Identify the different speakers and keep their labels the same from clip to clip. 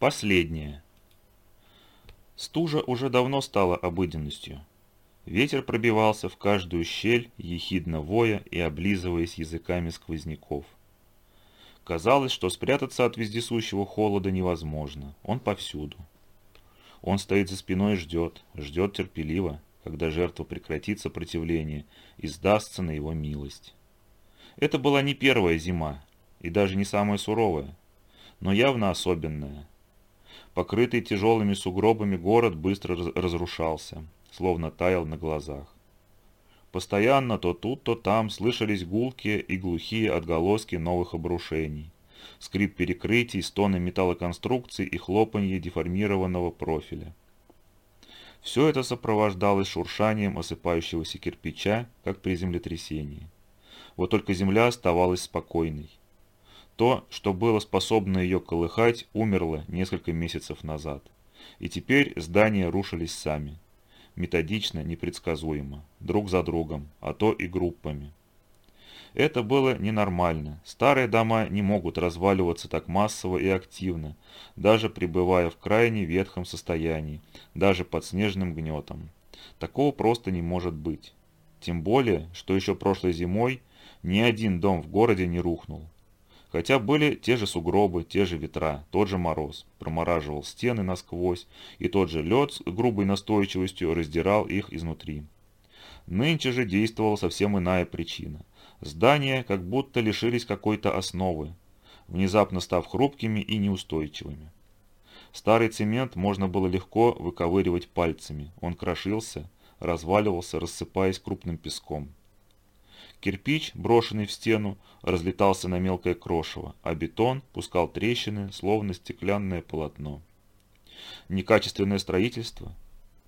Speaker 1: Последнее. Стужа уже давно стала обыденностью. Ветер пробивался в каждую щель, ехидно воя и облизываясь языками сквозняков. Казалось, что спрятаться от вездесущего холода невозможно. Он повсюду. Он стоит за спиной и ждет, ждет терпеливо, когда жертва прекратит сопротивление и сдастся на его милость. Это была не первая зима, и даже не самая суровая, но явно особенная. Покрытый тяжелыми сугробами город быстро разрушался, словно таял на глазах. Постоянно то тут, то там слышались гулкие и глухие отголоски новых обрушений. Скрип перекрытий, стоны металлоконструкций и хлопанье деформированного профиля. Все это сопровождалось шуршанием осыпающегося кирпича, как при землетрясении. Вот только земля оставалась спокойной. То, что было способно ее колыхать, умерло несколько месяцев назад. И теперь здания рушились сами методично, непредсказуемо, друг за другом, а то и группами. Это было ненормально. Старые дома не могут разваливаться так массово и активно, даже пребывая в крайне ветхом состоянии, даже под снежным гнетом. Такого просто не может быть. Тем более, что еще прошлой зимой ни один дом в городе не рухнул. Хотя были те же сугробы, те же ветра, тот же мороз, промораживал стены насквозь, и тот же лед с грубой настойчивостью раздирал их изнутри. Нынче же действовала совсем иная причина. Здания как будто лишились какой-то основы, внезапно став хрупкими и неустойчивыми. Старый цемент можно было легко выковыривать пальцами, он крошился, разваливался, рассыпаясь крупным песком. Кирпич, брошенный в стену, разлетался на мелкое крошево, а бетон пускал трещины, словно стеклянное полотно. Некачественное строительство?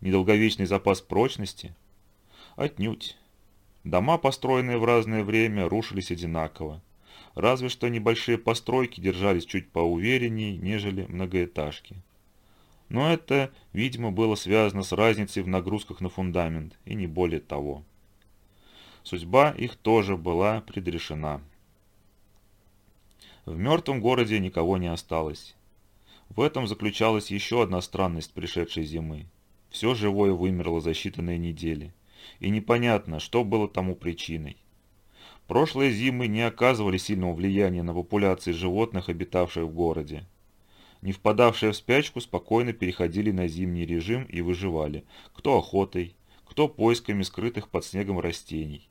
Speaker 1: Недолговечный запас прочности? Отнюдь. Дома, построенные в разное время, рушились одинаково. Разве что небольшие постройки держались чуть поувереннее, нежели многоэтажки. Но это, видимо, было связано с разницей в нагрузках на фундамент, и не более того. Судьба их тоже была предрешена. В мертвом городе никого не осталось. В этом заключалась еще одна странность пришедшей зимы. Все живое вымерло за считанные недели. И непонятно, что было тому причиной. Прошлые зимы не оказывали сильного влияния на популяции животных, обитавших в городе. Не впадавшие в спячку спокойно переходили на зимний режим и выживали, кто охотой, кто поисками скрытых под снегом растений.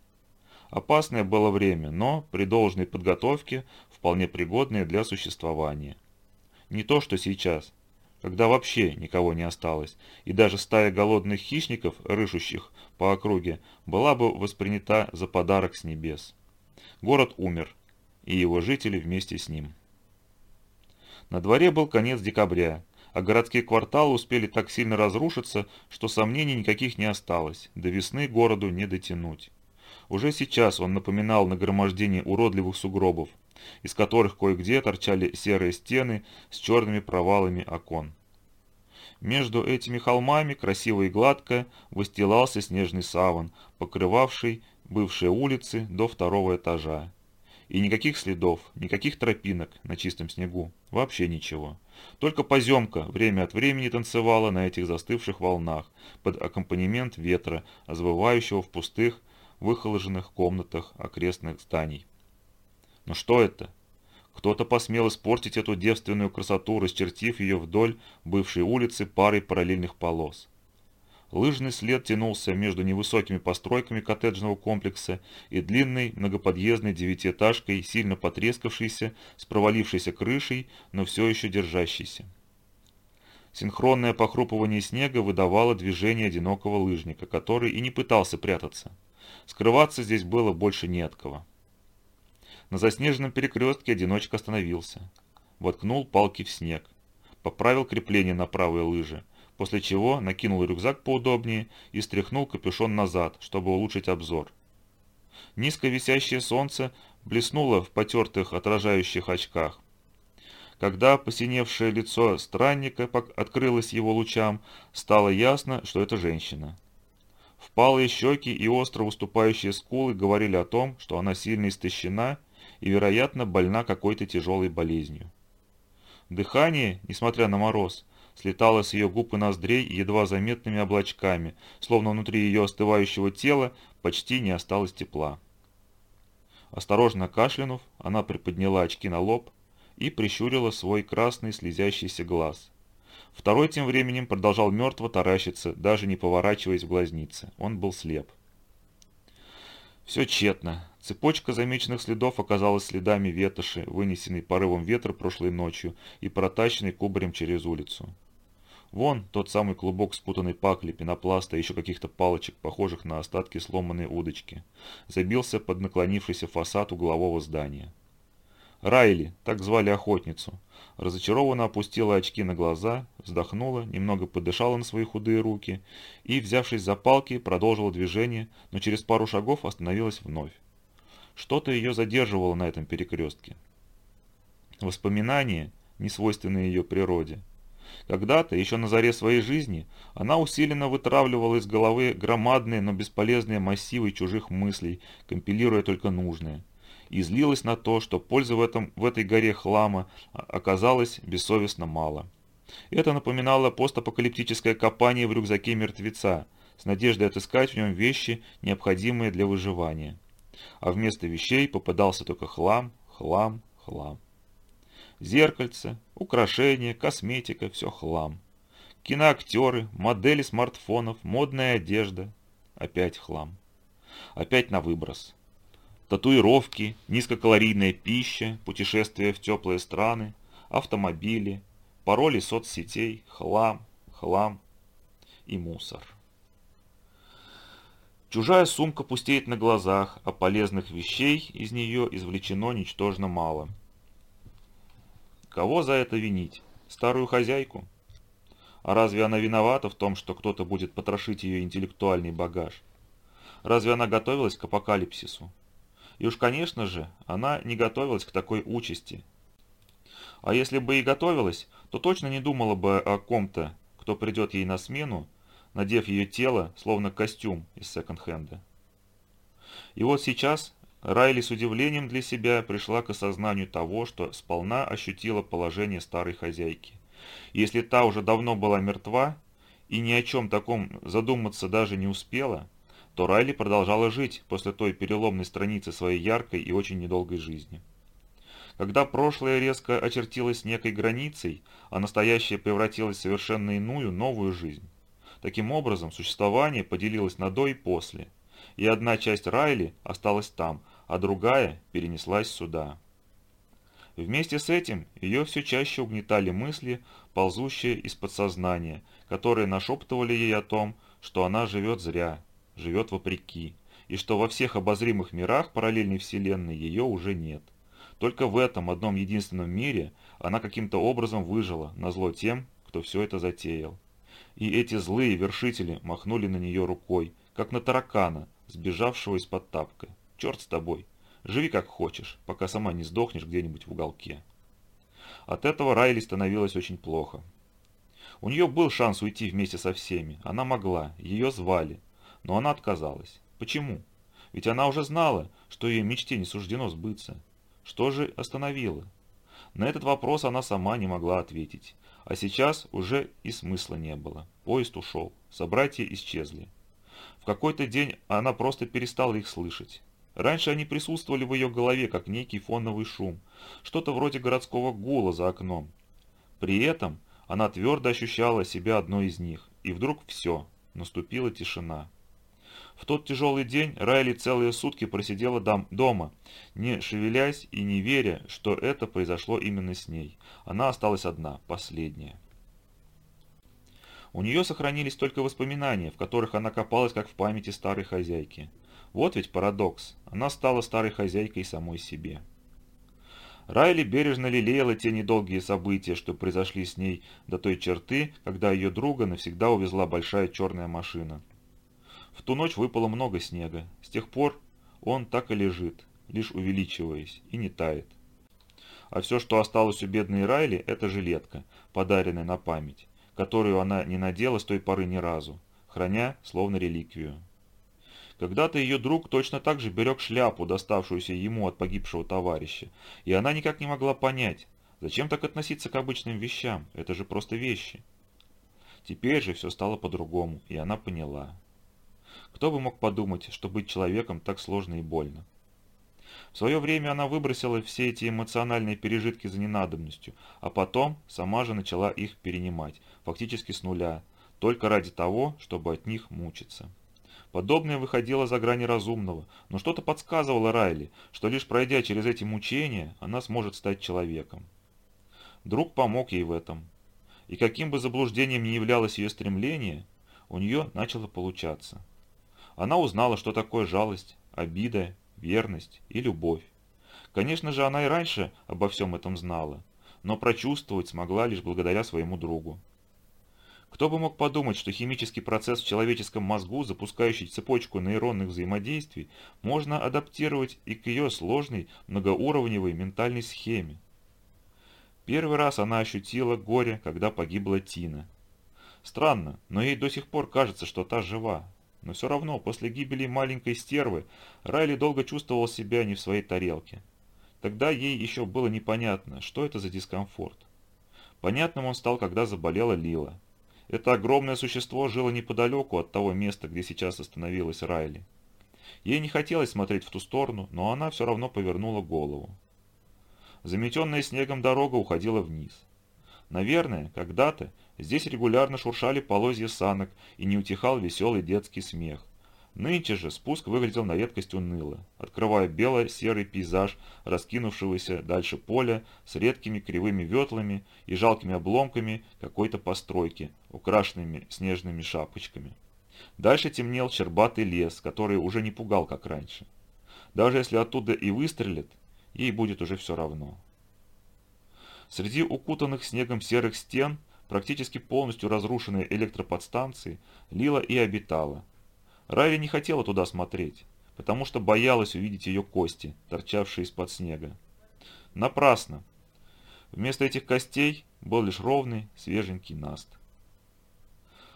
Speaker 1: Опасное было время, но при должной подготовке вполне пригодное для существования. Не то, что сейчас, когда вообще никого не осталось, и даже стая голодных хищников, рыщущих по округе, была бы воспринята за подарок с небес. Город умер, и его жители вместе с ним. На дворе был конец декабря, а городские кварталы успели так сильно разрушиться, что сомнений никаких не осталось, до весны городу не дотянуть. Уже сейчас он напоминал нагромождение уродливых сугробов, из которых кое-где торчали серые стены с черными провалами окон. Между этими холмами красиво и гладко выстилался снежный саван, покрывавший бывшие улицы до второго этажа. И никаких следов, никаких тропинок на чистом снегу, вообще ничего. Только поземка время от времени танцевала на этих застывших волнах под аккомпанемент ветра, озывающего в пустых, выхоложенных комнатах окрестных зданий. Но что это? Кто-то посмел испортить эту девственную красоту, расчертив ее вдоль бывшей улицы парой параллельных полос. Лыжный след тянулся между невысокими постройками коттеджного комплекса и длинной многоподъездной девятиэтажкой, сильно потрескавшейся, с провалившейся крышей, но все еще держащейся. Синхронное похрупывание снега выдавало движение одинокого лыжника, который и не пытался прятаться. Скрываться здесь было больше не от кого. На заснеженном перекрестке одиночка остановился. Воткнул палки в снег. Поправил крепление на правой лыже, после чего накинул рюкзак поудобнее и стряхнул капюшон назад, чтобы улучшить обзор. Низко висящее солнце блеснуло в потертых отражающих очках. Когда посиневшее лицо странника открылось его лучам, стало ясно, что это женщина. Впалые щеки и остро выступающие скулы говорили о том, что она сильно истощена и, вероятно, больна какой-то тяжелой болезнью. Дыхание, несмотря на мороз, слетало с ее губ и ноздрей едва заметными облачками, словно внутри ее остывающего тела почти не осталось тепла. Осторожно кашлянув, она приподняла очки на лоб и прищурила свой красный слезящийся глаз. Второй тем временем продолжал мертво таращиться, даже не поворачиваясь в глазницы. Он был слеп. Все тщетно. Цепочка замеченных следов оказалась следами ветоши, вынесенной порывом ветра прошлой ночью и протащенной кубарем через улицу. Вон тот самый клубок спутанной пакли, пенопласта и еще каких-то палочек, похожих на остатки сломанной удочки, забился под наклонившийся фасад углового здания. Райли, так звали охотницу, разочарованно опустила очки на глаза, вздохнула, немного подышала на свои худые руки и, взявшись за палки, продолжила движение, но через пару шагов остановилась вновь. Что-то ее задерживало на этом перекрестке. Воспоминания, не свойственные ее природе. Когда-то, еще на заре своей жизни, она усиленно вытравливала из головы громадные, но бесполезные массивы чужих мыслей, компилируя только нужные – и злилась на то, что пользы в, этом, в этой горе хлама оказалось бессовестно мало. Это напоминало постапокалиптическое копание в рюкзаке мертвеца, с надеждой отыскать в нем вещи, необходимые для выживания. А вместо вещей попадался только хлам, хлам, хлам. Зеркальце, украшения, косметика – все хлам. Киноактеры, модели смартфонов, модная одежда – опять хлам. Опять на выброс татуировки, низкокалорийная пища, путешествия в теплые страны, автомобили, пароли соцсетей, хлам, хлам и мусор. Чужая сумка пустеет на глазах, а полезных вещей из нее извлечено ничтожно мало. Кого за это винить? Старую хозяйку? А разве она виновата в том, что кто-то будет потрошить ее интеллектуальный багаж? Разве она готовилась к апокалипсису? И уж, конечно же, она не готовилась к такой участи. А если бы и готовилась, то точно не думала бы о ком-то, кто придет ей на смену, надев ее тело, словно костюм из секонд-хенда. И вот сейчас Райли с удивлением для себя пришла к осознанию того, что сполна ощутила положение старой хозяйки. Если та уже давно была мертва и ни о чем таком задуматься даже не успела, то Райли продолжала жить после той переломной страницы своей яркой и очень недолгой жизни. Когда прошлое резко очертилось некой границей, а настоящее превратилось в совершенно иную, новую жизнь. Таким образом, существование поделилось на до и после, и одна часть Райли осталась там, а другая перенеслась сюда. Вместе с этим ее все чаще угнетали мысли, ползущие из подсознания, которые нашептывали ей о том, что она живет зря, живет вопреки, и что во всех обозримых мирах параллельной вселенной ее уже нет. Только в этом одном единственном мире она каким-то образом выжила, назло тем, кто все это затеял. И эти злые вершители махнули на нее рукой, как на таракана, сбежавшего из-под тапка. Черт с тобой, живи как хочешь, пока сама не сдохнешь где-нибудь в уголке. От этого Райли становилось очень плохо. У нее был шанс уйти вместе со всеми, она могла, ее звали, но она отказалась. Почему? Ведь она уже знала, что ее мечте не суждено сбыться. Что же остановило? На этот вопрос она сама не могла ответить. А сейчас уже и смысла не было. Поезд ушел, собратья исчезли. В какой-то день она просто перестала их слышать. Раньше они присутствовали в ее голове, как некий фоновый шум, что-то вроде городского гула за окном. При этом она твердо ощущала себя одной из них, и вдруг все, наступила тишина. В тот тяжелый день Райли целые сутки просидела дом, дома, не шевелясь и не веря, что это произошло именно с ней. Она осталась одна, последняя. У нее сохранились только воспоминания, в которых она копалась, как в памяти старой хозяйки. Вот ведь парадокс. Она стала старой хозяйкой самой себе. Райли бережно лелеяла те недолгие события, что произошли с ней до той черты, когда ее друга навсегда увезла большая черная машина. В ту ночь выпало много снега. С тех пор он так и лежит, лишь увеличиваясь, и не тает. А все, что осталось у бедной Райли, это жилетка, подаренная на память, которую она не надела с той поры ни разу, храня словно реликвию. Когда-то ее друг точно так же берег шляпу, доставшуюся ему от погибшего товарища, и она никак не могла понять, Зачем так относиться к обычным вещам? Это же просто вещи. Теперь же все стало по-другому, и она поняла. Кто бы мог подумать, что быть человеком так сложно и больно. В свое время она выбросила все эти эмоциональные пережитки за ненадобностью, а потом сама же начала их перенимать, фактически с нуля, только ради того, чтобы от них мучиться. Подобное выходило за грани разумного, но что-то подсказывало Райли, что лишь пройдя через эти мучения, она сможет стать человеком. Друг помог ей в этом. И каким бы заблуждением ни являлось ее стремление, у нее начало получаться. Она узнала, что такое жалость, обида верность и любовь. Конечно же, она и раньше обо всем этом знала, но прочувствовать смогла лишь благодаря своему другу. Кто бы мог подумать, что химический процесс в человеческом мозгу, запускающий цепочку нейронных взаимодействий, можно адаптировать и к ее сложной многоуровневой ментальной схеме. Первый раз она ощутила горе, когда погибла Тина. Странно, но ей до сих пор кажется, что та жива, но все равно, после гибели маленькой стервы, Райли долго чувствовал себя не в своей тарелке. Тогда ей еще было непонятно, что это за дискомфорт. Понятным он стал, когда заболела Лила. Это огромное существо жило неподалеку от того места, где сейчас остановилась Райли. Ей не хотелось смотреть в ту сторону, но она все равно повернула голову. Заметенная снегом дорога уходила вниз. Наверное, когда-то здесь регулярно шуршали полозья санок и не утихал веселый детский смех. Нынче же спуск выглядел на редкость уныло, открывая бело-серый пейзаж раскинувшегося дальше поля с редкими кривыми ветлами и жалкими обломками какой-то постройки, украшенными снежными шапочками. Дальше темнел чербатый лес, который уже не пугал, как раньше. Даже если оттуда и выстрелят, ей будет уже все равно. Среди укутанных снегом серых стен, практически полностью разрушенной электроподстанции, Лила и обитала. Райли не хотела туда смотреть, потому что боялась увидеть ее кости, торчавшие из-под снега. Напрасно. Вместо этих костей был лишь ровный, свеженький наст.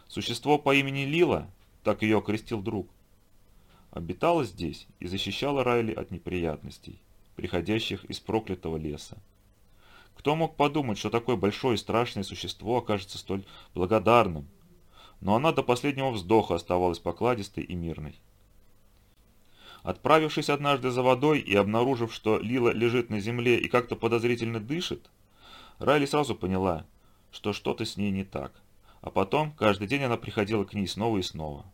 Speaker 1: Существо по имени Лила, так ее окрестил друг, обитало здесь и защищало Райли от неприятностей, приходящих из проклятого леса. Кто мог подумать, что такое большое и страшное существо окажется столь благодарным? Но она до последнего вздоха оставалась покладистой и мирной. Отправившись однажды за водой и обнаружив, что Лила лежит на земле и как-то подозрительно дышит, Райли сразу поняла, что что-то с ней не так. А потом каждый день она приходила к ней снова и снова.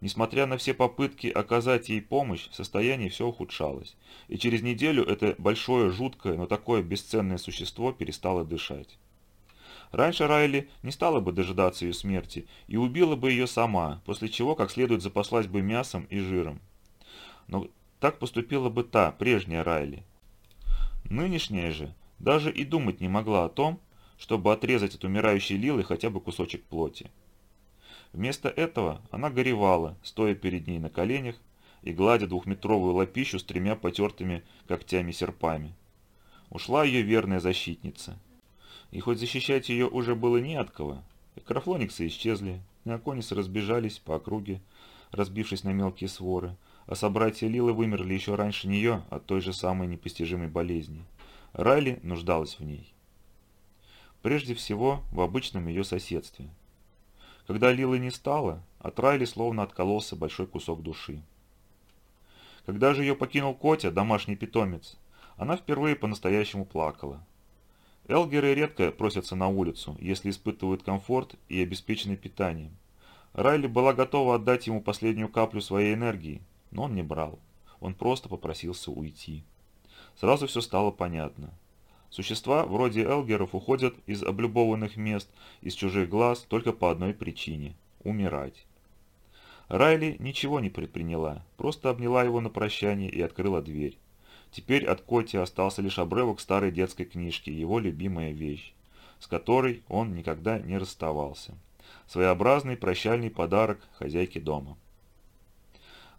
Speaker 1: Несмотря на все попытки оказать ей помощь, состояние все ухудшалось, и через неделю это большое, жуткое, но такое бесценное существо перестало дышать. Раньше Райли не стала бы дожидаться ее смерти и убила бы ее сама, после чего как следует запаслась бы мясом и жиром. Но так поступила бы та, прежняя Райли. Нынешняя же даже и думать не могла о том, чтобы отрезать от умирающей Лилы хотя бы кусочек плоти. Вместо этого она горевала, стоя перед ней на коленях и гладя двухметровую лапищу с тремя потертыми когтями-серпами. Ушла ее верная защитница. И хоть защищать ее уже было не от кого, крафлониксы исчезли, неоконисы разбежались по округе, разбившись на мелкие своры, а собратья Лилы вымерли еще раньше нее от той же самой непостижимой болезни. Райли нуждалась в ней. Прежде всего, в обычном ее соседстве – когда Лилы не стало, от Райли словно откололся большой кусок души. Когда же ее покинул Котя, домашний питомец, она впервые по-настоящему плакала. Элгеры редко просятся на улицу, если испытывают комфорт и обеспечены питанием. Райли была готова отдать ему последнюю каплю своей энергии, но он не брал. Он просто попросился уйти. Сразу все стало понятно. Существа вроде элгеров уходят из облюбованных мест, из чужих глаз только по одной причине – умирать. Райли ничего не предприняла, просто обняла его на прощание и открыла дверь. Теперь от Коти остался лишь обрывок старой детской книжки, его любимая вещь, с которой он никогда не расставался. Своеобразный прощальный подарок хозяйке дома.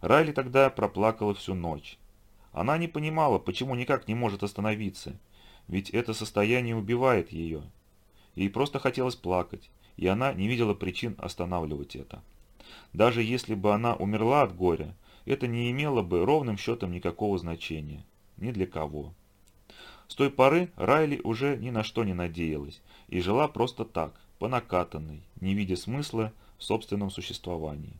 Speaker 1: Райли тогда проплакала всю ночь. Она не понимала, почему никак не может остановиться, ведь это состояние убивает ее. Ей просто хотелось плакать, и она не видела причин останавливать это. Даже если бы она умерла от горя, это не имело бы ровным счетом никакого значения. Ни для кого. С той поры Райли уже ни на что не надеялась и жила просто так, по накатанной, не видя смысла в собственном существовании.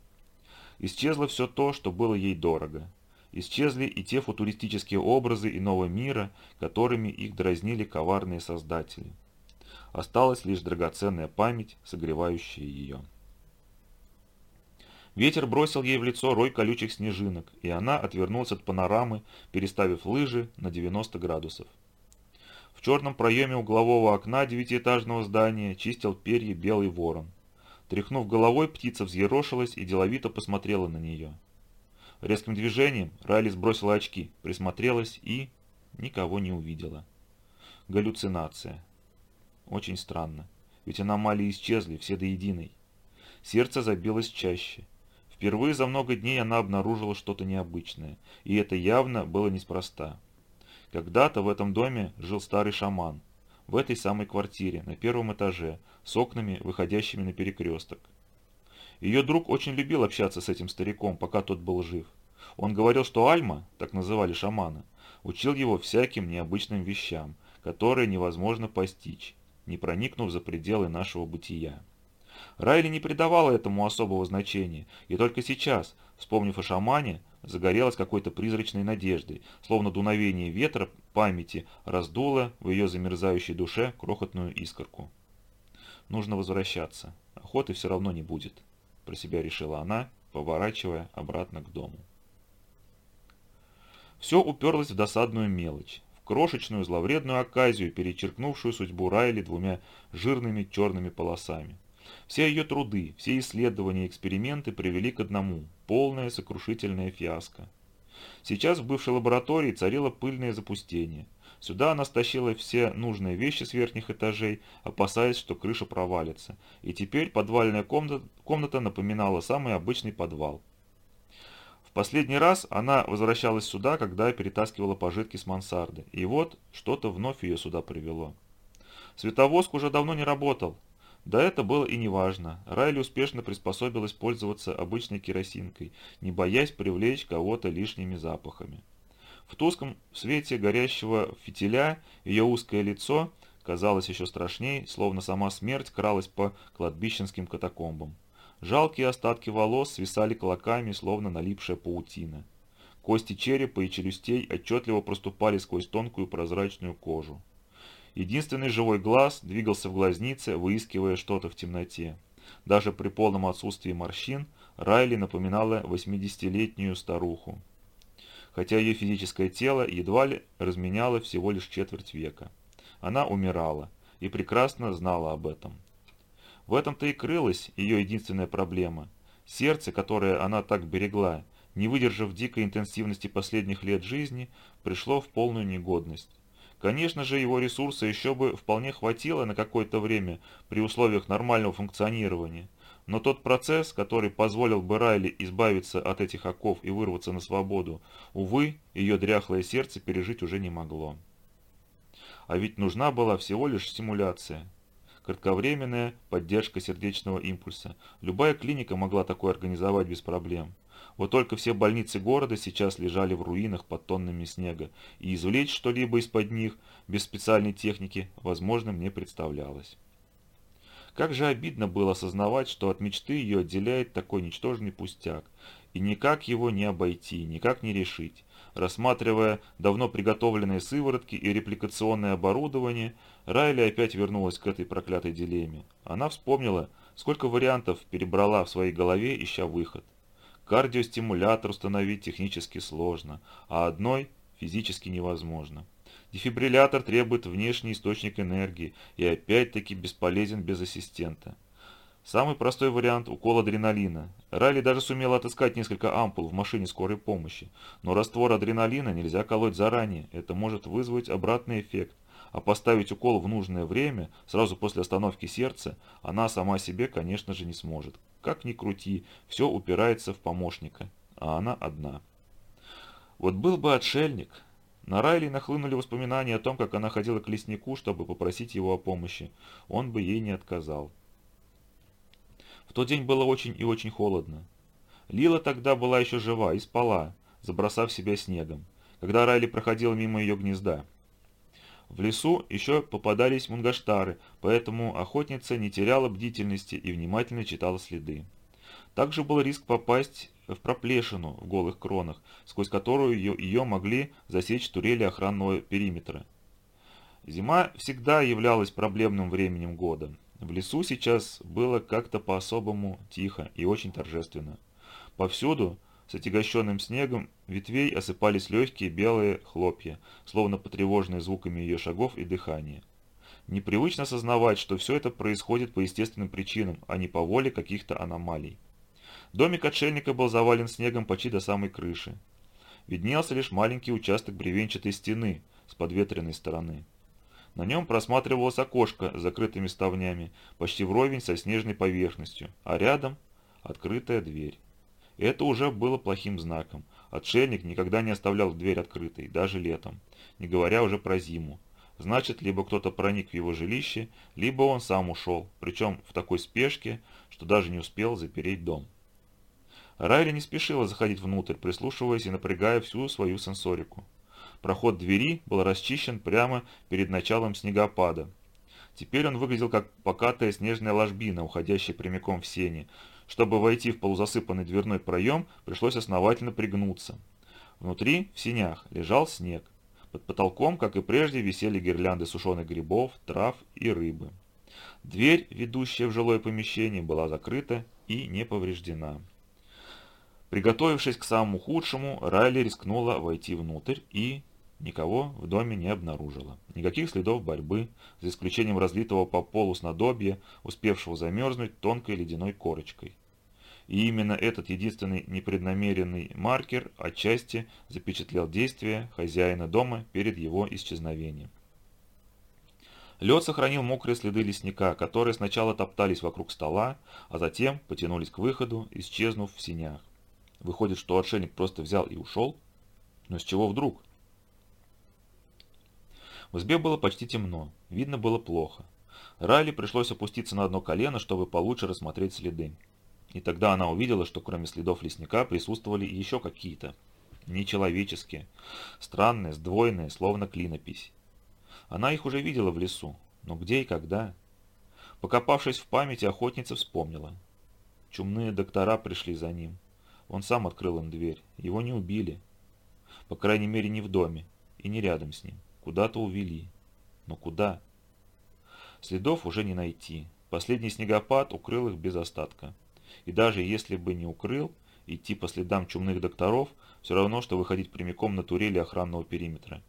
Speaker 1: Исчезло все то, что было ей дорого. Исчезли и те футуристические образы иного мира, которыми их дразнили коварные создатели. Осталась лишь драгоценная память, согревающая ее. Ветер бросил ей в лицо рой колючих снежинок, и она отвернулась от панорамы, переставив лыжи на 90 градусов. В черном проеме углового окна девятиэтажного здания чистил перья белый ворон. Тряхнув головой, птица взъерошилась и деловито посмотрела на нее. Резким движением Райли сбросила очки, присмотрелась и... никого не увидела. Галлюцинация. Очень странно, ведь аномалии исчезли, все до единой. Сердце забилось чаще. Впервые за много дней она обнаружила что-то необычное, и это явно было неспроста. Когда-то в этом доме жил старый шаман. В этой самой квартире, на первом этаже, с окнами, выходящими на перекресток. Ее друг очень любил общаться с этим стариком, пока тот был жив. Он говорил, что Альма, так называли шамана, учил его всяким необычным вещам, которые невозможно постичь, не проникнув за пределы нашего бытия. Райли не придавала этому особого значения, и только сейчас, вспомнив о шамане, загорелась какой-то призрачной надеждой, словно дуновение ветра памяти раздуло в ее замерзающей душе крохотную искорку. Нужно возвращаться, охоты все равно не будет, про себя решила она, поворачивая обратно к дому. Все уперлось в досадную мелочь, в крошечную зловредную оказию, перечеркнувшую судьбу Райли двумя жирными черными полосами. Все ее труды, все исследования и эксперименты привели к одному – полное сокрушительное фиаско. Сейчас в бывшей лаборатории царило пыльное запустение. Сюда она стащила все нужные вещи с верхних этажей, опасаясь, что крыша провалится. И теперь подвальная комната, комната напоминала самый обычный подвал. В последний раз она возвращалась сюда, когда перетаскивала пожитки с мансарды. И вот что-то вновь ее сюда привело. Световозк уже давно не работал, да это было и не важно. Райли успешно приспособилась пользоваться обычной керосинкой, не боясь привлечь кого-то лишними запахами. В тусклом свете горящего фитиля ее узкое лицо казалось еще страшней, словно сама смерть кралась по кладбищенским катакомбам. Жалкие остатки волос свисали клоками, словно налипшая паутина. Кости черепа и челюстей отчетливо проступали сквозь тонкую прозрачную кожу. Единственный живой глаз двигался в глазнице, выискивая что-то в темноте. Даже при полном отсутствии морщин Райли напоминала 80-летнюю старуху. Хотя ее физическое тело едва ли разменяло всего лишь четверть века. Она умирала и прекрасно знала об этом. В этом-то и крылась ее единственная проблема. Сердце, которое она так берегла, не выдержав дикой интенсивности последних лет жизни, пришло в полную негодность. Конечно же, его ресурса еще бы вполне хватило на какое-то время при условиях нормального функционирования. Но тот процесс, который позволил бы Райли избавиться от этих оков и вырваться на свободу, увы, ее дряхлое сердце пережить уже не могло. А ведь нужна была всего лишь стимуляция. Кратковременная поддержка сердечного импульса. Любая клиника могла такое организовать без проблем. Вот только все больницы города сейчас лежали в руинах под тоннами снега, и извлечь что-либо из-под них без специальной техники возможным не представлялось. Как же обидно было осознавать, что от мечты ее отделяет такой ничтожный пустяк, и никак его не обойти, никак не решить. Рассматривая давно приготовленные сыворотки и репликационное оборудование, Райли опять вернулась к этой проклятой дилемме. Она вспомнила, сколько вариантов перебрала в своей голове, ища выход. Кардиостимулятор установить технически сложно, а одной физически невозможно. Дефибриллятор требует внешний источник энергии и опять-таки бесполезен без ассистента. Самый простой вариант – укол адреналина. Райли даже сумел отыскать несколько ампул в машине скорой помощи, но раствор адреналина нельзя колоть заранее, это может вызвать обратный эффект, а поставить укол в нужное время, сразу после остановки сердца, она сама себе, конечно же, не сможет. Как ни крути, все упирается в помощника, а она одна. Вот был бы отшельник. На Райли нахлынули воспоминания о том, как она ходила к леснику, чтобы попросить его о помощи. Он бы ей не отказал. В тот день было очень и очень холодно. Лила тогда была еще жива и спала, забросав себя снегом, когда Райли проходила мимо ее гнезда. В лесу еще попадались мунгаштары, поэтому охотница не теряла бдительности и внимательно читала следы. Также был риск попасть в проплешину в голых кронах, сквозь которую ее, ее могли засечь турели охранного периметра. Зима всегда являлась проблемным временем года. В лесу сейчас было как-то по-особому тихо и очень торжественно. Повсюду, с отягощенным снегом, ветвей осыпались легкие белые хлопья, словно потревоженные звуками ее шагов и дыхания. Непривычно осознавать, что все это происходит по естественным причинам, а не по воле каких-то аномалий. Домик отшельника был завален снегом почти до самой крыши. Виднелся лишь маленький участок бревенчатой стены с подветренной стороны. На нем просматривалось окошко с закрытыми ставнями, почти вровень со снежной поверхностью, а рядом открытая дверь. Это уже было плохим знаком. Отшельник никогда не оставлял дверь открытой, даже летом, не говоря уже про зиму. Значит, либо кто-то проник в его жилище, либо он сам ушел, причем в такой спешке, что даже не успел запереть дом. Райли не спешила заходить внутрь, прислушиваясь и напрягая всю свою сенсорику. Проход двери был расчищен прямо перед началом снегопада. Теперь он выглядел как покатая снежная ложбина, уходящая прямиком в сени. Чтобы войти в полузасыпанный дверной проем, пришлось основательно пригнуться. Внутри, в сенях, лежал снег. Под потолком, как и прежде, висели гирлянды сушеных грибов, трав и рыбы. Дверь, ведущая в жилое помещение, была закрыта и не повреждена. Приготовившись к самому худшему, Райли рискнула войти внутрь и никого в доме не обнаружила. Никаких следов борьбы, за исключением разлитого по полу снадобья, успевшего замерзнуть тонкой ледяной корочкой. И именно этот единственный непреднамеренный маркер отчасти запечатлел действия хозяина дома перед его исчезновением. Лед сохранил мокрые следы лесника, которые сначала топтались вокруг стола, а затем потянулись к выходу, исчезнув в синях. Выходит, что отшельник просто взял и ушел? Но с чего вдруг? В избе было почти темно, видно было плохо. Райли пришлось опуститься на одно колено, чтобы получше рассмотреть следы. И тогда она увидела, что кроме следов лесника присутствовали еще какие-то. Нечеловеческие, странные, сдвоенные, словно клинопись. Она их уже видела в лесу, но где и когда? Покопавшись в памяти, охотница вспомнила. Чумные доктора пришли за ним. Он сам открыл им дверь. Его не убили. По крайней мере, не в доме. И не рядом с ним. Куда-то увели. Но куда? Следов уже не найти. Последний снегопад укрыл их без остатка. И даже если бы не укрыл, идти по следам чумных докторов все равно, что выходить прямиком на турели охранного периметра.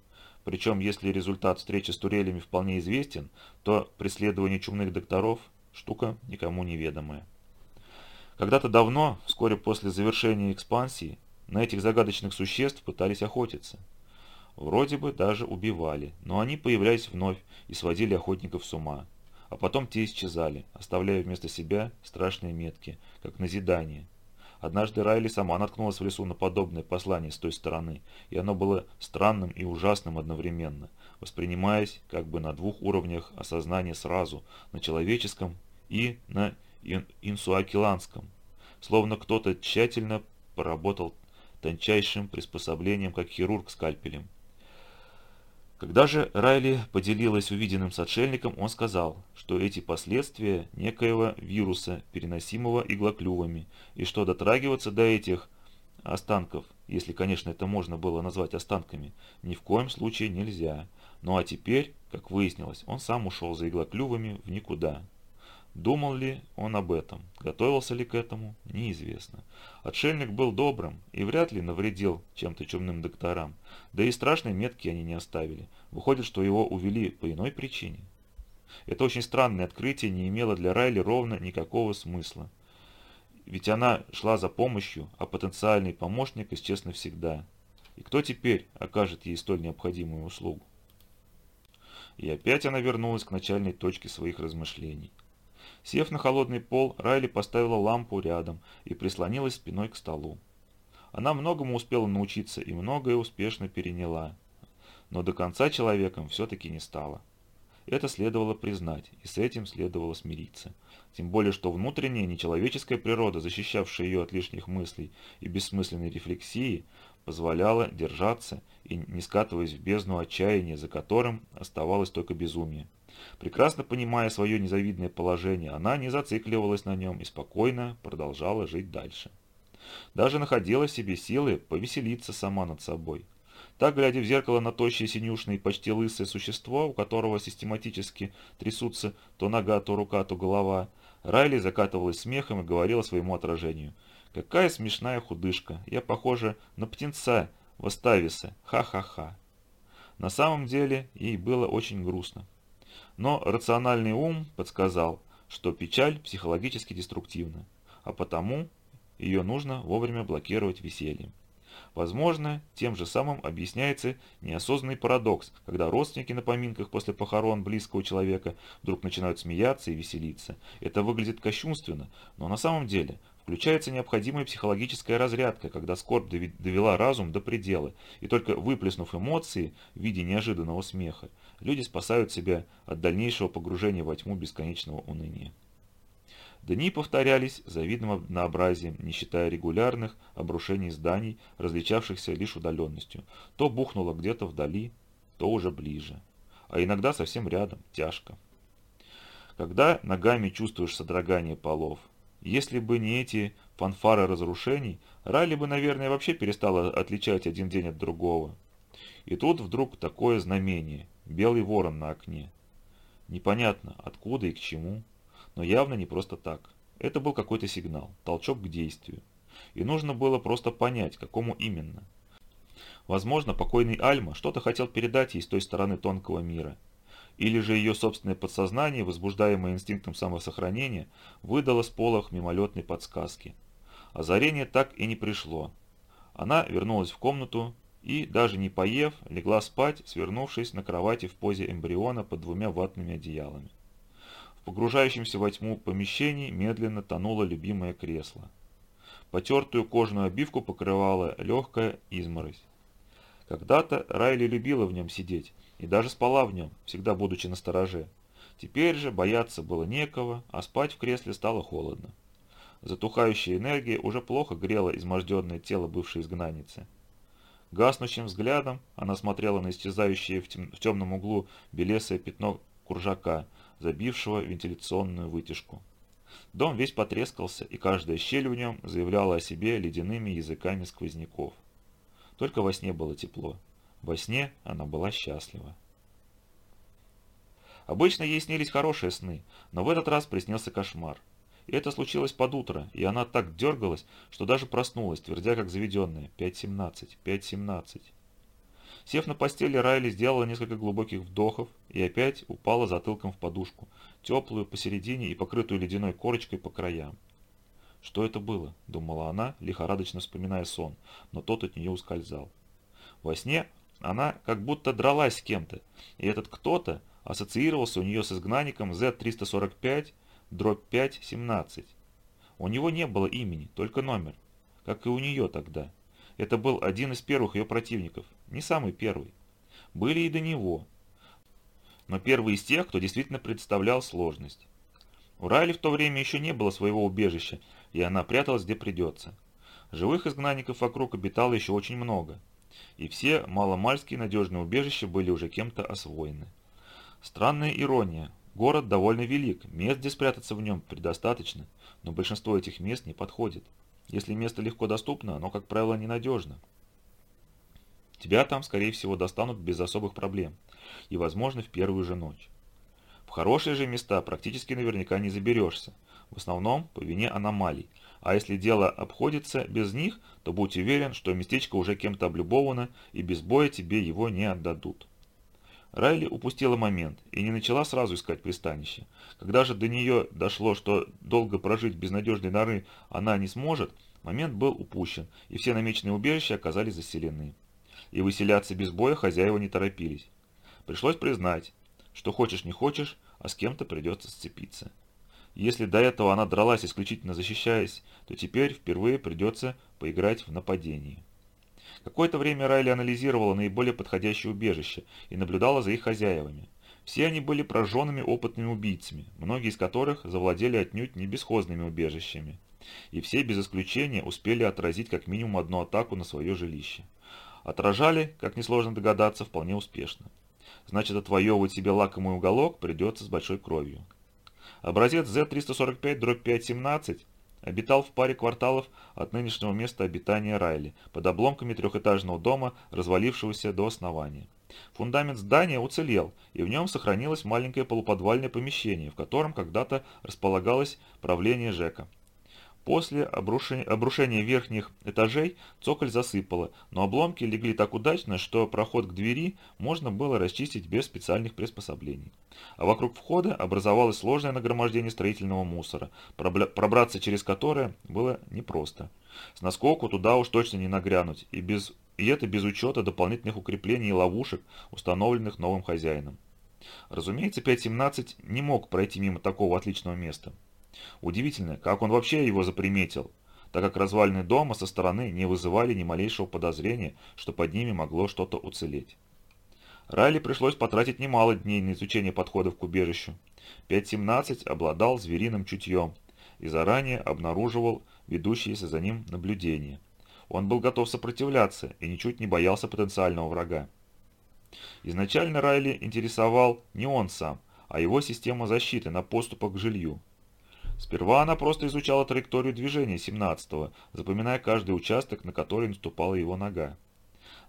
Speaker 1: Причем, если результат встречи с турелями вполне известен, то преследование чумных докторов – штука никому неведомая. Когда-то давно, вскоре после завершения экспансии, на этих загадочных существ пытались охотиться. Вроде бы даже убивали, но они появлялись вновь и сводили охотников с ума. А потом те исчезали, оставляя вместо себя страшные метки, как назидание. Однажды Райли сама наткнулась в лесу на подобное послание с той стороны, и оно было странным и ужасным одновременно, воспринимаясь как бы на двух уровнях осознания сразу, на человеческом и на инсуакиланском, словно кто-то тщательно поработал тончайшим приспособлением, как хирург скальпелем. Когда же Райли поделилась увиденным с отшельником, он сказал, что эти последствия некоего вируса, переносимого иглоклювами, и что дотрагиваться до этих останков, если, конечно, это можно было назвать останками, ни в коем случае нельзя. Ну а теперь, как выяснилось, он сам ушел за иглоклювами в никуда. Думал ли он об этом, готовился ли к этому, неизвестно. Отшельник был добрым и вряд ли навредил чем-то чумным докторам, да и страшной метки они не оставили. Выходит, что его увели по иной причине. Это очень странное открытие не имело для Райли ровно никакого смысла. Ведь она шла за помощью, а потенциальный помощник исчез навсегда. И кто теперь окажет ей столь необходимую услугу? И опять она вернулась к начальной точке своих размышлений. Сев на холодный пол, Райли поставила лампу рядом и прислонилась спиной к столу. Она многому успела научиться и многое успешно переняла. Но до конца человеком все-таки не стала. Это следовало признать, и с этим следовало смириться. Тем более, что внутренняя нечеловеческая природа, защищавшая ее от лишних мыслей и бессмысленной рефлексии, позволяла держаться и не скатываясь в бездну отчаяния, за которым оставалось только безумие. Прекрасно понимая свое незавидное положение, она не зацикливалась на нем и спокойно продолжала жить дальше. Даже находила в себе силы повеселиться сама над собой. Так, глядя в зеркало на тощее синюшное и почти лысое существо, у которого систематически трясутся то нога, то рука, то голова, Райли закатывалась смехом и говорила своему отражению. «Какая смешная худышка! Я похожа на птенца Вастависа! Ха-ха-ха!» На самом деле ей было очень грустно. Но рациональный ум подсказал, что печаль психологически деструктивна, а потому ее нужно вовремя блокировать весельем. Возможно, тем же самым объясняется неосознанный парадокс, когда родственники на поминках после похорон близкого человека вдруг начинают смеяться и веселиться. Это выглядит кощунственно, но на самом деле включается необходимая психологическая разрядка, когда скорбь довела разум до предела, и только выплеснув эмоции в виде неожиданного смеха, люди спасают себя от дальнейшего погружения во тьму бесконечного уныния. Дни повторялись завидным однообразием, не считая регулярных обрушений зданий, различавшихся лишь удаленностью. То бухнуло где-то вдали, то уже ближе. А иногда совсем рядом, тяжко. Когда ногами чувствуешь содрогание полов, если бы не эти фанфары разрушений, Райли бы, наверное, вообще перестала отличать один день от другого. И тут вдруг такое знамение, белый ворон на окне. Непонятно, откуда и к чему но явно не просто так. Это был какой-то сигнал, толчок к действию. И нужно было просто понять, какому именно. Возможно, покойный Альма что-то хотел передать ей с той стороны тонкого мира. Или же ее собственное подсознание, возбуждаемое инстинктом самосохранения, выдало сполох мимолетной подсказки. Озарение так и не пришло. Она вернулась в комнату и, даже не поев, легла спать, свернувшись на кровати в позе эмбриона под двумя ватными одеялами. В погружающемся во тьму помещении медленно тонуло любимое кресло. Потертую кожаную обивку покрывала легкая изморозь. Когда-то Райли любила в нем сидеть и даже спала в нем, всегда будучи на стороже. Теперь же бояться было некого, а спать в кресле стало холодно. Затухающая энергия уже плохо грела изможденное тело бывшей изгнанницы. Гаснущим взглядом она смотрела на истязающее в, тем, в темном углу белесое пятно куржака, забившего вентиляционную вытяжку. Дом весь потрескался, и каждая щель в нем заявляла о себе ледяными языками сквозняков. Только во сне было тепло. Во сне она была счастлива. Обычно ей снились хорошие сны, но в этот раз приснился кошмар. И это случилось под утро, и она так дергалась, что даже проснулась, твердя как заведенная «5.17, 5.17». Сев на постели, Райли сделала несколько глубоких вдохов и опять упала затылком в подушку, теплую посередине и покрытую ледяной корочкой по краям. «Что это было?» – думала она, лихорадочно вспоминая сон, но тот от нее ускользал. Во сне она как будто дралась с кем-то, и этот кто-то ассоциировался у нее с изгнанником Z345 дробь 517. У него не было имени, только номер, как и у нее тогда. Это был один из первых ее противников, не самый первый. Были и до него, но первый из тех, кто действительно представлял сложность. У Райли в то время еще не было своего убежища, и она пряталась где придется. Живых изгнанников вокруг обитало еще очень много, и все маломальские надежные убежища были уже кем-то освоены. Странная ирония. Город довольно велик, мест, где спрятаться в нем предостаточно, но большинство этих мест не подходит. Если место легко доступно, оно, как правило, ненадежно. Тебя там, скорее всего, достанут без особых проблем. И, возможно, в первую же ночь. В хорошие же места практически наверняка не заберешься. В основном по вине аномалий. А если дело обходится без них, то будь уверен, что местечко уже кем-то облюбовано и без боя тебе его не отдадут. Райли упустила момент и не начала сразу искать пристанище. Когда же до нее дошло, что долго прожить без надежной норы она не сможет, момент был упущен, и все намеченные убежища оказались заселены. И выселяться без боя хозяева не торопились. Пришлось признать, что хочешь не хочешь, а с кем-то придется сцепиться. Если до этого она дралась исключительно защищаясь, то теперь впервые придется поиграть в нападении. Какое-то время Райли анализировала наиболее подходящее убежище и наблюдала за их хозяевами. Все они были прожженными опытными убийцами, многие из которых завладели отнюдь не бесхозными убежищами. и все без исключения успели отразить как минимум одну атаку на свое жилище. Отражали, как несложно догадаться, вполне успешно. Значит, отвоевывать себе лакомый уголок придется с большой кровью. Образец Z345-517 обитал в паре кварталов от нынешнего места обитания Райли, под обломками трехэтажного дома, развалившегося до основания. Фундамент здания уцелел, и в нем сохранилось маленькое полуподвальное помещение, в котором когда-то располагалось правление ЖЭКа. После обрушения, верхних этажей цоколь засыпало, но обломки легли так удачно, что проход к двери можно было расчистить без специальных приспособлений. А вокруг входа образовалось сложное нагромождение строительного мусора, пробраться через которое было непросто. С наскоку туда уж точно не нагрянуть, и, без, и это без учета дополнительных укреплений и ловушек, установленных новым хозяином. Разумеется, 5.17 не мог пройти мимо такого отличного места. Удивительно, как он вообще его заприметил, так как развалины дома со стороны не вызывали ни малейшего подозрения, что под ними могло что-то уцелеть. Райли пришлось потратить немало дней на изучение подходов к убежищу. 5.17 обладал звериным чутьем и заранее обнаруживал ведущиеся за ним наблюдения. Он был готов сопротивляться и ничуть не боялся потенциального врага. Изначально Райли интересовал не он сам, а его система защиты на поступах к жилью. Сперва она просто изучала траекторию движения 17-го, запоминая каждый участок, на который наступала его нога.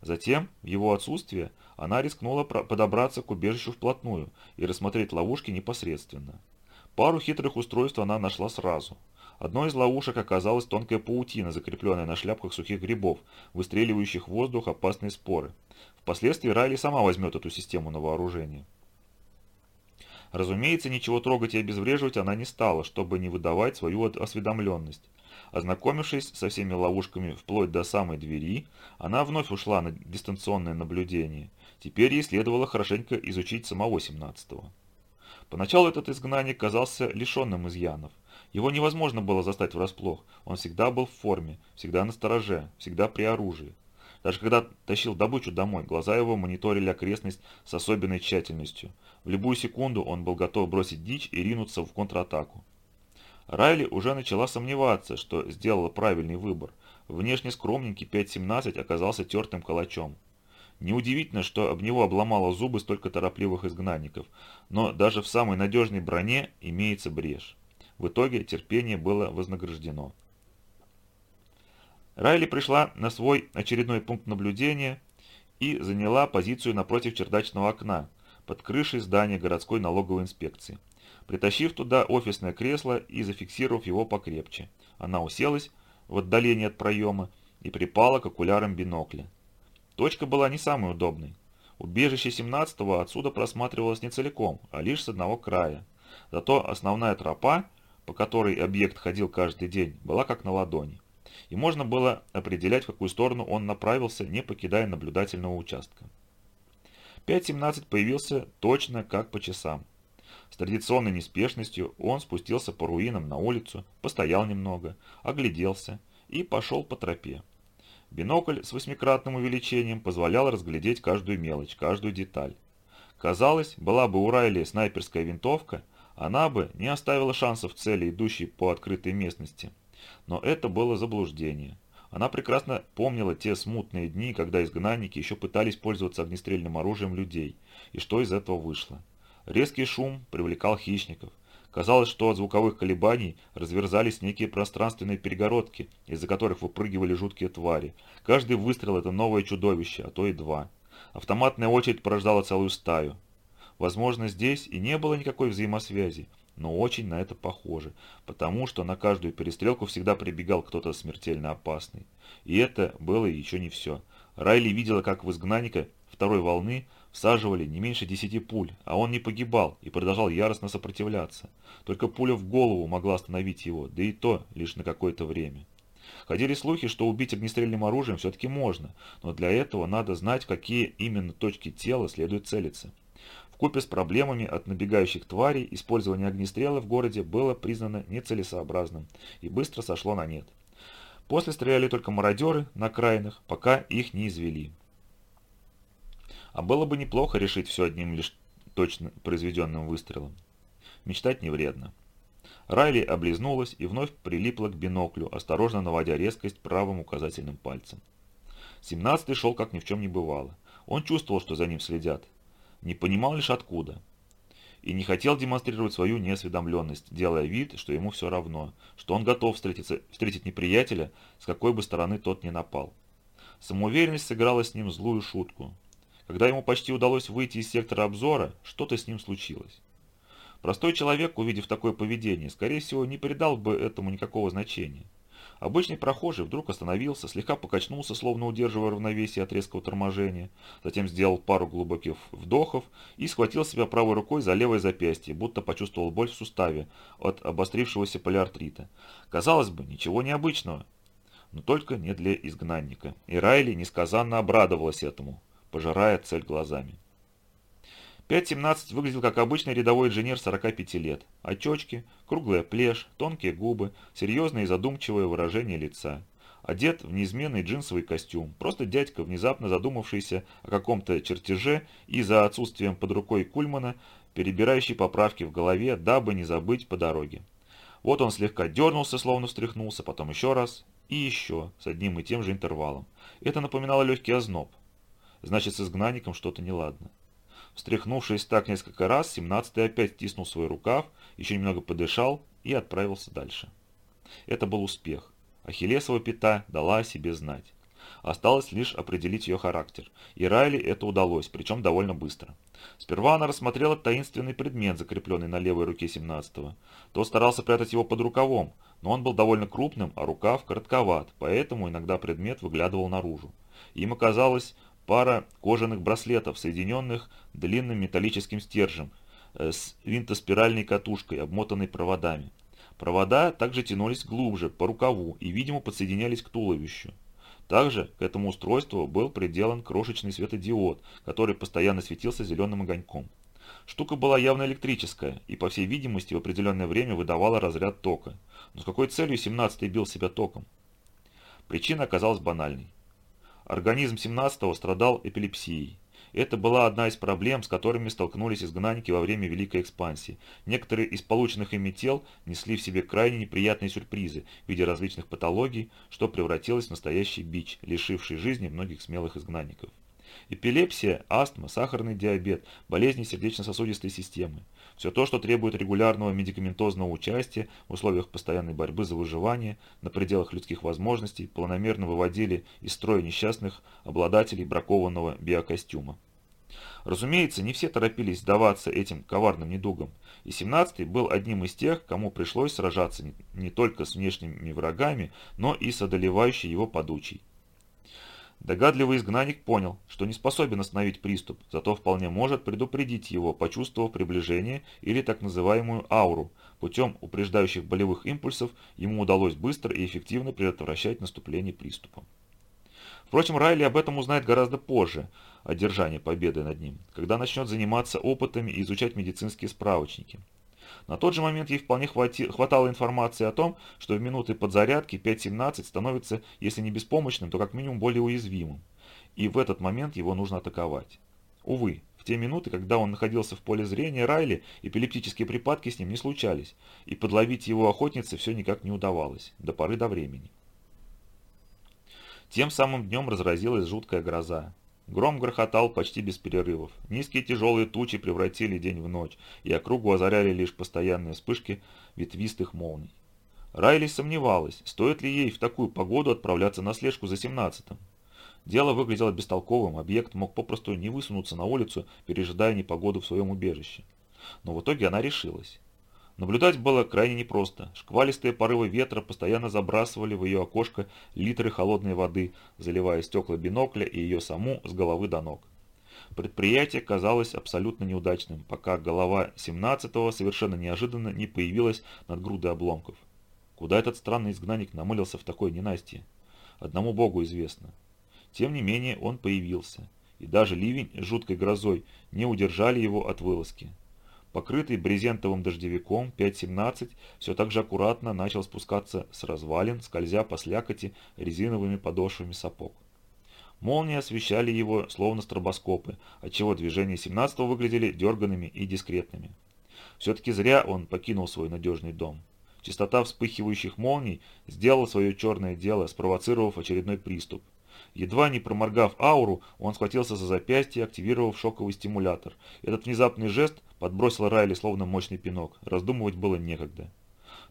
Speaker 1: Затем, в его отсутствие, она рискнула подобраться к убежищу вплотную и рассмотреть ловушки непосредственно. Пару хитрых устройств она нашла сразу. Одной из ловушек оказалась тонкая паутина, закрепленная на шляпках сухих грибов, выстреливающих в воздух опасные споры. Впоследствии Райли сама возьмет эту систему на вооружение. Разумеется, ничего трогать и обезвреживать она не стала, чтобы не выдавать свою осведомленность. Ознакомившись со всеми ловушками вплоть до самой двери, она вновь ушла на дистанционное наблюдение. Теперь ей следовало хорошенько изучить самого 17-го. Поначалу этот изгнанник казался лишенным изъянов. Его невозможно было застать врасплох. Он всегда был в форме, всегда на стороже, всегда при оружии. Даже когда тащил добычу домой, глаза его мониторили окрестность с особенной тщательностью. В любую секунду он был готов бросить дичь и ринуться в контратаку. Райли уже начала сомневаться, что сделала правильный выбор. Внешне скромненький 5.17 оказался тертым калачом. Неудивительно, что об него обломало зубы столько торопливых изгнанников, но даже в самой надежной броне имеется брешь. В итоге терпение было вознаграждено. Райли пришла на свой очередной пункт наблюдения и заняла позицию напротив чердачного окна, под крышей здания городской налоговой инспекции. Притащив туда офисное кресло и зафиксировав его покрепче, она уселась в отдалении от проема и припала к окулярам бинокля. Точка была не самой удобной. Убежище 17-го отсюда просматривалось не целиком, а лишь с одного края. Зато основная тропа, по которой объект ходил каждый день, была как на ладони и можно было определять, в какую сторону он направился, не покидая наблюдательного участка. 5.17 появился точно как по часам. С традиционной неспешностью он спустился по руинам на улицу, постоял немного, огляделся и пошел по тропе. Бинокль с восьмикратным увеличением позволял разглядеть каждую мелочь, каждую деталь. Казалось, была бы у Райли снайперская винтовка, она бы не оставила шансов цели, идущей по открытой местности. Но это было заблуждение. Она прекрасно помнила те смутные дни, когда изгнанники еще пытались пользоваться огнестрельным оружием людей, и что из этого вышло. Резкий шум привлекал хищников. Казалось, что от звуковых колебаний разверзались некие пространственные перегородки, из-за которых выпрыгивали жуткие твари. Каждый выстрел – это новое чудовище, а то и два. Автоматная очередь порождала целую стаю. Возможно, здесь и не было никакой взаимосвязи, но очень на это похоже, потому что на каждую перестрелку всегда прибегал кто-то смертельно опасный. И это было еще не все. Райли видела, как в изгнанника второй волны всаживали не меньше десяти пуль, а он не погибал и продолжал яростно сопротивляться. Только пуля в голову могла остановить его, да и то лишь на какое-то время. Ходили слухи, что убить огнестрельным оружием все-таки можно, но для этого надо знать, какие именно точки тела следует целиться. Вкупе с проблемами от набегающих тварей использование огнестрела в городе было признано нецелесообразным и быстро сошло на нет. После стреляли только мародеры на окраинах, пока их не извели. А было бы неплохо решить все одним лишь точно произведенным выстрелом. Мечтать не вредно. Райли облизнулась и вновь прилипла к биноклю, осторожно наводя резкость правым указательным пальцем. Семнадцатый шел как ни в чем не бывало. Он чувствовал, что за ним следят. Не понимал лишь откуда. И не хотел демонстрировать свою неосведомленность, делая вид, что ему все равно, что он готов встретиться, встретить неприятеля, с какой бы стороны тот ни напал. Самоуверенность сыграла с ним злую шутку. Когда ему почти удалось выйти из сектора обзора, что-то с ним случилось. Простой человек, увидев такое поведение, скорее всего, не придал бы этому никакого значения. Обычный прохожий вдруг остановился, слегка покачнулся, словно удерживая равновесие от резкого торможения, затем сделал пару глубоких вдохов и схватил себя правой рукой за левое запястье, будто почувствовал боль в суставе от обострившегося полиартрита. Казалось бы, ничего необычного, но только не для изгнанника. И Райли несказанно обрадовалась этому, пожирая цель глазами. 5.17 выглядел как обычный рядовой инженер 45 лет. Очечки, круглая плешь, тонкие губы, серьезное и задумчивое выражение лица. Одет в неизменный джинсовый костюм. Просто дядька, внезапно задумавшийся о каком-то чертеже и за отсутствием под рукой Кульмана, перебирающий поправки в голове, дабы не забыть по дороге. Вот он слегка дернулся, словно встряхнулся, потом еще раз и еще, с одним и тем же интервалом. Это напоминало легкий озноб. Значит, с изгнанником что-то неладно. Встряхнувшись так несколько раз, семнадцатый опять стиснул свой рукав, еще немного подышал и отправился дальше. Это был успех. Ахиллесова пята дала о себе знать. Осталось лишь определить ее характер. И Райли это удалось, причем довольно быстро. Сперва она рассмотрела таинственный предмет, закрепленный на левой руке семнадцатого. Тот старался прятать его под рукавом, но он был довольно крупным, а рукав коротковат, поэтому иногда предмет выглядывал наружу. Им оказалось пара кожаных браслетов, соединенных длинным металлическим стержнем э, с винтоспиральной катушкой, обмотанной проводами. Провода также тянулись глубже, по рукаву, и, видимо, подсоединялись к туловищу. Также к этому устройству был приделан крошечный светодиод, который постоянно светился зеленым огоньком. Штука была явно электрическая и, по всей видимости, в определенное время выдавала разряд тока. Но с какой целью 17-й бил себя током? Причина оказалась банальной. Организм 17-го страдал эпилепсией. Это была одна из проблем, с которыми столкнулись изгнанники во время Великой экспансии. Некоторые из полученных ими тел несли в себе крайне неприятные сюрпризы в виде различных патологий, что превратилось в настоящий бич, лишивший жизни многих смелых изгнанников. Эпилепсия, астма, сахарный диабет, болезни сердечно-сосудистой системы. Все то, что требует регулярного медикаментозного участия в условиях постоянной борьбы за выживание, на пределах людских возможностей, планомерно выводили из строя несчастных обладателей бракованного биокостюма. Разумеется, не все торопились сдаваться этим коварным недугам, и 17-й был одним из тех, кому пришлось сражаться не, только с внешними врагами, но и с одолевающей его подучей. Догадливый изгнанник понял, что не способен остановить приступ, зато вполне может предупредить его, почувствовав приближение или так называемую ауру. Путем упреждающих болевых импульсов ему удалось быстро и эффективно предотвращать наступление приступа. Впрочем, Райли об этом узнает гораздо позже, одержание победы над ним, когда начнет заниматься опытами и изучать медицинские справочники. На тот же момент ей вполне хватало информации о том, что в минуты подзарядки 5.17 становится, если не беспомощным, то как минимум более уязвимым. И в этот момент его нужно атаковать. Увы, в те минуты, когда он находился в поле зрения Райли, эпилептические припадки с ним не случались, и подловить его охотнице все никак не удавалось, до поры до времени. Тем самым днем разразилась жуткая гроза. Гром грохотал почти без перерывов. Низкие тяжелые тучи превратили день в ночь, и округу озаряли лишь постоянные вспышки ветвистых молний. Райли сомневалась, стоит ли ей в такую погоду отправляться на слежку за семнадцатым. Дело выглядело бестолковым, объект мог попросту не высунуться на улицу, пережидая непогоду в своем убежище. Но в итоге она решилась. Наблюдать было крайне непросто. Шквалистые порывы ветра постоянно забрасывали в ее окошко литры холодной воды, заливая стекла бинокля и ее саму с головы до ног. Предприятие казалось абсолютно неудачным, пока голова 17-го совершенно неожиданно не появилась над грудой обломков. Куда этот странный изгнанник намылился в такой ненастье? Одному богу известно. Тем не менее он появился, и даже ливень с жуткой грозой не удержали его от вылазки. Покрытый брезентовым дождевиком 5.17 все так же аккуратно начал спускаться с развалин, скользя по слякоти резиновыми подошвами сапог. Молнии освещали его, словно стробоскопы, отчего движения 17 выглядели дерганными и дискретными. Все-таки зря он покинул свой надежный дом. частота вспыхивающих молний сделала свое черное дело, спровоцировав очередной приступ. Едва не проморгав ауру, он схватился за запястье, активировав шоковый стимулятор. Этот внезапный жест подбросил Райли словно мощный пинок. Раздумывать было некогда.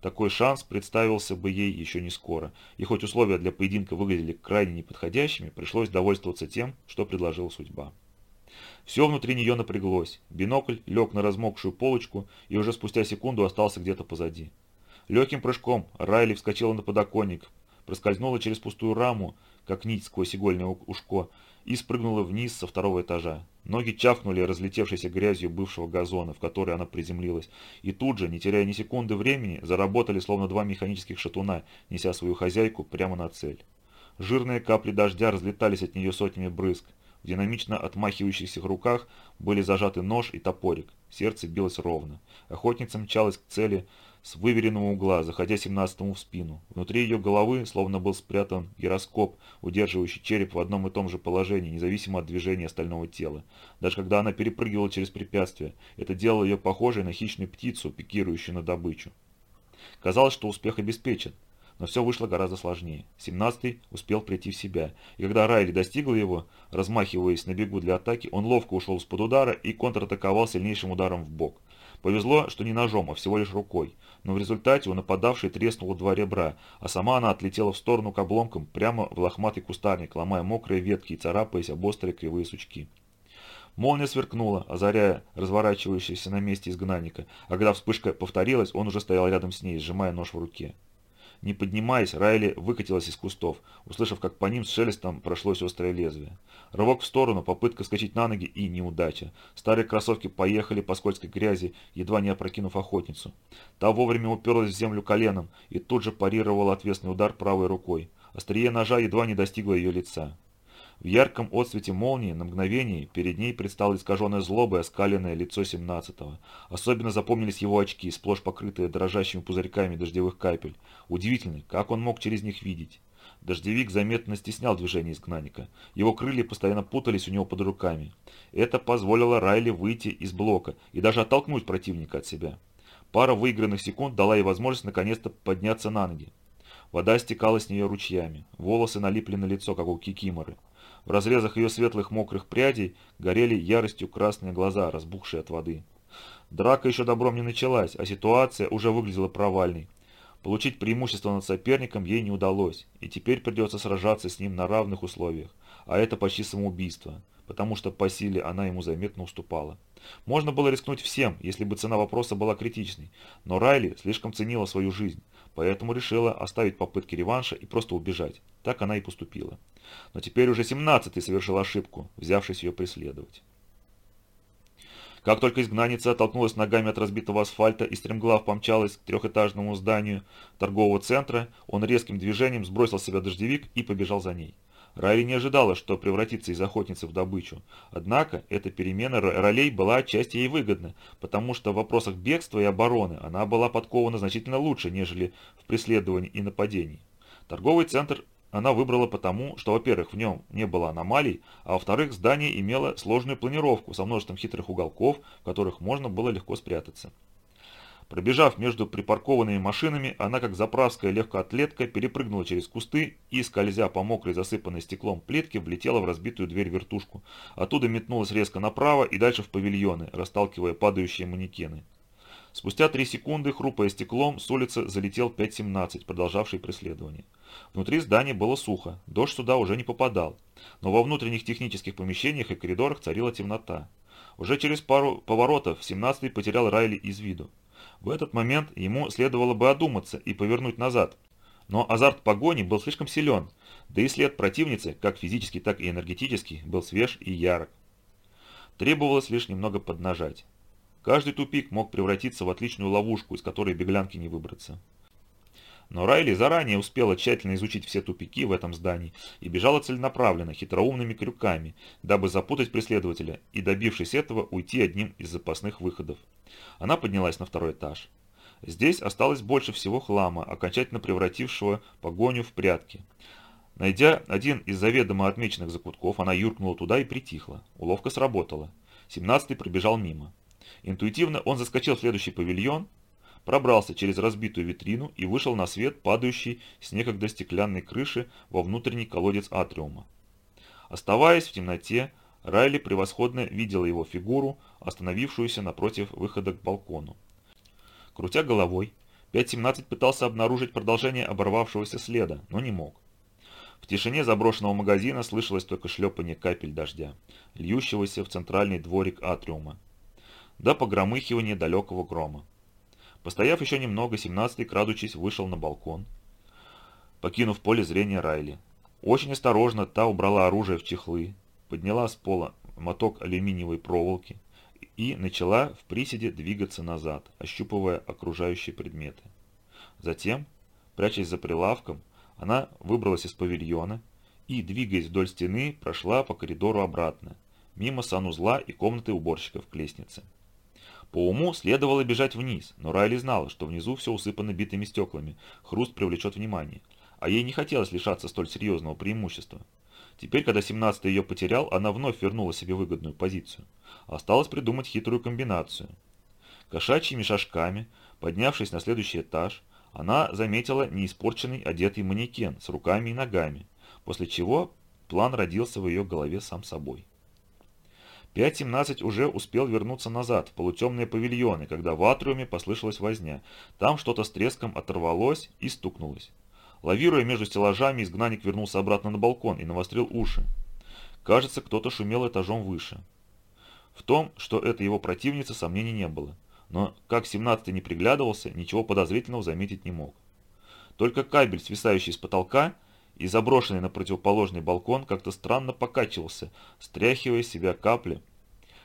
Speaker 1: Такой шанс представился бы ей еще не скоро, и хоть условия для поединка выглядели крайне неподходящими, пришлось довольствоваться тем, что предложила судьба. Все внутри нее напряглось. Бинокль лег на размокшую полочку и уже спустя секунду остался где-то позади. Легким прыжком Райли вскочила на подоконник, проскользнула через пустую раму, как нить сквозь игольное ушко, и спрыгнула вниз со второго этажа. Ноги чавкнули разлетевшейся грязью бывшего газона, в который она приземлилась, и тут же, не теряя ни секунды времени, заработали словно два механических шатуна, неся свою хозяйку прямо на цель. Жирные капли дождя разлетались от нее сотнями брызг. В динамично отмахивающихся руках были зажаты нож и топорик. Сердце билось ровно. Охотница мчалась к цели, с выверенного угла, заходя семнадцатому в спину. Внутри ее головы словно был спрятан гироскоп, удерживающий череп в одном и том же положении, независимо от движения остального тела. Даже когда она перепрыгивала через препятствия, это делало ее похожей на хищную птицу, пикирующую на добычу. Казалось, что успех обеспечен, но все вышло гораздо сложнее. Семнадцатый успел прийти в себя, и когда Райли достигла его, размахиваясь на бегу для атаки, он ловко ушел из-под удара и контратаковал сильнейшим ударом в бок. Повезло, что не ножом, а всего лишь рукой, но в результате у нападавшей треснуло два ребра, а сама она отлетела в сторону к обломкам прямо в лохматый кустарник, ломая мокрые ветки и царапаясь об острые кривые сучки. Молния сверкнула, озаряя разворачивающегося на месте изгнанника, а когда вспышка повторилась, он уже стоял рядом с ней, сжимая нож в руке. Не поднимаясь, Райли выкатилась из кустов, услышав, как по ним с шелестом прошлось острое лезвие. Рывок в сторону, попытка скачать на ноги и неудача. Старые кроссовки поехали по скользкой грязи, едва не опрокинув охотницу. Та вовремя уперлась в землю коленом и тут же парировала ответственный удар правой рукой. Острие ножа едва не достигло ее лица. В ярком отсвете молнии на мгновение перед ней предстало искаженное злобой оскаленное лицо семнадцатого. Особенно запомнились его очки, сплошь покрытые дрожащими пузырьками дождевых капель. Удивительно, как он мог через них видеть. Дождевик заметно стеснял движение изгнанника. Его крылья постоянно путались у него под руками. Это позволило Райли выйти из блока и даже оттолкнуть противника от себя. Пара выигранных секунд дала ей возможность наконец-то подняться на ноги. Вода стекала с нее ручьями, волосы налипли на лицо, как у кикиморы. В разрезах ее светлых мокрых прядей горели яростью красные глаза, разбухшие от воды. Драка еще добром не началась, а ситуация уже выглядела провальной. Получить преимущество над соперником ей не удалось, и теперь придется сражаться с ним на равных условиях, а это почти самоубийство, потому что по силе она ему заметно уступала. Можно было рискнуть всем, если бы цена вопроса была критичной, но Райли слишком ценила свою жизнь, поэтому решила оставить попытки реванша и просто убежать. Так она и поступила. Но теперь уже семнадцатый совершил ошибку, взявшись ее преследовать. Как только изгнанница оттолкнулась ногами от разбитого асфальта и стремглав помчалась к трехэтажному зданию торгового центра, он резким движением сбросил с себя дождевик и побежал за ней. Райли не ожидала, что превратится из охотницы в добычу. Однако эта перемена ролей была отчасти ей выгодна, потому что в вопросах бегства и обороны она была подкована значительно лучше, нежели в преследовании и нападении. Торговый центр она выбрала потому, что, во-первых, в нем не было аномалий, а во-вторых, здание имело сложную планировку со множеством хитрых уголков, в которых можно было легко спрятаться. Пробежав между припаркованными машинами, она, как заправская легкоатлетка, перепрыгнула через кусты и, скользя по мокрой засыпанной стеклом плитке, влетела в разбитую дверь-вертушку. Оттуда метнулась резко направо и дальше в павильоны, расталкивая падающие манекены. Спустя три секунды, хрупая стеклом, с улицы залетел 5.17, продолжавший преследование. Внутри здания было сухо, дождь сюда уже не попадал, но во внутренних технических помещениях и коридорах царила темнота. Уже через пару поворотов 17-й потерял Райли из виду. В этот момент ему следовало бы одуматься и повернуть назад. Но азарт погони был слишком силен, да и след противницы, как физический, так и энергетический, был свеж и ярок. Требовалось лишь немного поднажать. Каждый тупик мог превратиться в отличную ловушку, из которой беглянки не выбраться. Но Райли заранее успела тщательно изучить все тупики в этом здании и бежала целенаправленно, хитроумными крюками, дабы запутать преследователя и, добившись этого, уйти одним из запасных выходов. Она поднялась на второй этаж. Здесь осталось больше всего хлама, окончательно превратившего погоню в прятки. Найдя один из заведомо отмеченных закутков, она юркнула туда и притихла. Уловка сработала. Семнадцатый пробежал мимо. Интуитивно он заскочил в следующий павильон, пробрался через разбитую витрину и вышел на свет, падающий с некогда стеклянной крыши во внутренний колодец атриума. Оставаясь в темноте, Райли превосходно видела его фигуру, остановившуюся напротив выхода к балкону. Крутя головой, 5.17 пытался обнаружить продолжение оборвавшегося следа, но не мог. В тишине заброшенного магазина слышалось только шлепание капель дождя, льющегося в центральный дворик атриума, да погромыхивание далекого грома. Постояв еще немного, 17-й, крадучись, вышел на балкон, покинув поле зрения Райли. Очень осторожно та убрала оружие в чехлы, подняла с пола моток алюминиевой проволоки и начала в приседе двигаться назад, ощупывая окружающие предметы. Затем, прячась за прилавком, она выбралась из павильона и, двигаясь вдоль стены, прошла по коридору обратно, мимо санузла и комнаты уборщиков к лестнице. По уму следовало бежать вниз, но Райли знала, что внизу все усыпано битыми стеклами, хруст привлечет внимание, а ей не хотелось лишаться столь серьезного преимущества. Теперь, когда 17 ее потерял, она вновь вернула себе выгодную позицию. Осталось придумать хитрую комбинацию. Кошачьими шажками, поднявшись на следующий этаж, она заметила неиспорченный одетый манекен с руками и ногами, после чего план родился в ее голове сам собой. 5.17 уже успел вернуться назад, в полутемные павильоны, когда в атриуме послышалась возня. Там что-то с треском оторвалось и стукнулось. Лавируя между стеллажами, изгнанник вернулся обратно на балкон и навострил уши. Кажется, кто-то шумел этажом выше. В том, что это его противница, сомнений не было. Но как 17-й не приглядывался, ничего подозрительного заметить не мог. Только кабель, свисающий с потолка, и заброшенный на противоположный балкон как-то странно покачивался, стряхивая с себя капли.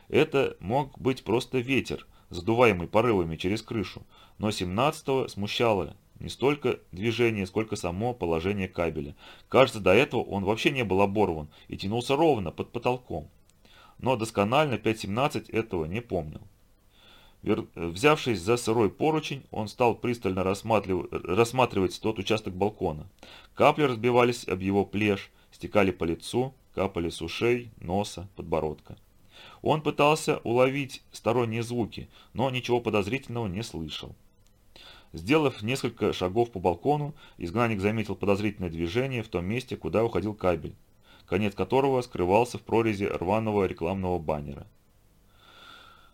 Speaker 1: Это мог быть просто ветер, задуваемый порывами через крышу, но 17-го смущало не столько движение, сколько само положение кабеля. Кажется, до этого он вообще не был оборван и тянулся ровно под потолком. Но досконально 5.17 этого не помнил. Взявшись за сырой поручень, он стал пристально рассматривать, рассматривать тот участок балкона. Капли разбивались об его плешь, стекали по лицу, капали с ушей, носа, подбородка. Он пытался уловить сторонние звуки, но ничего подозрительного не слышал. Сделав несколько шагов по балкону, изгнанник заметил подозрительное движение в том месте, куда уходил кабель, конец которого скрывался в прорези рваного рекламного баннера.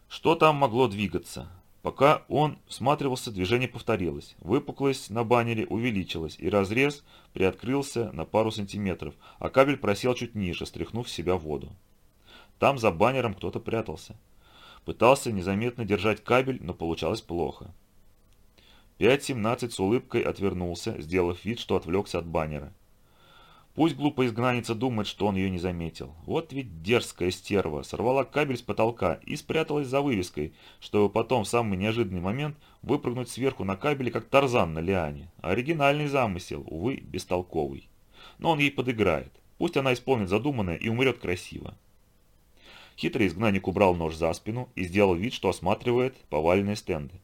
Speaker 1: Что там могло двигаться? Пока он всматривался, движение повторилось. Выпуклость на баннере увеличилась, и разрез приоткрылся на пару сантиметров, а кабель просел чуть ниже, стряхнув в себя воду. Там за баннером кто-то прятался. Пытался незаметно держать кабель, но получалось плохо. 5.17 с улыбкой отвернулся, сделав вид, что отвлекся от баннера. Пусть глупая изгнанница думает, что он ее не заметил. Вот ведь дерзкая стерва сорвала кабель с потолка и спряталась за вывеской, чтобы потом в самый неожиданный момент выпрыгнуть сверху на кабеле, как Тарзан на лиане. Оригинальный замысел, увы, бестолковый. Но он ей подыграет. Пусть она исполнит задуманное и умрет красиво. Хитрый изгнанник убрал нож за спину и сделал вид, что осматривает поваленные стенды.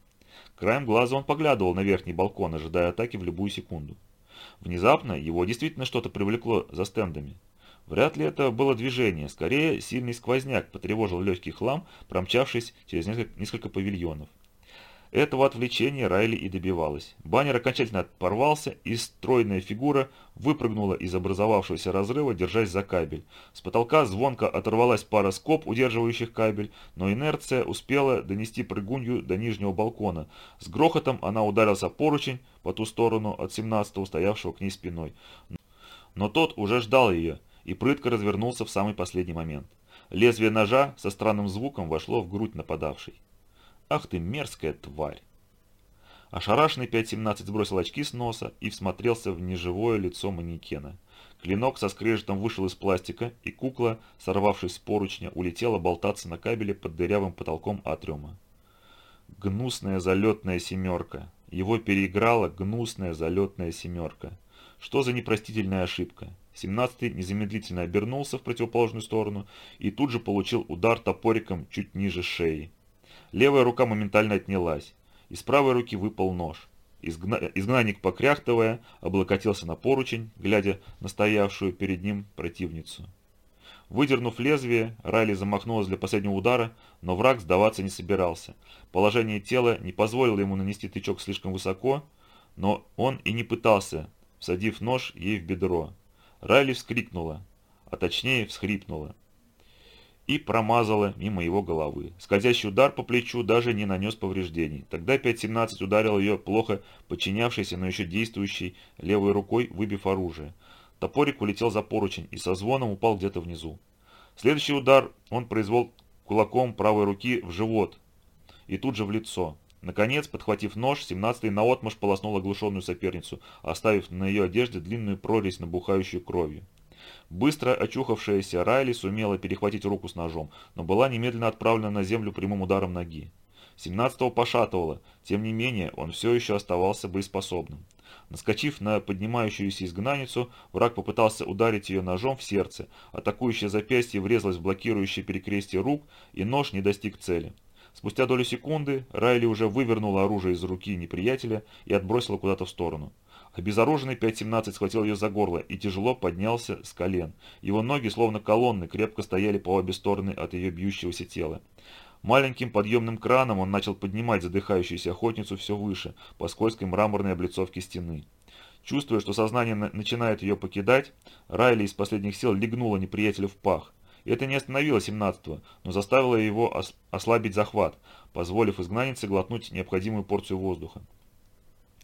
Speaker 1: Краем глаза он поглядывал на верхний балкон, ожидая атаки в любую секунду. Внезапно его действительно что-то привлекло за стендами. Вряд ли это было движение, скорее сильный сквозняк потревожил легкий хлам, промчавшись через несколько, несколько павильонов. Этого отвлечения Райли и добивалась. Баннер окончательно порвался, и стройная фигура выпрыгнула из образовавшегося разрыва, держась за кабель. С потолка звонко оторвалась пара скоб, удерживающих кабель, но инерция успела донести прыгунью до нижнего балкона. С грохотом она ударилась о поручень по ту сторону от 17-го, стоявшего к ней спиной. Но тот уже ждал ее, и прытко развернулся в самый последний момент. Лезвие ножа со странным звуком вошло в грудь нападавшей. Ах ты мерзкая тварь! Ошарашенный 5.17 сбросил очки с носа и всмотрелся в неживое лицо манекена. Клинок со скрежетом вышел из пластика, и кукла, сорвавшись с поручня, улетела болтаться на кабеле под дырявым потолком атриума. Гнусная залетная семерка. Его переиграла гнусная залетная семерка. Что за непростительная ошибка? 17-й незамедлительно обернулся в противоположную сторону и тут же получил удар топориком чуть ниже шеи. Левая рука моментально отнялась. Из правой руки выпал нож. Изгна... Изгнанник, покряхтывая, облокотился на поручень, глядя на стоявшую перед ним противницу. Выдернув лезвие, Райли замахнулась для последнего удара, но враг сдаваться не собирался. Положение тела не позволило ему нанести тычок слишком высоко, но он и не пытался, всадив нож ей в бедро. Райли вскрикнула, а точнее всхрипнула и промазала мимо его головы. Скользящий удар по плечу даже не нанес повреждений. Тогда 5.17 ударил ее плохо подчинявшейся, но еще действующей левой рукой, выбив оружие. Топорик улетел за поручень и со звоном упал где-то внизу. Следующий удар он произвел кулаком правой руки в живот и тут же в лицо. Наконец, подхватив нож, 17-й наотмашь полоснул оглушенную соперницу, оставив на ее одежде длинную прорезь, набухающую кровью. Быстро очухавшаяся Райли сумела перехватить руку с ножом, но была немедленно отправлена на землю прямым ударом ноги. 17-го пошатывало, тем не менее он все еще оставался боеспособным. Наскочив на поднимающуюся изгнанницу, враг попытался ударить ее ножом в сердце, атакующее запястье врезалось в блокирующее перекрестие рук, и нож не достиг цели. Спустя долю секунды Райли уже вывернула оружие из руки неприятеля и отбросила куда-то в сторону. Обезоруженный 5.17 схватил ее за горло и тяжело поднялся с колен. Его ноги, словно колонны, крепко стояли по обе стороны от ее бьющегося тела. Маленьким подъемным краном он начал поднимать задыхающуюся охотницу все выше, по скользкой мраморной облицовке стены. Чувствуя, что сознание начинает ее покидать, Райли из последних сил легнула неприятелю в пах. Это не остановило 17-го, но заставило его ослабить захват, позволив изгнаннице глотнуть необходимую порцию воздуха.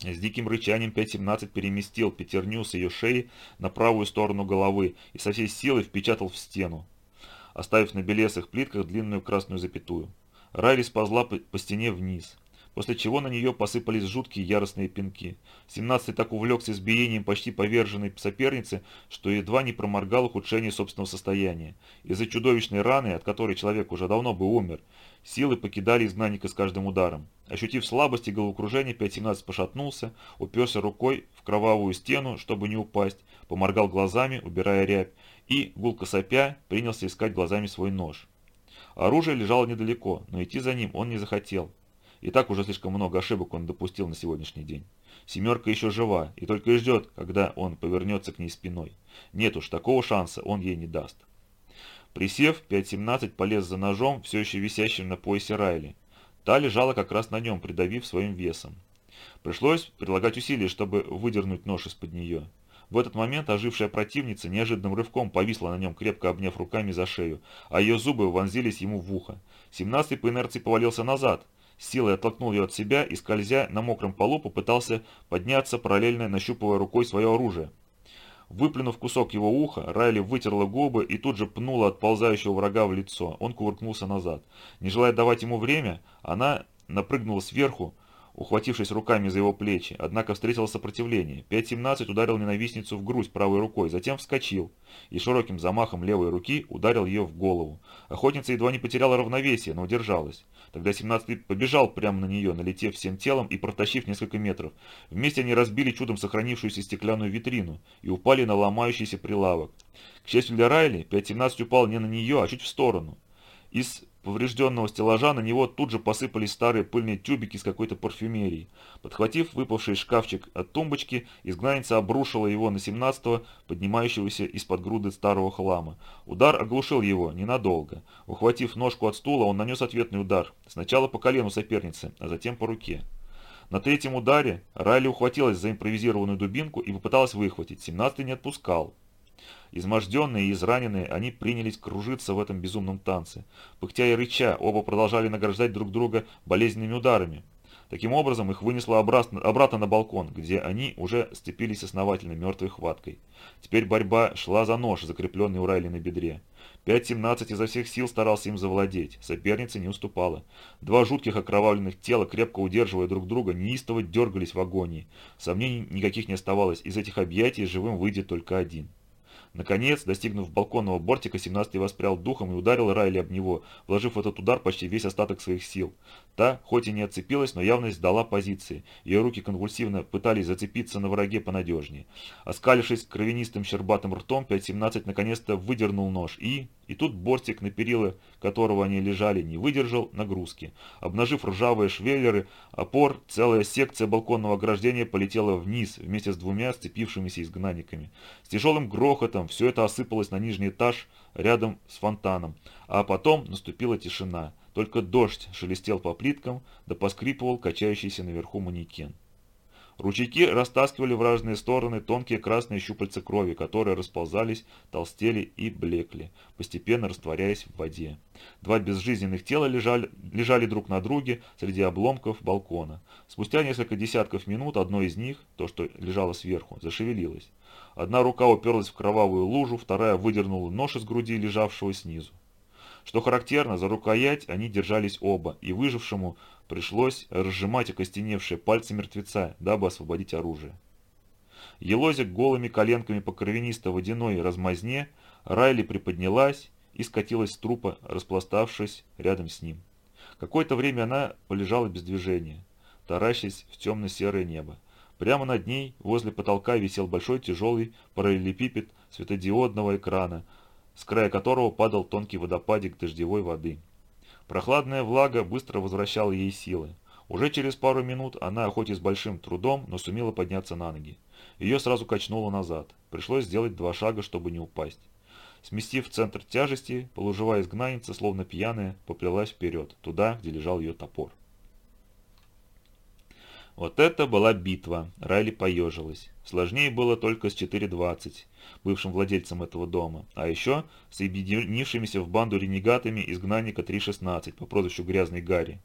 Speaker 1: С диким рычанием 5.17 переместил пятерню с ее шеи на правую сторону головы и со всей силой впечатал в стену, оставив на белесых плитках длинную красную запятую. Райли сползла по стене вниз после чего на нее посыпались жуткие яростные пинки. Семнадцатый так увлекся избиением почти поверженной соперницы, что едва не проморгал ухудшение собственного состояния. Из-за чудовищной раны, от которой человек уже давно бы умер, силы покидали изгнанника с каждым ударом. Ощутив слабость и головокружение, 5.17 пошатнулся, уперся рукой в кровавую стену, чтобы не упасть, поморгал глазами, убирая рябь, и, гулко сопя, принялся искать глазами свой нож. Оружие лежало недалеко, но идти за ним он не захотел. И так уже слишком много ошибок он допустил на сегодняшний день. Семерка еще жива и только и ждет, когда он повернется к ней спиной. Нет уж, такого шанса он ей не даст. Присев, 5.17 полез за ножом, все еще висящим на поясе Райли. Та лежала как раз на нем, придавив своим весом. Пришлось прилагать усилия, чтобы выдернуть нож из-под нее. В этот момент ожившая противница неожиданным рывком повисла на нем, крепко обняв руками за шею, а ее зубы вонзились ему в ухо. Семнадцатый по инерции повалился назад, силой оттолкнул ее от себя и, скользя на мокром полу, попытался подняться, параллельно нащупывая рукой свое оружие. Выплюнув кусок его уха, Райли вытерла губы и тут же пнула отползающего врага в лицо. Он кувыркнулся назад. Не желая давать ему время, она напрыгнула сверху, ухватившись руками за его плечи, однако встретила сопротивление. 5.17 ударил ненавистницу в грудь правой рукой, затем вскочил и широким замахом левой руки ударил ее в голову. Охотница едва не потеряла равновесие, но удержалась. Тогда 17-й побежал прямо на нее, налетев всем телом и протащив несколько метров. Вместе они разбили чудом сохранившуюся стеклянную витрину и упали на ломающийся прилавок. К счастью для Райли, 5.17 упал не на нее, а чуть в сторону. Из поврежденного стеллажа на него тут же посыпались старые пыльные тюбики с какой-то парфюмерией. Подхватив выпавший шкафчик от тумбочки, изгнанница обрушила его на 17-го, поднимающегося из-под груды старого хлама. Удар оглушил его ненадолго. Ухватив ножку от стула, он нанес ответный удар. Сначала по колену соперницы, а затем по руке. На третьем ударе Райли ухватилась за импровизированную дубинку и попыталась выхватить. 17-й не отпускал. Изможденные и израненные, они принялись кружиться в этом безумном танце. Пыхтя и рыча, оба продолжали награждать друг друга болезненными ударами. Таким образом, их вынесло обратно, обратно на балкон, где они уже сцепились основательно мертвой хваткой. Теперь борьба шла за нож, закрепленный у Райли на бедре. 5-17 изо всех сил старался им завладеть. Соперница не уступала. Два жутких окровавленных тела, крепко удерживая друг друга, неистово дергались в агонии. Сомнений никаких не оставалось, из этих объятий живым выйдет только один. Наконец, достигнув балконного бортика, 17-й воспрял духом и ударил Райли об него, вложив в этот удар почти весь остаток своих сил. Та, хоть и не отцепилась, но явно сдала позиции. Ее руки конвульсивно пытались зацепиться на враге понадежнее. Оскалившись кровянистым щербатым ртом, 5-17 наконец-то выдернул нож и... И тут бортик, на перила которого они лежали, не выдержал нагрузки. Обнажив ржавые швеллеры опор, целая секция балконного ограждения полетела вниз вместе с двумя сцепившимися изгнанниками. С тяжелым грохотом градом все это осыпалось на нижний этаж рядом с фонтаном, а потом наступила тишина. Только дождь шелестел по плиткам, да поскрипывал качающийся наверху манекен. Ручейки растаскивали в разные стороны тонкие красные щупальца крови, которые расползались, толстели и блекли, постепенно растворяясь в воде. Два безжизненных тела лежали, лежали друг на друге среди обломков балкона. Спустя несколько десятков минут одно из них, то, что лежало сверху, зашевелилось. Одна рука уперлась в кровавую лужу, вторая выдернула нож из груди, лежавшего снизу. Что характерно, за рукоять они держались оба, и выжившему пришлось разжимать окостеневшие пальцы мертвеца, дабы освободить оружие. Елозик голыми коленками по кровянисто-водяной размазне, Райли приподнялась и скатилась с трупа, распластавшись рядом с ним. Какое-то время она полежала без движения, таращась в темно-серое небо. Прямо над ней, возле потолка, висел большой тяжелый параллелепипед светодиодного экрана, с края которого падал тонкий водопадик дождевой воды. Прохладная влага быстро возвращала ей силы. Уже через пару минут она, хоть и с большим трудом, но сумела подняться на ноги. Ее сразу качнуло назад. Пришлось сделать два шага, чтобы не упасть. Сместив центр тяжести, полуживая изгнанница, словно пьяная, поплелась вперед, туда, где лежал ее топор. Вот это была битва. Райли поежилась. Сложнее было только с 4.20, бывшим владельцем этого дома, а еще с объединившимися в банду ренегатами изгнанника 3.16 по прозвищу Грязный Гарри.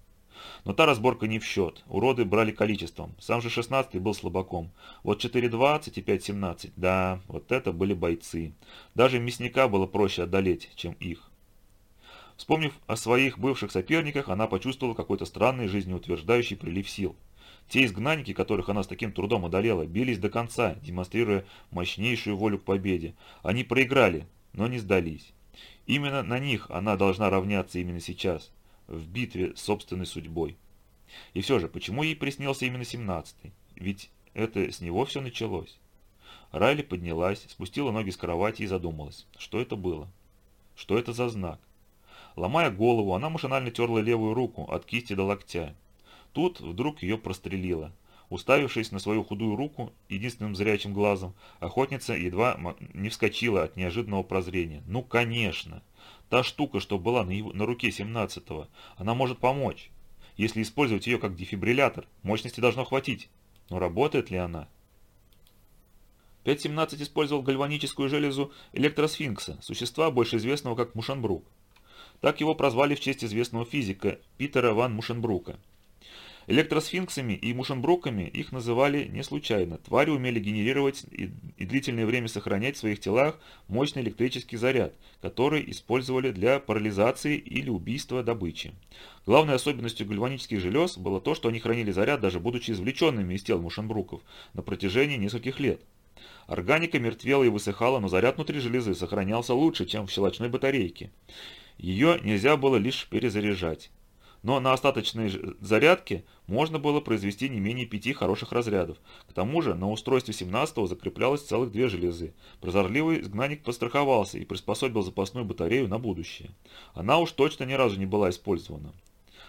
Speaker 1: Но та разборка не в счет, уроды брали количеством, сам же 16 был слабаком. Вот 4.20 и 5.17, да, вот это были бойцы. Даже мясника было проще одолеть, чем их. Вспомнив о своих бывших соперниках, она почувствовала какой-то странный жизнеутверждающий прилив сил. Те изгнанники, которых она с таким трудом одолела, бились до конца, демонстрируя мощнейшую волю к победе. Они проиграли, но не сдались. Именно на них она должна равняться именно сейчас, в битве с собственной судьбой. И все же, почему ей приснился именно семнадцатый? Ведь это с него все началось. Райли поднялась, спустила ноги с кровати и задумалась, что это было. Что это за знак? Ломая голову, она машинально терла левую руку от кисти до локтя. Тут вдруг ее прострелило. Уставившись на свою худую руку единственным зрячим глазом, охотница едва не вскочила от неожиданного прозрения. Ну, конечно! Та штука, что была на, его, на руке 17-го, она может помочь. Если использовать ее как дефибриллятор, мощности должно хватить. Но работает ли она? 5.17 использовал гальваническую железу электросфинкса, существа, больше известного как Мушенбрук. Так его прозвали в честь известного физика Питера ван Мушенбрука. Электросфинксами и мушенброками их называли не случайно. Твари умели генерировать и, и длительное время сохранять в своих телах мощный электрический заряд, который использовали для парализации или убийства добычи. Главной особенностью гальванических желез было то, что они хранили заряд, даже будучи извлеченными из тел мушенбруков, на протяжении нескольких лет. Органика мертвела и высыхала, но заряд внутри железы сохранялся лучше, чем в щелочной батарейке. Ее нельзя было лишь перезаряжать но на остаточной зарядке можно было произвести не менее пяти хороших разрядов. К тому же на устройстве 17-го закреплялось целых две железы. Прозорливый изгнанник постраховался и приспособил запасную батарею на будущее. Она уж точно ни разу не была использована.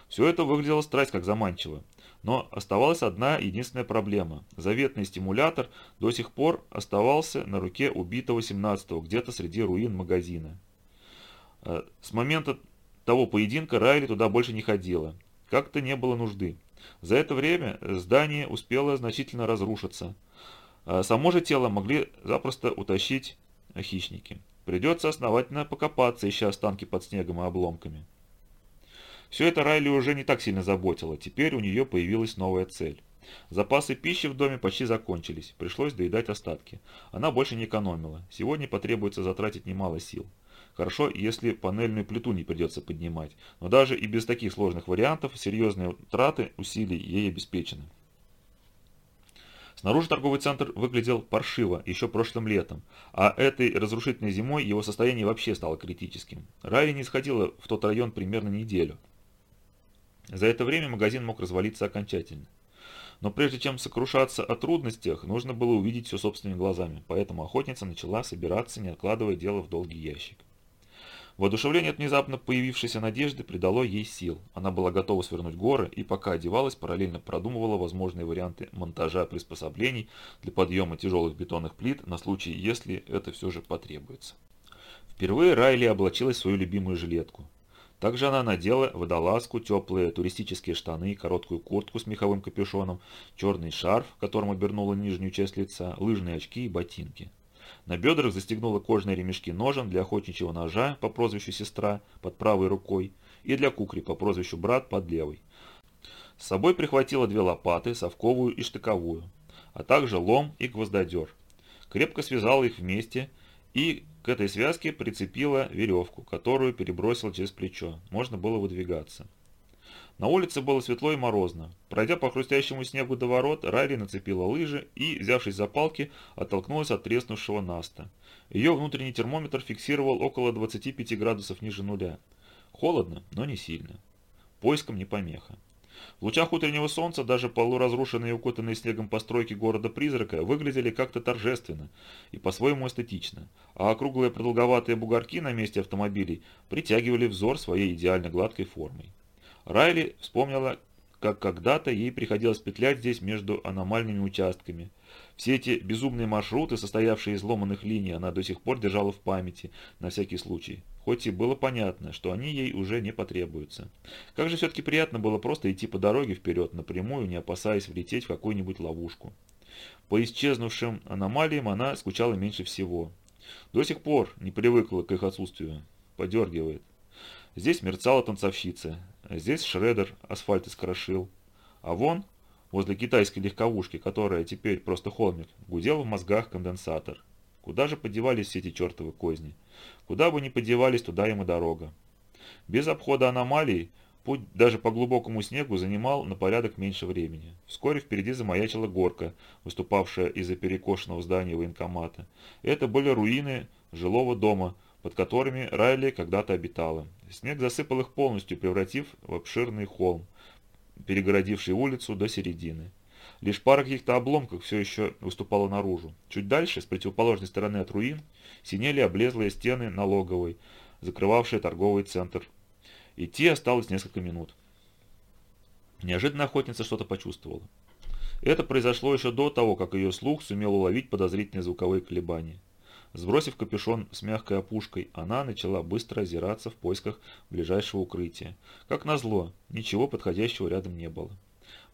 Speaker 1: Все это выглядело страсть как заманчиво. Но оставалась одна единственная проблема. Заветный стимулятор до сих пор оставался на руке убитого 17-го, где-то среди руин магазина. Э, с момента того поединка Райли туда больше не ходила. Как-то не было нужды. За это время здание успело значительно разрушиться. А само же тело могли запросто утащить хищники. Придется основательно покопаться, ища останки под снегом и обломками. Все это Райли уже не так сильно заботило, теперь у нее появилась новая цель. Запасы пищи в доме почти закончились, пришлось доедать остатки. Она больше не экономила, сегодня потребуется затратить немало сил. Хорошо, если панельную плиту не придется поднимать, но даже и без таких сложных вариантов серьезные траты усилий ей обеспечены. Снаружи торговый центр выглядел паршиво еще прошлым летом, а этой разрушительной зимой его состояние вообще стало критическим. Райли не сходила в тот район примерно неделю. За это время магазин мог развалиться окончательно. Но прежде чем сокрушаться о трудностях, нужно было увидеть все собственными глазами, поэтому охотница начала собираться, не откладывая дело в долгий ящик. Воодушевление от внезапно появившейся надежды придало ей сил. Она была готова свернуть горы и пока одевалась, параллельно продумывала возможные варианты монтажа приспособлений для подъема тяжелых бетонных плит на случай, если это все же потребуется. Впервые Райли облачилась в свою любимую жилетку. Также она надела водолазку, теплые туристические штаны, короткую куртку с меховым капюшоном, черный шарф, которым обернула нижнюю часть лица, лыжные очки и ботинки. На бедрах застегнула кожные ремешки ножен для охотничьего ножа по прозвищу «Сестра» под правой рукой и для кукри по прозвищу «Брат» под левой. С собой прихватила две лопаты, совковую и штыковую, а также лом и гвоздодер. Крепко связала их вместе и к этой связке прицепила веревку, которую перебросила через плечо. Можно было выдвигаться. На улице было светло и морозно. Пройдя по хрустящему снегу до ворот, Райли нацепила лыжи и, взявшись за палки, оттолкнулась от треснувшего наста. Ее внутренний термометр фиксировал около 25 градусов ниже нуля. Холодно, но не сильно. Поиском не помеха. В лучах утреннего солнца даже полуразрушенные и укутанные снегом постройки города-призрака выглядели как-то торжественно и по-своему эстетично, а округлые продолговатые бугорки на месте автомобилей притягивали взор своей идеально гладкой формой. Райли вспомнила, как когда-то ей приходилось петлять здесь между аномальными участками. Все эти безумные маршруты, состоявшие из ломаных линий, она до сих пор держала в памяти, на всякий случай. Хоть и было понятно, что они ей уже не потребуются. Как же все-таки приятно было просто идти по дороге вперед, напрямую, не опасаясь влететь в какую-нибудь ловушку. По исчезнувшим аномалиям она скучала меньше всего. До сих пор не привыкла к их отсутствию. Подергивает. Здесь мерцала танцовщица, здесь шредер асфальт искрошил. А вон, возле китайской легковушки, которая теперь просто холмик, гудел в мозгах конденсатор. Куда же подевались все эти чертовы козни? Куда бы ни подевались, туда ему дорога. Без обхода аномалий путь даже по глубокому снегу занимал на порядок меньше времени. Вскоре впереди замаячила горка, выступавшая из-за перекошенного здания военкомата. Это были руины жилого дома, под которыми Райли когда-то обитала. Снег засыпал их полностью, превратив в обширный холм, перегородивший улицу до середины. Лишь пара каких-то обломков все еще выступала наружу. Чуть дальше, с противоположной стороны от руин, синели облезлые стены налоговой, закрывавшие торговый центр. Идти осталось несколько минут. Неожиданно охотница что-то почувствовала. Это произошло еще до того, как ее слух сумел уловить подозрительные звуковые колебания. Сбросив капюшон с мягкой опушкой, она начала быстро озираться в поисках ближайшего укрытия. Как назло, ничего подходящего рядом не было.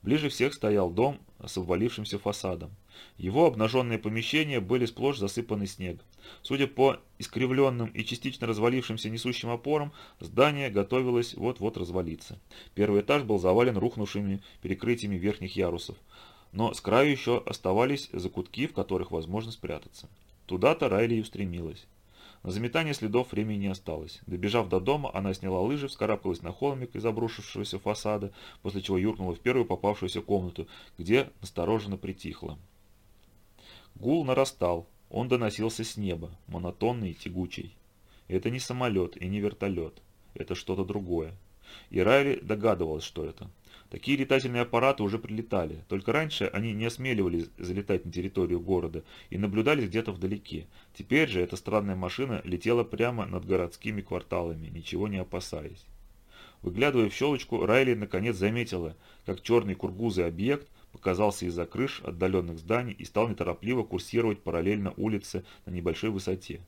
Speaker 1: Ближе всех стоял дом с обвалившимся фасадом. Его обнаженные помещения были сплошь засыпаны снегом. Судя по искривленным и частично развалившимся несущим опорам, здание готовилось вот-вот развалиться. Первый этаж был завален рухнувшими перекрытиями верхних ярусов, но с краю еще оставались закутки, в которых возможно спрятаться. Туда-то Райли и устремилась. На заметание следов времени не осталось. Добежав до дома, она сняла лыжи, вскарабкалась на холмик из обрушившегося фасада, после чего юркнула в первую попавшуюся комнату, где настороженно притихла. Гул нарастал, он доносился с неба, монотонный и тягучий. Это не самолет и не вертолет, это что-то другое. И Райли догадывалась, что это. Такие летательные аппараты уже прилетали, только раньше они не осмеливались залетать на территорию города и наблюдались где-то вдалеке. Теперь же эта странная машина летела прямо над городскими кварталами, ничего не опасаясь. Выглядывая в щелочку, Райли наконец заметила, как черный кургузый объект показался из-за крыш отдаленных зданий и стал неторопливо курсировать параллельно улице на небольшой высоте.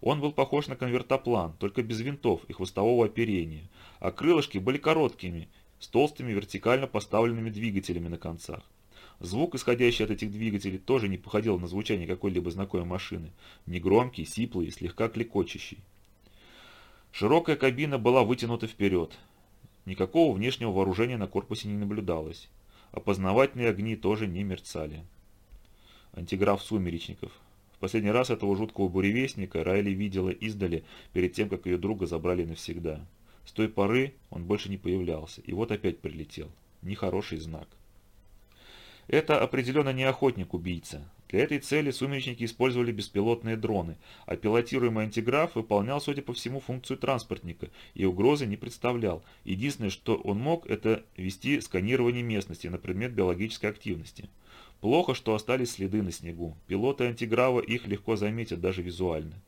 Speaker 1: Он был похож на конвертоплан, только без винтов и хвостового оперения, а крылышки были короткими с толстыми вертикально поставленными двигателями на концах. Звук, исходящий от этих двигателей, тоже не походил на звучание какой-либо знакомой машины. Негромкий, сиплый и слегка клекочущий. Широкая кабина была вытянута вперед. Никакого внешнего вооружения на корпусе не наблюдалось. Опознавательные огни тоже не мерцали. Антиграф сумеречников. В последний раз этого жуткого буревестника Райли видела издали перед тем, как ее друга забрали навсегда. С той поры он больше не появлялся, и вот опять прилетел. Нехороший знак. Это определенно не охотник-убийца. Для этой цели сумеречники использовали беспилотные дроны, а пилотируемый антиграф выполнял, судя по всему, функцию транспортника и угрозы не представлял. Единственное, что он мог, это вести сканирование местности на предмет биологической активности. Плохо, что остались следы на снегу. Пилоты антиграва их легко заметят даже визуально.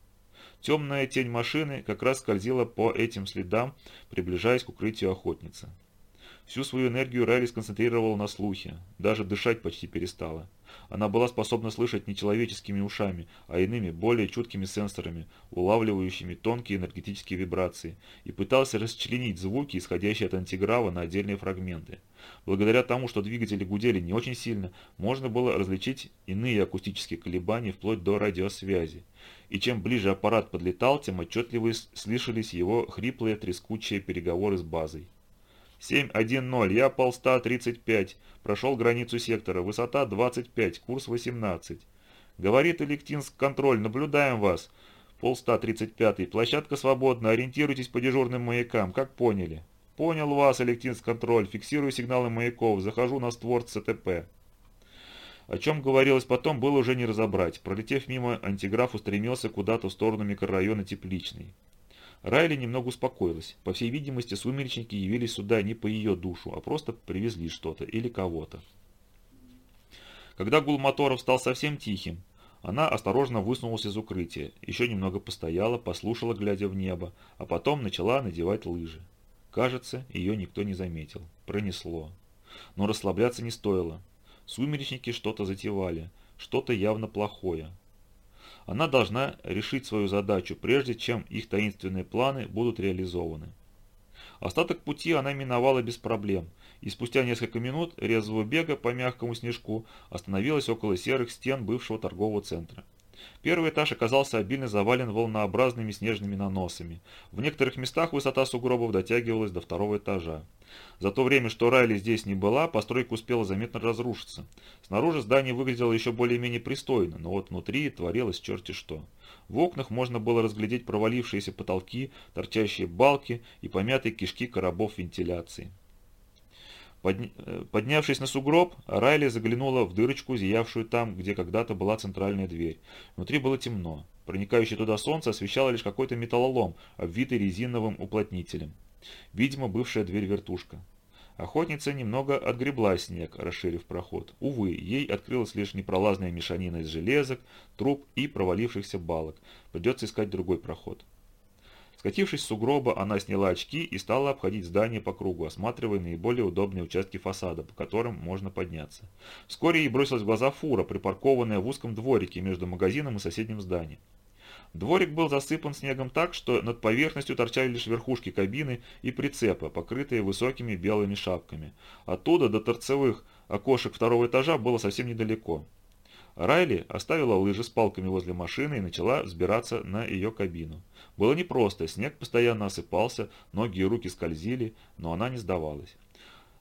Speaker 1: Темная тень машины как раз скользила по этим следам, приближаясь к укрытию охотницы. Всю свою энергию Райли сконцентрировала на слухе, даже дышать почти перестала. Она была способна слышать не человеческими ушами, а иными, более чуткими сенсорами, улавливающими тонкие энергетические вибрации, и пыталась расчленить звуки, исходящие от антиграва, на отдельные фрагменты. Благодаря тому, что двигатели гудели не очень сильно, можно было различить иные акустические колебания вплоть до радиосвязи. И чем ближе аппарат подлетал, тем отчетливее слышались его хриплые трескучие переговоры с базой. 7-1-0, я полста 35, прошел границу сектора, высота 25, курс 18. Говорит Электинск контроль, наблюдаем вас. Полста 35, площадка свободна, ориентируйтесь по дежурным маякам, как поняли. Понял вас, Электинск контроль, фиксирую сигналы маяков, захожу на створ ЦТП. О чем говорилось потом, было уже не разобрать. Пролетев мимо, антиграф устремился куда-то в сторону микрорайона Тепличный. Райли немного успокоилась. По всей видимости, сумеречники явились сюда не по ее душу, а просто привезли что-то или кого-то. Когда гул моторов стал совсем тихим, она осторожно высунулась из укрытия, еще немного постояла, послушала, глядя в небо, а потом начала надевать лыжи. Кажется, ее никто не заметил. Пронесло. Но расслабляться не стоило. Сумеречники что-то затевали, что-то явно плохое. Она должна решить свою задачу, прежде чем их таинственные планы будут реализованы. Остаток пути она миновала без проблем, и спустя несколько минут резвого бега по мягкому снежку остановилась около серых стен бывшего торгового центра. Первый этаж оказался обильно завален волнообразными снежными наносами. В некоторых местах высота сугробов дотягивалась до второго этажа. За то время, что Райли здесь не была, постройка успела заметно разрушиться. Снаружи здание выглядело еще более-менее пристойно, но вот внутри творилось черти что. В окнах можно было разглядеть провалившиеся потолки, торчащие балки и помятые кишки коробов вентиляции. Э, поднявшись на сугроб, Райли заглянула в дырочку, зиявшую там, где когда-то была центральная дверь. Внутри было темно. Проникающее туда солнце освещало лишь какой-то металлолом, обвитый резиновым уплотнителем. Видимо, бывшая дверь-вертушка. Охотница немного отгребла снег, расширив проход. Увы, ей открылась лишь непролазная мешанина из железок, труб и провалившихся балок. Придется искать другой проход. Скатившись с сугроба, она сняла очки и стала обходить здание по кругу, осматривая наиболее удобные участки фасада, по которым можно подняться. Вскоре ей бросилась в глаза фура, припаркованная в узком дворике между магазином и соседним зданием. Дворик был засыпан снегом так, что над поверхностью торчали лишь верхушки кабины и прицепа, покрытые высокими белыми шапками. Оттуда до торцевых окошек второго этажа было совсем недалеко. Райли оставила лыжи с палками возле машины и начала взбираться на ее кабину. Было непросто, снег постоянно осыпался, ноги и руки скользили, но она не сдавалась.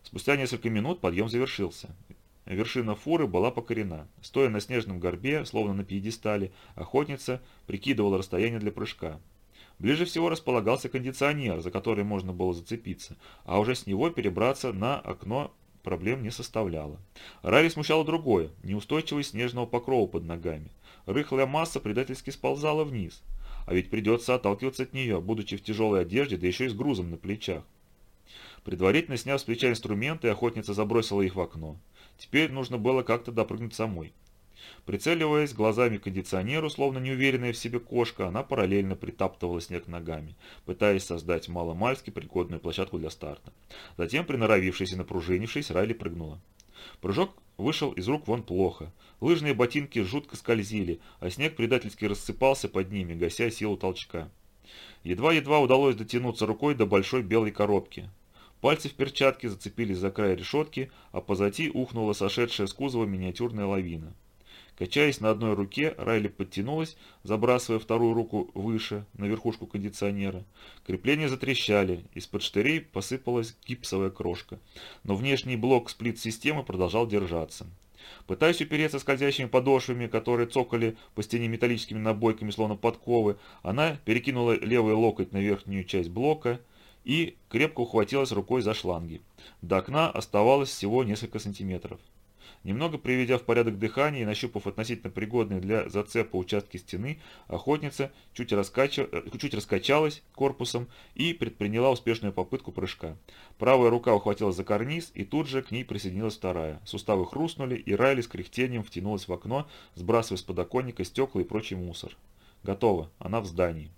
Speaker 1: Спустя несколько минут подъем завершился. Вершина фуры была покорена. Стоя на снежном горбе, словно на пьедестале, охотница прикидывала расстояние для прыжка. Ближе всего располагался кондиционер, за который можно было зацепиться, а уже с него перебраться на окно проблем не составляло. Райли смущало другое – неустойчивость снежного покрова под ногами. Рыхлая масса предательски сползала вниз. А ведь придется отталкиваться от нее, будучи в тяжелой одежде, да еще и с грузом на плечах. Предварительно сняв с плеча инструменты, охотница забросила их в окно. Теперь нужно было как-то допрыгнуть самой. Прицеливаясь глазами к кондиционеру, словно неуверенная в себе кошка, она параллельно притаптывала снег ногами, пытаясь создать маломальски пригодную площадку для старта. Затем, приноровившись и напружинившись, Райли прыгнула. Прыжок вышел из рук вон плохо. Лыжные ботинки жутко скользили, а снег предательски рассыпался под ними, гася силу толчка. Едва-едва удалось дотянуться рукой до большой белой коробки. Пальцы в перчатке зацепились за край решетки, а позади ухнула сошедшая с кузова миниатюрная лавина. Качаясь на одной руке, Райли подтянулась, забрасывая вторую руку выше, на верхушку кондиционера. Крепления затрещали, из-под штырей посыпалась гипсовая крошка. Но внешний блок сплит-системы продолжал держаться. Пытаясь упереться скользящими подошвами, которые цокали по стене металлическими набойками, словно подковы, она перекинула левый локоть на верхнюю часть блока и крепко ухватилась рукой за шланги. До окна оставалось всего несколько сантиметров. Немного приведя в порядок дыхание и нащупав относительно пригодные для зацепа участки стены, охотница чуть, раскача... Э, чуть раскачалась корпусом и предприняла успешную попытку прыжка. Правая рука ухватилась за карниз, и тут же к ней присоединилась вторая. Суставы хрустнули, и Райли с кряхтением втянулась в окно, сбрасывая с подоконника стекла и прочий мусор. Готово, она в здании.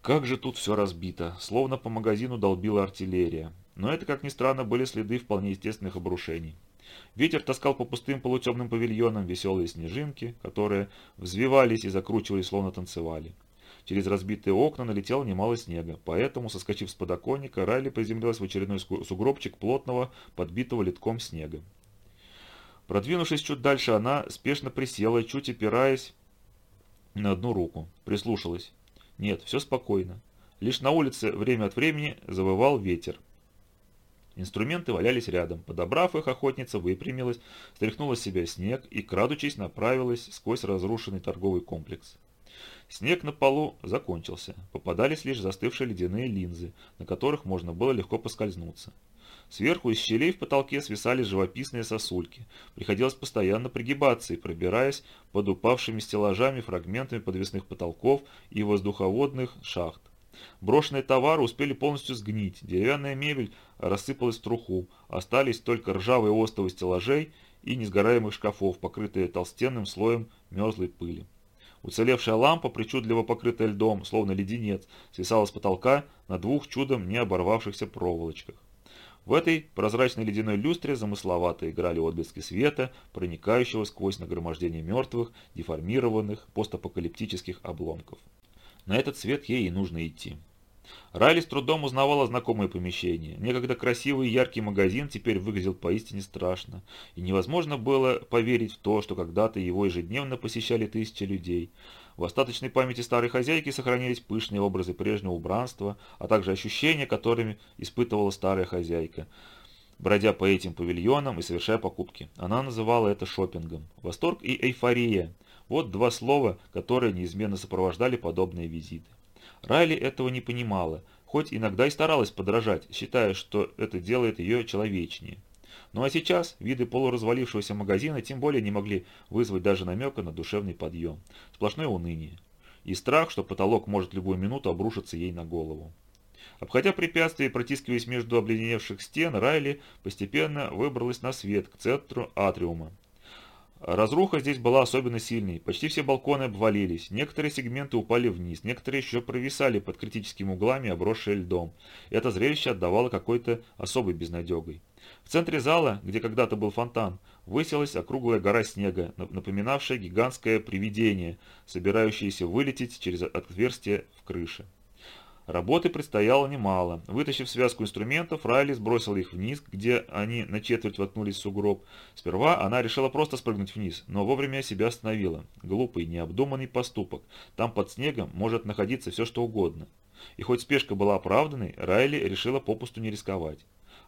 Speaker 1: Как же тут все разбито, словно по магазину долбила артиллерия. Но это, как ни странно, были следы вполне естественных обрушений. Ветер таскал по пустым полутемным павильонам веселые снежинки, которые взвивались и закручивались, словно танцевали. Через разбитые окна налетело немало снега, поэтому, соскочив с подоконника, Райли приземлилась в очередной сугробчик плотного, подбитого литком снега. Продвинувшись чуть дальше, она спешно присела, чуть опираясь на одну руку. Прислушалась. Нет, все спокойно. Лишь на улице время от времени завывал ветер. Инструменты валялись рядом. Подобрав их, охотница выпрямилась, стряхнула с себя снег и, крадучись, направилась сквозь разрушенный торговый комплекс. Снег на полу закончился. Попадались лишь застывшие ледяные линзы, на которых можно было легко поскользнуться. Сверху из щелей в потолке свисали живописные сосульки. Приходилось постоянно пригибаться и пробираясь под упавшими стеллажами фрагментами подвесных потолков и воздуховодных шахт. Брошенные товары успели полностью сгнить, деревянная мебель рассыпалась в труху, остались только ржавые остовы стеллажей и несгораемых шкафов, покрытые толстенным слоем мерзлой пыли. Уцелевшая лампа, причудливо покрытая льдом, словно леденец, свисала с потолка на двух чудом не оборвавшихся проволочках. В этой прозрачной ледяной люстре замысловато играли отблески света, проникающего сквозь нагромождение мертвых, деформированных, постапокалиптических обломков. На этот свет ей и нужно идти. Райли с трудом узнавала знакомое помещение. Некогда красивый и яркий магазин теперь выглядел поистине страшно, и невозможно было поверить в то, что когда-то его ежедневно посещали тысячи людей. В остаточной памяти старой хозяйки сохранились пышные образы прежнего убранства, а также ощущения, которыми испытывала старая хозяйка, бродя по этим павильонам и совершая покупки. Она называла это шопингом. Восторг и эйфория – вот два слова, которые неизменно сопровождали подобные визиты. Райли этого не понимала, хоть иногда и старалась подражать, считая, что это делает ее человечнее. Ну а сейчас виды полуразвалившегося магазина тем более не могли вызвать даже намека на душевный подъем. Сплошное уныние. И страх, что потолок может любую минуту обрушиться ей на голову. Обходя препятствия и протискиваясь между обледеневших стен, Райли постепенно выбралась на свет, к центру атриума. Разруха здесь была особенно сильной, почти все балконы обвалились, некоторые сегменты упали вниз, некоторые еще провисали под критическими углами, обросшие льдом. Это зрелище отдавало какой-то особой безнадегой. В центре зала, где когда-то был фонтан, высилась округлая гора снега, напоминавшая гигантское привидение, собирающееся вылететь через отверстие в крыше. Работы предстояло немало. Вытащив связку инструментов, Райли сбросила их вниз, где они на четверть воткнулись в сугроб. Сперва она решила просто спрыгнуть вниз, но вовремя себя остановила. Глупый, необдуманный поступок. Там под снегом может находиться все что угодно. И хоть спешка была оправданной, Райли решила попусту не рисковать.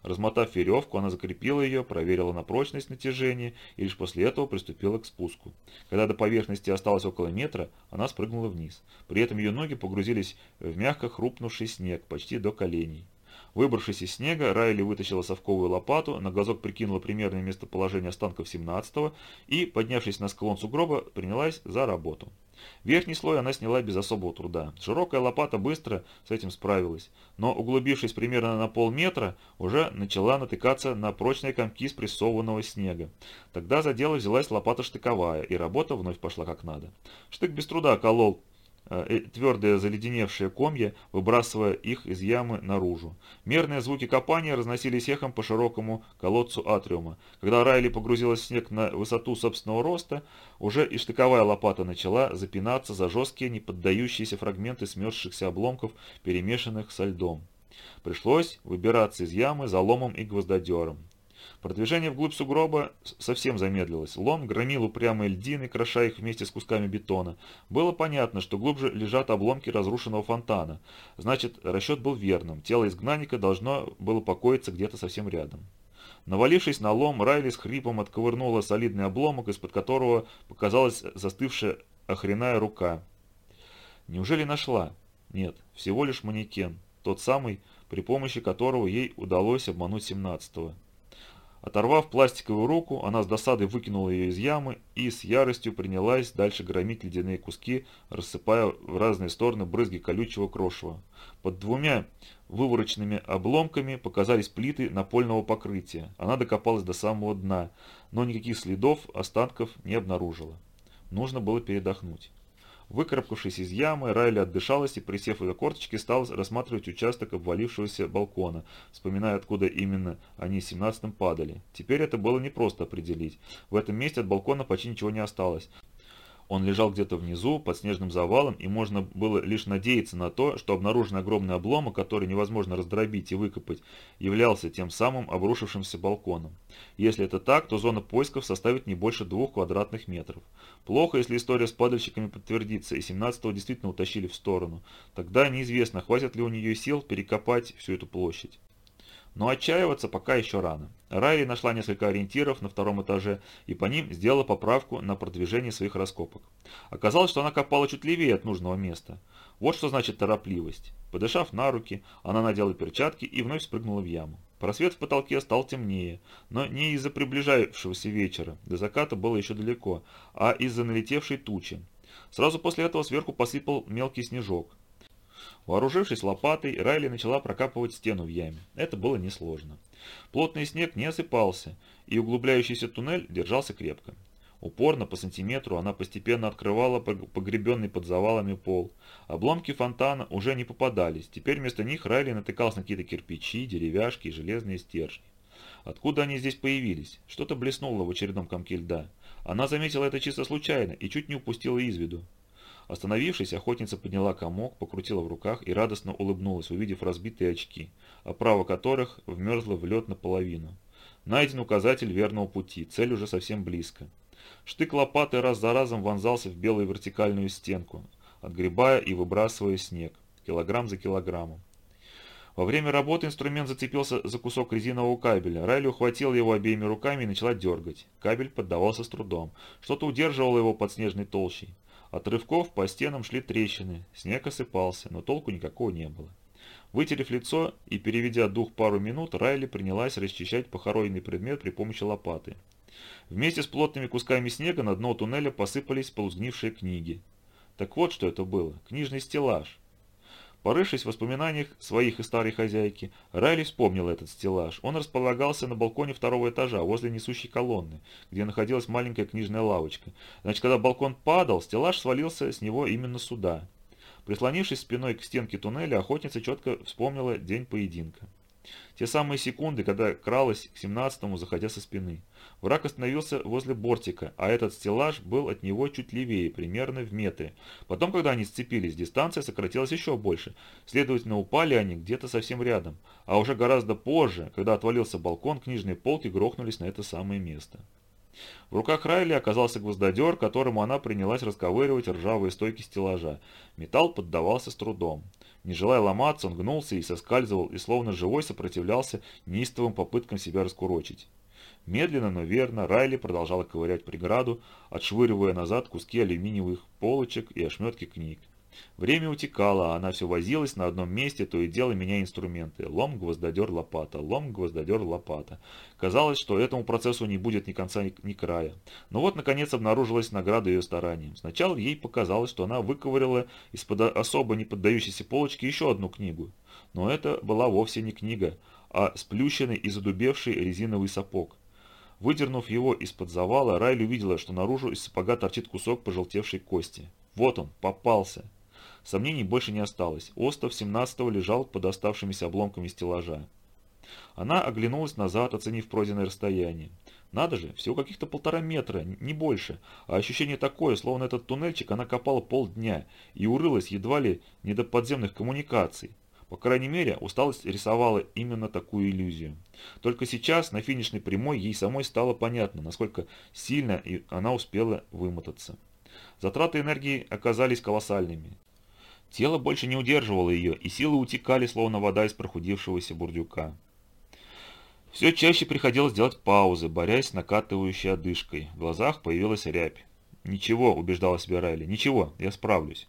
Speaker 1: Размотав веревку, она закрепила ее, проверила на прочность натяжения и лишь после этого приступила к спуску. Когда до поверхности осталось около метра, она спрыгнула вниз. При этом ее ноги погрузились в мягко хрупнувший снег почти до коленей. Выбравшись из снега, Райли вытащила совковую лопату, на глазок прикинула примерное местоположение останков 17-го и, поднявшись на склон сугроба, принялась за работу. Верхний слой она сняла без особого труда. Широкая лопата быстро с этим справилась, но углубившись примерно на полметра, уже начала натыкаться на прочные комки спрессованного снега. Тогда за дело взялась лопата штыковая, и работа вновь пошла как надо. Штык без труда колол твердые заледеневшие комья, выбрасывая их из ямы наружу. Мерные звуки копания разносились эхом по широкому колодцу атриума. Когда Райли погрузилась в снег на высоту собственного роста, уже и штыковая лопата начала запинаться за жесткие, не поддающиеся фрагменты смерзшихся обломков, перемешанных со льдом. Пришлось выбираться из ямы заломом и гвоздодером. Продвижение вглубь сугроба совсем замедлилось. Лом громил упрямые льдины, кроша их вместе с кусками бетона. Было понятно, что глубже лежат обломки разрушенного фонтана. Значит, расчет был верным. Тело изгнанника должно было покоиться где-то совсем рядом. Навалившись на лом, Райли с хрипом отковырнула солидный обломок, из-под которого показалась застывшая охреная рука. Неужели нашла? Нет, всего лишь манекен. Тот самый, при помощи которого ей удалось обмануть семнадцатого. Оторвав пластиковую руку, она с досадой выкинула ее из ямы и с яростью принялась дальше громить ледяные куски, рассыпая в разные стороны брызги колючего крошева. Под двумя вывороченными обломками показались плиты напольного покрытия. Она докопалась до самого дна, но никаких следов, останков не обнаружила. Нужно было передохнуть. Выкарабкавшись из ямы, Райли отдышалась и, присев на корточки, стал рассматривать участок обвалившегося балкона, вспоминая, откуда именно они с 17-м падали. Теперь это было непросто определить. В этом месте от балкона почти ничего не осталось. Он лежал где-то внизу, под снежным завалом, и можно было лишь надеяться на то, что обнаруженный огромный обломок, который невозможно раздробить и выкопать, являлся тем самым обрушившимся балконом. Если это так, то зона поисков составит не больше двух квадратных метров. Плохо, если история с падальщиками подтвердится, и 17-го действительно утащили в сторону. Тогда неизвестно, хватит ли у нее сил перекопать всю эту площадь. Но отчаиваться пока еще рано. Райли нашла несколько ориентиров на втором этаже и по ним сделала поправку на продвижение своих раскопок. Оказалось, что она копала чуть левее от нужного места. Вот что значит торопливость. Подышав на руки, она надела перчатки и вновь спрыгнула в яму. Просвет в потолке стал темнее, но не из-за приближавшегося вечера, до заката было еще далеко, а из-за налетевшей тучи. Сразу после этого сверху посыпал мелкий снежок. Вооружившись лопатой, Райли начала прокапывать стену в яме. Это было несложно. Плотный снег не осыпался, и углубляющийся туннель держался крепко. Упорно, по сантиметру, она постепенно открывала погребенный под завалами пол. Обломки фонтана уже не попадались, теперь вместо них Райли натыкался на какие-то кирпичи, деревяшки и железные стержни. Откуда они здесь появились? Что-то блеснуло в очередном комке льда. Она заметила это чисто случайно и чуть не упустила из виду. Остановившись, охотница подняла комок, покрутила в руках и радостно улыбнулась, увидев разбитые очки, оправа которых вмерзла в лед наполовину. Найден указатель верного пути, цель уже совсем близко. Штык лопаты раз за разом вонзался в белую вертикальную стенку, отгребая и выбрасывая снег, килограмм за килограммом. Во время работы инструмент зацепился за кусок резинового кабеля. Райли ухватила его обеими руками и начала дергать. Кабель поддавался с трудом. Что-то удерживало его под снежной толщей. От рывков по стенам шли трещины, снег осыпался, но толку никакого не было. Вытерев лицо и переведя дух пару минут, Райли принялась расчищать похороненный предмет при помощи лопаты. Вместе с плотными кусками снега на дно туннеля посыпались полузгнившие книги. Так вот, что это было. Книжный стеллаж. Порывшись в воспоминаниях своих и старой хозяйки, Райли вспомнил этот стеллаж. Он располагался на балконе второго этажа, возле несущей колонны, где находилась маленькая книжная лавочка. Значит, когда балкон падал, стеллаж свалился с него именно сюда. Прислонившись спиной к стенке туннеля, охотница четко вспомнила день поединка. Те самые секунды, когда кралась к семнадцатому, заходя со спины. Враг остановился возле бортика, а этот стеллаж был от него чуть левее, примерно в метре. Потом, когда они сцепились, дистанция сократилась еще больше. Следовательно, упали они где-то совсем рядом. А уже гораздо позже, когда отвалился балкон, книжные полки грохнулись на это самое место. В руках Райли оказался гвоздодер, которому она принялась расковыривать ржавые стойки стеллажа. Металл поддавался с трудом. Не желая ломаться, он гнулся и соскальзывал, и словно живой сопротивлялся неистовым попыткам себя раскурочить. Медленно, но верно, Райли продолжала ковырять преграду, отшвыривая назад куски алюминиевых полочек и ошметки книг. Время утекало, а она все возилась на одном месте, то и дело меняя инструменты. Лом, гвоздодер, лопата, лом, гвоздодер, лопата. Казалось, что этому процессу не будет ни конца, ни, ни края. Но вот, наконец, обнаружилась награда ее стараниям. Сначала ей показалось, что она выковырила из-под особо не поддающейся полочки еще одну книгу. Но это была вовсе не книга, а сплющенный и задубевший резиновый сапог. Выдернув его из-под завала, Райли увидела, что наружу из сапога торчит кусок пожелтевшей кости. Вот он, попался. Сомнений больше не осталось. Остов 17-го лежал под оставшимися обломками стеллажа. Она оглянулась назад, оценив пройденное расстояние. Надо же, всего каких-то полтора метра, не больше. А ощущение такое, словно этот туннельчик она копала полдня и урылась едва ли не до подземных коммуникаций. По крайней мере, усталость рисовала именно такую иллюзию. Только сейчас, на финишной прямой, ей самой стало понятно, насколько сильно она успела вымотаться. Затраты энергии оказались колоссальными. Тело больше не удерживало ее, и силы утекали, словно вода из прохудившегося бурдюка. Все чаще приходилось делать паузы, борясь с накатывающей одышкой. В глазах появилась рябь. «Ничего», — убеждала себя Райли, — «ничего, я справлюсь».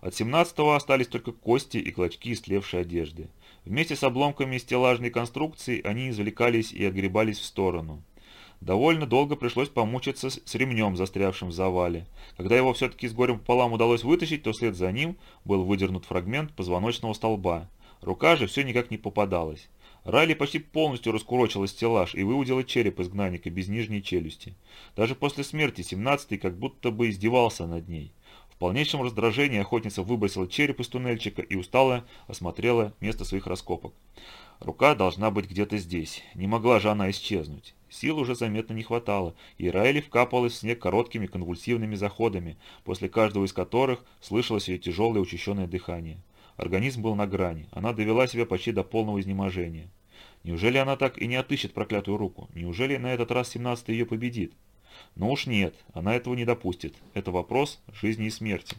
Speaker 1: От 17-го остались только кости и клочки истлевшей одежды. Вместе с обломками стеллажной конструкции они извлекались и отгребались в сторону. Довольно долго пришлось помучиться с ремнем, застрявшим в завале. Когда его все-таки с горем пополам удалось вытащить, то вслед за ним был выдернут фрагмент позвоночного столба. Рука же все никак не попадалась. Райли почти полностью раскурочила стеллаж и выудила череп изгнанника без нижней челюсти. Даже после смерти семнадцатый как будто бы издевался над ней. В полнейшем раздражении охотница выбросила череп из туннельчика и устало осмотрела место своих раскопок. Рука должна быть где-то здесь. Не могла же она исчезнуть. Сил уже заметно не хватало, и Райли вкапывалась в снег короткими конвульсивными заходами, после каждого из которых слышалось ее тяжелое учащенное дыхание. Организм был на грани, она довела себя почти до полного изнеможения. Неужели она так и не отыщет проклятую руку? Неужели на этот раз 17 ее победит? Но уж нет, она этого не допустит. Это вопрос жизни и смерти.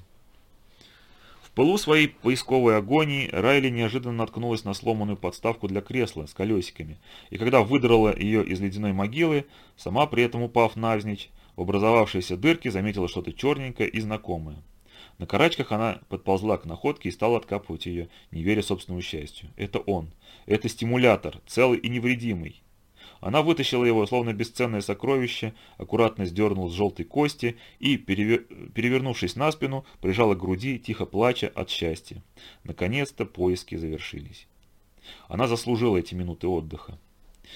Speaker 1: В полу своей поисковой агонии Райли неожиданно наткнулась на сломанную подставку для кресла с колесиками, и когда выдрала ее из ледяной могилы, сама при этом упав навзничь, в образовавшейся дырке заметила что-то черненькое и знакомое. На карачках она подползла к находке и стала откапывать ее, не веря собственному счастью. Это он. Это стимулятор, целый и невредимый. Она вытащила его, словно бесценное сокровище, аккуратно сдернула с желтой кости и, перевер... перевернувшись на спину, прижала к груди, тихо плача от счастья. Наконец-то поиски завершились. Она заслужила эти минуты отдыха.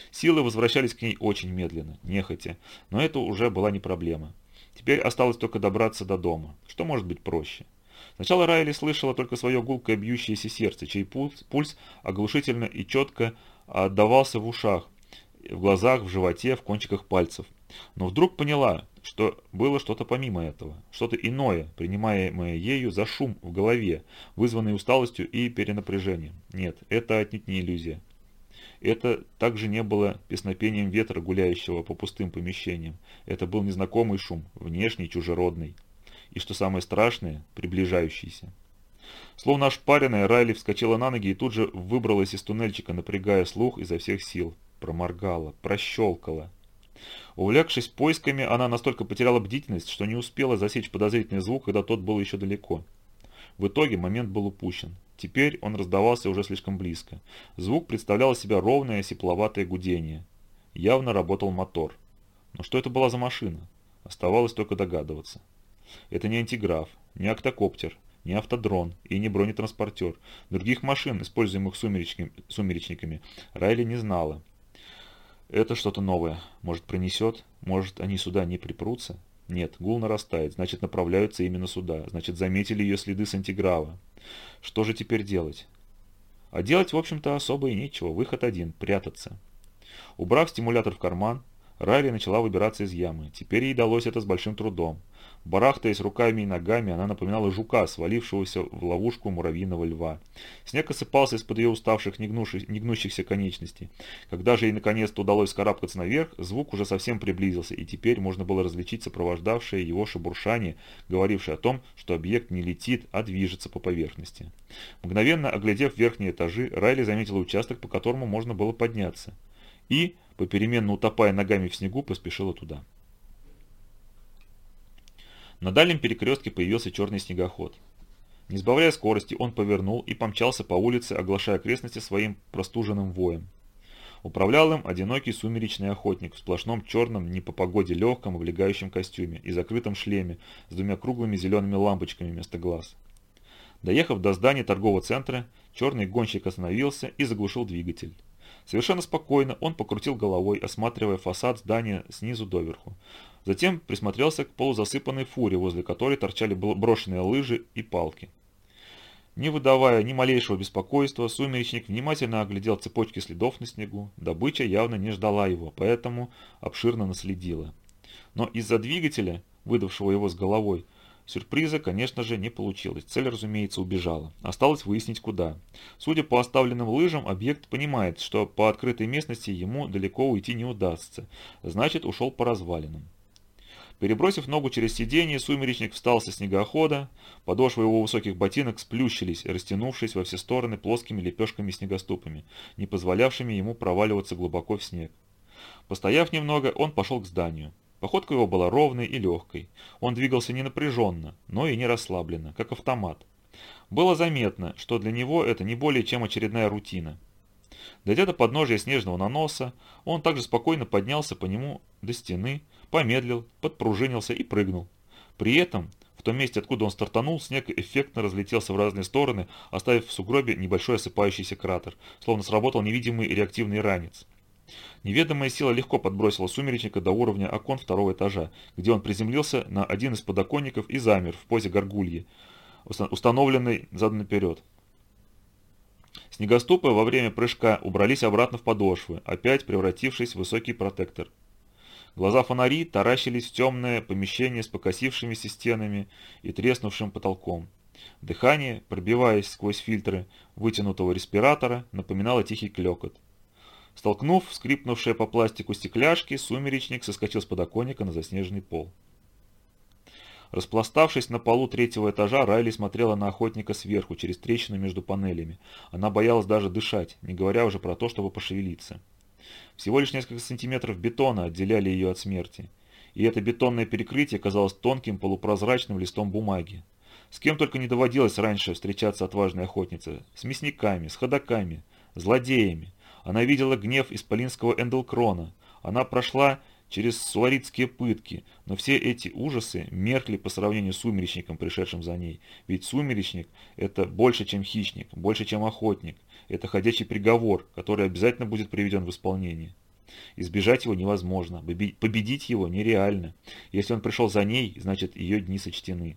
Speaker 1: Силы возвращались к ней очень медленно, нехотя, но это уже была не проблема. Теперь осталось только добраться до дома. Что может быть проще? Сначала Райли слышала только свое гулкое бьющееся сердце, чей пульс, пульс оглушительно и четко отдавался в ушах, в глазах, в животе, в кончиках пальцев. Но вдруг поняла, что было что-то помимо этого, что-то иное, принимаемое ею за шум в голове, вызванный усталостью и перенапряжением. Нет, это отнюдь не иллюзия. Это также не было песнопением ветра, гуляющего по пустым помещениям. Это был незнакомый шум, внешний, чужеродный. И что самое страшное, приближающийся. Словно ошпаренная, Райли вскочила на ноги и тут же выбралась из туннельчика, напрягая слух изо всех сил проморгала, прощелкала. Увлекшись поисками, она настолько потеряла бдительность, что не успела засечь подозрительный звук, когда тот был еще далеко. В итоге момент был упущен. Теперь он раздавался уже слишком близко. Звук представлял из себя ровное сипловатое гудение. Явно работал мотор. Но что это была за машина? Оставалось только догадываться. Это не антиграф, не октокоптер, не автодрон и не бронетранспортер. Других машин, используемых сумеречниками, Райли не знала. Это что-то новое. Может, пронесет? Может, они сюда не припрутся? Нет, гул нарастает, значит, направляются именно сюда. Значит, заметили ее следы с антиграва. Что же теперь делать? А делать, в общем-то, особо и нечего. Выход один – прятаться. Убрав стимулятор в карман, Райли начала выбираться из ямы. Теперь ей далось это с большим трудом. Барахтаясь руками и ногами, она напоминала жука, свалившегося в ловушку муравьиного льва. Снег осыпался из-под ее уставших, негнущихся конечностей. Когда же ей наконец-то удалось скарабкаться наверх, звук уже совсем приблизился, и теперь можно было различить сопровождавшее его шебуршание, говорившее о том, что объект не летит, а движется по поверхности. Мгновенно оглядев верхние этажи, Райли заметила участок, по которому можно было подняться. И, попеременно утопая ногами в снегу, поспешила туда. На дальнем перекрестке появился черный снегоход. Не сбавляя скорости, он повернул и помчался по улице, оглашая окрестности своим простуженным воем. Управлял им одинокий сумеречный охотник в сплошном черном, не по погоде легком, облегающем костюме и закрытом шлеме с двумя круглыми зелеными лампочками вместо глаз. Доехав до здания торгового центра, черный гонщик остановился и заглушил двигатель. Совершенно спокойно он покрутил головой, осматривая фасад здания снизу доверху. Затем присмотрелся к полузасыпанной фуре, возле которой торчали брошенные лыжи и палки. Не выдавая ни малейшего беспокойства, сумеречник внимательно оглядел цепочки следов на снегу. Добыча явно не ждала его, поэтому обширно наследила. Но из-за двигателя, выдавшего его с головой, Сюрприза, конечно же, не получилось. Цель, разумеется, убежала. Осталось выяснить, куда. Судя по оставленным лыжам, объект понимает, что по открытой местности ему далеко уйти не удастся. Значит, ушел по развалинам. Перебросив ногу через сиденье, сумеречник встал со снегохода, подошвы его высоких ботинок сплющились, растянувшись во все стороны плоскими лепешками-снегоступами, не позволявшими ему проваливаться глубоко в снег. Постояв немного, он пошел к зданию. Походка его была ровной и легкой. Он двигался не напряженно, но и не расслабленно, как автомат. Было заметно, что для него это не более чем очередная рутина. Дойдя до подножия снежного наноса, он также спокойно поднялся по нему до стены, помедлил, подпружинился и прыгнул. При этом В том месте, откуда он стартанул, снег эффектно разлетелся в разные стороны, оставив в сугробе небольшой осыпающийся кратер, словно сработал невидимый реактивный ранец. Неведомая сила легко подбросила сумеречника до уровня окон второго этажа, где он приземлился на один из подоконников и замер в позе горгульи, установленной задом наперед. Снегоступы во время прыжка убрались обратно в подошвы, опять превратившись в высокий протектор. Глаза фонари таращились в темное помещение с покосившимися стенами и треснувшим потолком. Дыхание, пробиваясь сквозь фильтры вытянутого респиратора, напоминало тихий клекот. Столкнув скрипнувшие по пластику стекляшки, сумеречник соскочил с подоконника на заснеженный пол. Распластавшись на полу третьего этажа, Райли смотрела на охотника сверху, через трещину между панелями. Она боялась даже дышать, не говоря уже про то, чтобы пошевелиться. Всего лишь несколько сантиметров бетона отделяли ее от смерти. И это бетонное перекрытие казалось тонким полупрозрачным листом бумаги. С кем только не доводилось раньше встречаться отважной охотнице. С мясниками, с ходаками, злодеями. Она видела гнев исполинского Энделкрона. Она прошла через суаритские пытки, но все эти ужасы меркли по сравнению с сумеречником, пришедшим за ней. Ведь сумеречник – это больше, чем хищник, больше, чем охотник. Это ходячий приговор, который обязательно будет приведен в исполнение. Избежать его невозможно, победить его нереально. Если он пришел за ней, значит ее дни сочтены.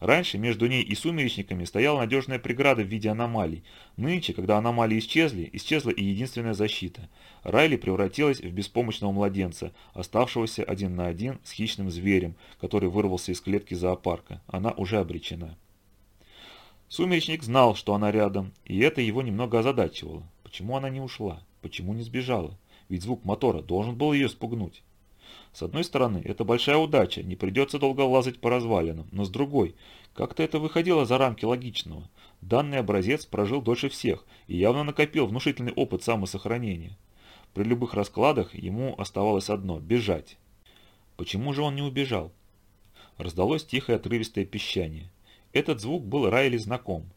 Speaker 1: Раньше между ней и сумеречниками стояла надежная преграда в виде аномалий. Нынче, когда аномалии исчезли, исчезла и единственная защита. Райли превратилась в беспомощного младенца, оставшегося один на один с хищным зверем, который вырвался из клетки зоопарка. Она уже обречена. Сумеречник знал, что она рядом, и это его немного озадачивало. Почему она не ушла? Почему не сбежала? Ведь звук мотора должен был ее спугнуть. С одной стороны, это большая удача, не придется долго лазать по развалинам, но с другой, как-то это выходило за рамки логичного. Данный образец прожил дольше всех и явно накопил внушительный опыт самосохранения. При любых раскладах ему оставалось одно – бежать. Почему же он не убежал? Раздалось тихое отрывистое пищание. Этот звук был Райли знаком.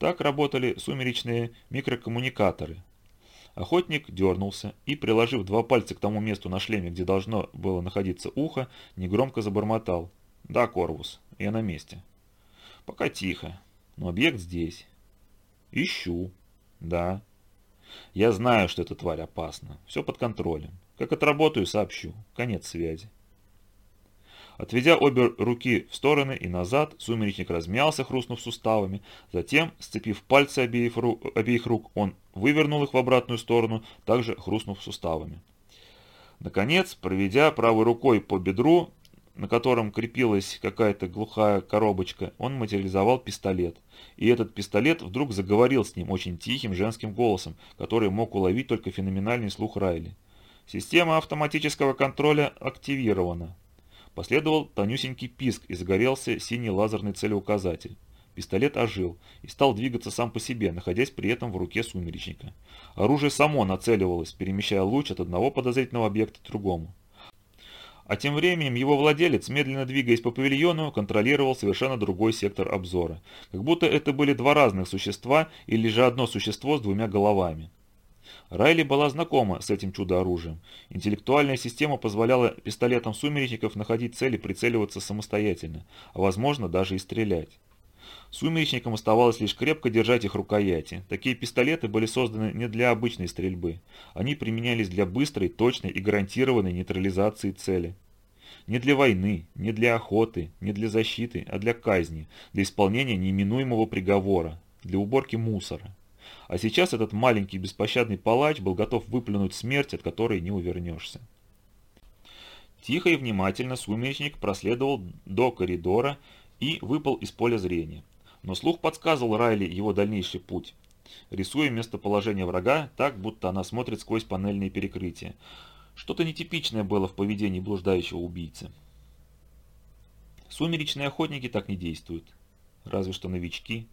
Speaker 1: Так работали сумеречные микрокоммуникаторы, Охотник дернулся и, приложив два пальца к тому месту на шлеме, где должно было находиться ухо, негромко забормотал. «Да, Корвус, я на месте». «Пока тихо, но объект здесь». «Ищу». «Да». «Я знаю, что эта тварь опасна. Все под контролем. Как отработаю, сообщу. Конец связи». Отведя обе руки в стороны и назад, сумеречник размялся, хрустнув суставами. Затем, сцепив пальцы обеих, ру обеих рук, он вывернул их в обратную сторону, также хрустнув суставами. Наконец, проведя правой рукой по бедру, на котором крепилась какая-то глухая коробочка, он материализовал пистолет. И этот пистолет вдруг заговорил с ним очень тихим женским голосом, который мог уловить только феноменальный слух Райли. Система автоматического контроля активирована. Последовал тонюсенький писк и загорелся синий лазерный целеуказатель. Пистолет ожил и стал двигаться сам по себе, находясь при этом в руке сумеречника. Оружие само нацеливалось, перемещая луч от одного подозрительного объекта к другому. А тем временем его владелец, медленно двигаясь по павильону, контролировал совершенно другой сектор обзора. Как будто это были два разных существа или же одно существо с двумя головами. Райли была знакома с этим чудо-оружием. Интеллектуальная система позволяла пистолетам сумеречников находить цели, прицеливаться самостоятельно, а возможно даже и стрелять. Сумеречникам оставалось лишь крепко держать их рукояти. Такие пистолеты были созданы не для обычной стрельбы. Они применялись для быстрой, точной и гарантированной нейтрализации цели. Не для войны, не для охоты, не для защиты, а для казни, для исполнения неминуемого приговора, для уборки мусора. А сейчас этот маленький беспощадный палач был готов выплюнуть смерть, от которой не увернешься. Тихо и внимательно сумеречник проследовал до коридора и выпал из поля зрения. Но слух подсказывал Райли его дальнейший путь, рисуя местоположение врага так, будто она смотрит сквозь панельные перекрытия. Что-то нетипичное было в поведении блуждающего убийцы. Сумеречные охотники так не действуют. Разве что новички.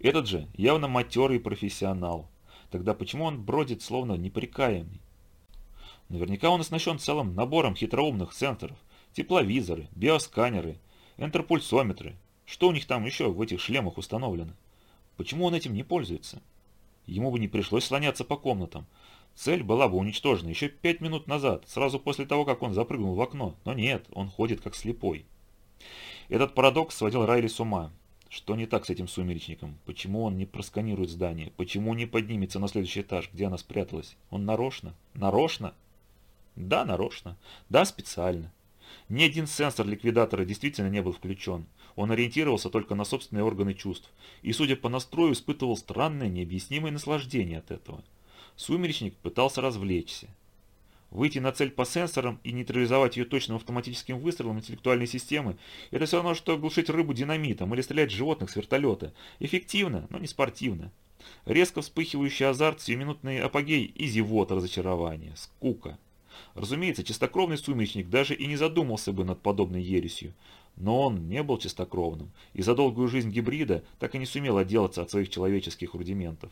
Speaker 1: Этот же явно матерый профессионал. Тогда почему он бродит словно неприкаянный? Наверняка он оснащен целым набором хитроумных сенсоров, тепловизоры, биосканеры, энтерпульсометры. Что у них там еще в этих шлемах установлено? Почему он этим не пользуется? Ему бы не пришлось слоняться по комнатам. Цель была бы уничтожена еще пять минут назад, сразу после того, как он запрыгнул в окно. Но нет, он ходит как слепой. Этот парадокс сводил Райли с ума. Что не так с этим сумеречником? Почему он не просканирует здание? Почему не поднимется на следующий этаж, где она спряталась? Он нарочно? Нарочно? Да, нарочно. Да, специально. Ни один сенсор ликвидатора действительно не был включен. Он ориентировался только на собственные органы чувств. И, судя по настрою, испытывал странное, необъяснимое наслаждение от этого. Сумеречник пытался развлечься. Выйти на цель по сенсорам и нейтрализовать ее точным автоматическим выстрелом интеллектуальной системы – это все равно, что глушить рыбу динамитом или стрелять животных с вертолета. Эффективно, но не спортивно. Резко вспыхивающий азарт, сиюминутный апогей и зевота разочарования, скука. Разумеется, чистокровный сумеречник даже и не задумался бы над подобной ересью. Но он не был чистокровным, и за долгую жизнь гибрида так и не сумел отделаться от своих человеческих рудиментов.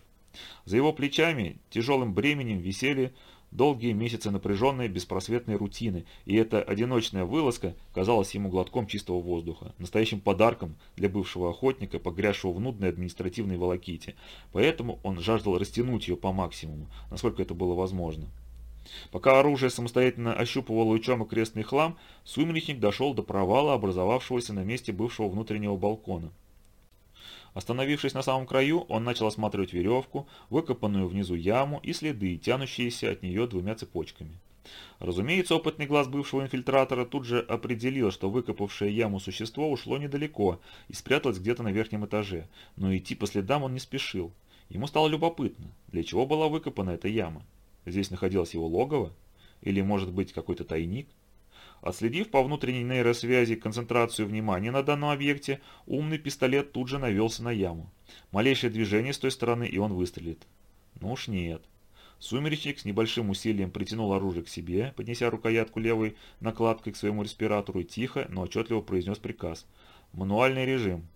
Speaker 1: За его плечами тяжелым бременем висели долгие месяцы напряженной беспросветной рутины, и эта одиночная вылазка казалась ему глотком чистого воздуха, настоящим подарком для бывшего охотника, погрязшего в нудной административной волоките. Поэтому он жаждал растянуть ее по максимуму, насколько это было возможно. Пока оружие самостоятельно ощупывало лучом окрестный хлам, сумеречник дошел до провала, образовавшегося на месте бывшего внутреннего балкона. Остановившись на самом краю, он начал осматривать веревку, выкопанную внизу яму и следы, тянущиеся от нее двумя цепочками. Разумеется, опытный глаз бывшего инфильтратора тут же определил, что выкопавшее яму существо ушло недалеко и спряталось где-то на верхнем этаже, но идти по следам он не спешил. Ему стало любопытно, для чего была выкопана эта яма. Здесь находилось его логово? Или, может быть, какой-то тайник? Отследив по внутренней нейросвязи концентрацию внимания на данном объекте, умный пистолет тут же навелся на яму. Малейшее движение с той стороны, и он выстрелит. Ну уж нет. Сумеречник с небольшим усилием притянул оружие к себе, поднеся рукоятку левой накладкой к своему респиратору и тихо, но отчетливо произнес приказ. «Мануальный режим.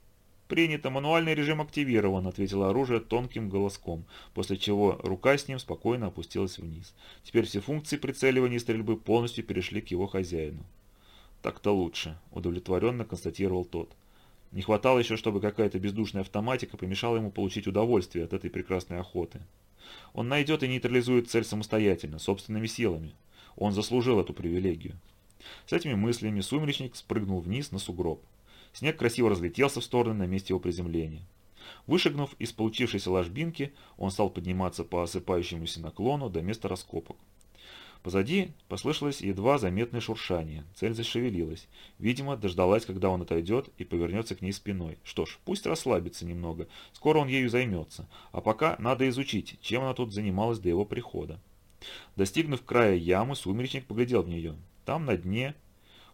Speaker 1: «Принято, мануальный режим активирован», — ответило оружие тонким голоском, после чего рука с ним спокойно опустилась вниз. Теперь все функции прицеливания и стрельбы полностью перешли к его хозяину. «Так-то лучше», — удовлетворенно констатировал тот. Не хватало еще, чтобы какая-то бездушная автоматика помешала ему получить удовольствие от этой прекрасной охоты. Он найдет и нейтрализует цель самостоятельно, собственными силами. Он заслужил эту привилегию. С этими мыслями сумеречник спрыгнул вниз на сугроб. Снег красиво разлетелся в стороны на месте его приземления. Вышагнув из получившейся ложбинки, он стал подниматься по осыпающемуся наклону до места раскопок. Позади послышалось едва заметное шуршание. Цель зашевелилась. Видимо, дождалась, когда он отойдет и повернется к ней спиной. Что ж, пусть расслабится немного. Скоро он ею займется. А пока надо изучить, чем она тут занималась до его прихода. Достигнув края ямы, сумеречник поглядел в нее. Там на дне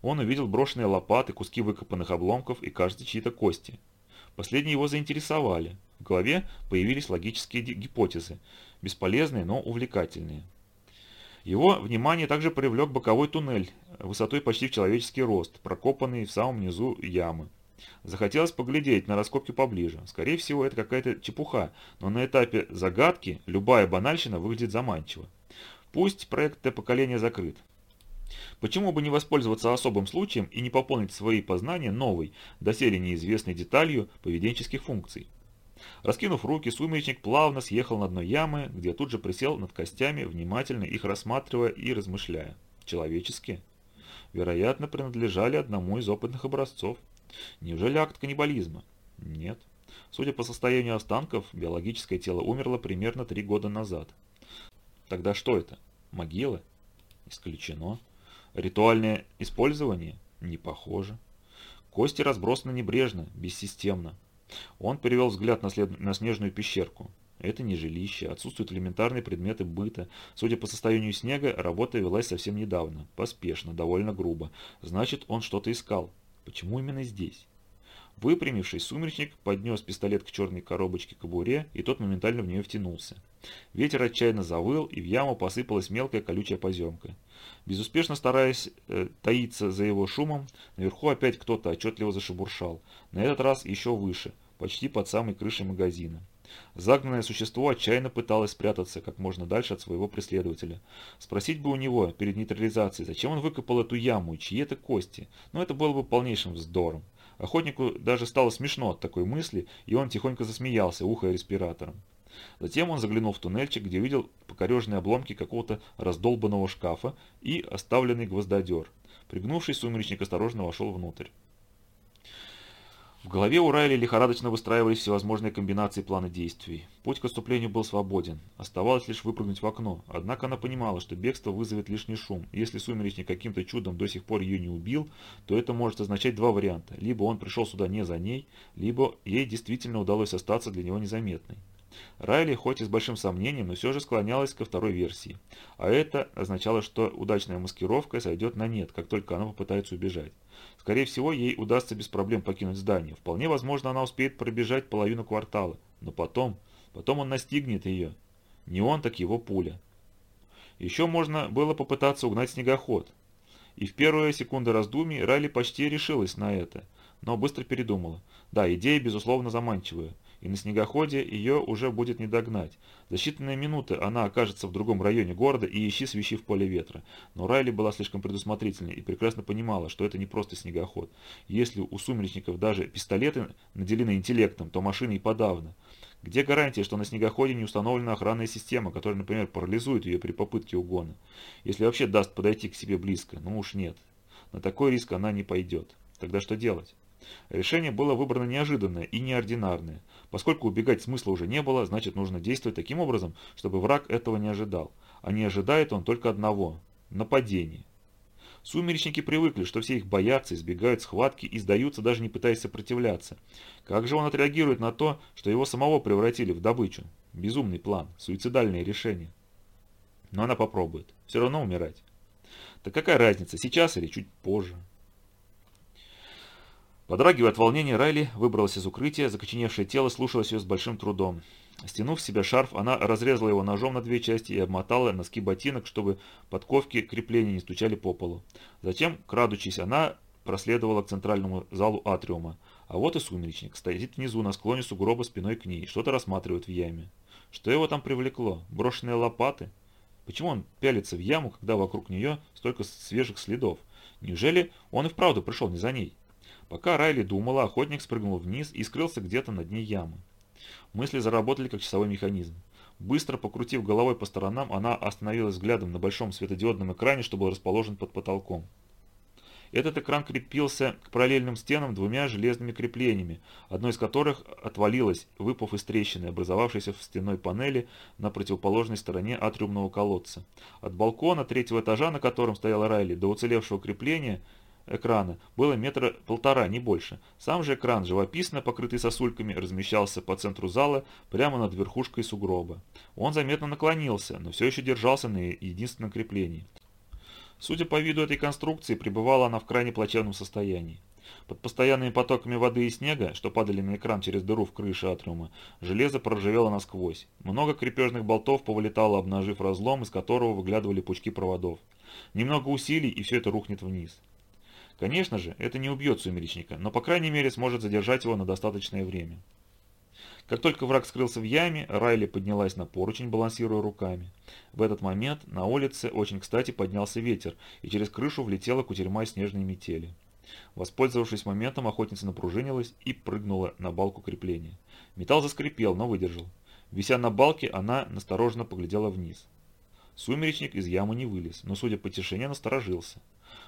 Speaker 1: он увидел брошенные лопаты, куски выкопанных обломков и, кажется, чьи-то кости. Последние его заинтересовали. В голове появились логические гипотезы, бесполезные, но увлекательные. Его внимание также привлек боковой туннель, высотой почти в человеческий рост, прокопанный в самом низу ямы. Захотелось поглядеть на раскопки поближе. Скорее всего, это какая-то чепуха, но на этапе загадки любая банальщина выглядит заманчиво. Пусть проект Т-поколения закрыт. Почему бы не воспользоваться особым случаем и не пополнить свои познания новой, доселе неизвестной деталью поведенческих функций? Раскинув руки, сумеречник плавно съехал на дно ямы, где тут же присел над костями, внимательно их рассматривая и размышляя. Человеческие? Вероятно, принадлежали одному из опытных образцов. Неужели акт каннибализма? Нет. Судя по состоянию останков, биологическое тело умерло примерно три года назад. Тогда что это? Могила? Исключено. Ритуальное использование? Не похоже. Кости разбросаны небрежно, бессистемно. Он перевел взгляд на, след... на снежную пещерку. Это не жилище, отсутствуют элементарные предметы быта. Судя по состоянию снега, работа велась совсем недавно. Поспешно, довольно грубо. Значит, он что-то искал. Почему именно здесь? Выпрямившись, сумеречник поднес пистолет к черной коробочке кобуре, и тот моментально в нее втянулся. Ветер отчаянно завыл, и в яму посыпалась мелкая колючая поземка. Безуспешно стараясь э, таиться за его шумом, наверху опять кто-то отчетливо зашебуршал, на этот раз еще выше, почти под самой крышей магазина. Загнанное существо отчаянно пыталось спрятаться как можно дальше от своего преследователя. Спросить бы у него перед нейтрализацией, зачем он выкопал эту яму и чьи это кости, но это было бы полнейшим вздором. Охотнику даже стало смешно от такой мысли, и он тихонько засмеялся, ухая респиратором. Затем он заглянул в туннельчик, где увидел покореженные обломки какого-то раздолбанного шкафа и оставленный гвоздодер. Пригнувшись, сумеречник осторожно вошел внутрь. В голове у Райли лихорадочно выстраивались всевозможные комбинации плана действий. Путь к отступлению был свободен. Оставалось лишь выпрыгнуть в окно. Однако она понимала, что бегство вызовет лишний шум. Если сумеречник каким-то чудом до сих пор ее не убил, то это может означать два варианта. Либо он пришел сюда не за ней, либо ей действительно удалось остаться для него незаметной. Райли, хоть и с большим сомнением, но все же склонялась ко второй версии. А это означало, что удачная маскировка сойдет на нет, как только она попытается убежать. Скорее всего, ей удастся без проблем покинуть здание. Вполне возможно, она успеет пробежать половину квартала. Но потом, потом он настигнет ее. Не он, так его пуля. Еще можно было попытаться угнать снегоход. И в первые секунды раздумий Райли почти решилась на это, но быстро передумала. Да, идея, безусловно, заманчивая и на снегоходе ее уже будет не догнать. За считанные минуты она окажется в другом районе города и ищи свищи в поле ветра. Но Райли была слишком предусмотрительной и прекрасно понимала, что это не просто снегоход. Если у сумеречников даже пистолеты наделены интеллектом, то машины и подавно. Где гарантия, что на снегоходе не установлена охранная система, которая, например, парализует ее при попытке угона? Если вообще даст подойти к себе близко, ну уж нет. На такой риск она не пойдет. Тогда что делать? Решение было выбрано неожиданное и неординарное. Поскольку убегать смысла уже не было, значит нужно действовать таким образом, чтобы враг этого не ожидал. А не ожидает он только одного – нападения. Сумеречники привыкли, что все их боятся, избегают схватки и сдаются, даже не пытаясь сопротивляться. Как же он отреагирует на то, что его самого превратили в добычу? Безумный план, суицидальное решение. Но она попробует. Все равно умирать. Так какая разница, сейчас или чуть позже? Подрагивая от волнения, Райли выбралась из укрытия, закоченевшее тело слушалось ее с большим трудом. Стянув в себя шарф, она разрезала его ножом на две части и обмотала носки ботинок, чтобы подковки крепления не стучали по полу. Затем, крадучись, она проследовала к центральному залу атриума. А вот и сумеречник, стоит внизу на склоне сугроба спиной к ней, что-то рассматривает в яме. Что его там привлекло? Брошенные лопаты? Почему он пялится в яму, когда вокруг нее столько свежих следов? Неужели он и вправду пришел не за ней? Пока Райли думала, охотник спрыгнул вниз и скрылся где-то на дне ямы. Мысли заработали как часовой механизм. Быстро покрутив головой по сторонам, она остановилась взглядом на большом светодиодном экране, что был расположен под потолком. Этот экран крепился к параллельным стенам двумя железными креплениями, одно из которых отвалилось, выпав из трещины, образовавшейся в стенной панели на противоположной стороне атриумного колодца. От балкона третьего этажа, на котором стояла Райли, до уцелевшего крепления – экрана было метра полтора, не больше. Сам же экран, живописно покрытый сосульками, размещался по центру зала, прямо над верхушкой сугроба. Он заметно наклонился, но все еще держался на единственном креплении. Судя по виду этой конструкции, пребывала она в крайне плачевном состоянии. Под постоянными потоками воды и снега, что падали на экран через дыру в крыше атриума, железо проржавело насквозь. Много крепежных болтов повылетало, обнажив разлом, из которого выглядывали пучки проводов. Немного усилий, и все это рухнет вниз. Конечно же, это не убьет сумеречника, но по крайней мере сможет задержать его на достаточное время. Как только враг скрылся в яме, Райли поднялась на поручень, балансируя руками. В этот момент на улице очень кстати поднялся ветер, и через крышу влетела кутерьма снежной метели. Воспользовавшись моментом, охотница напружинилась и прыгнула на балку крепления. Металл заскрипел, но выдержал. Вися на балке, она настороженно поглядела вниз. Сумеречник из ямы не вылез, но, судя по тишине, насторожился.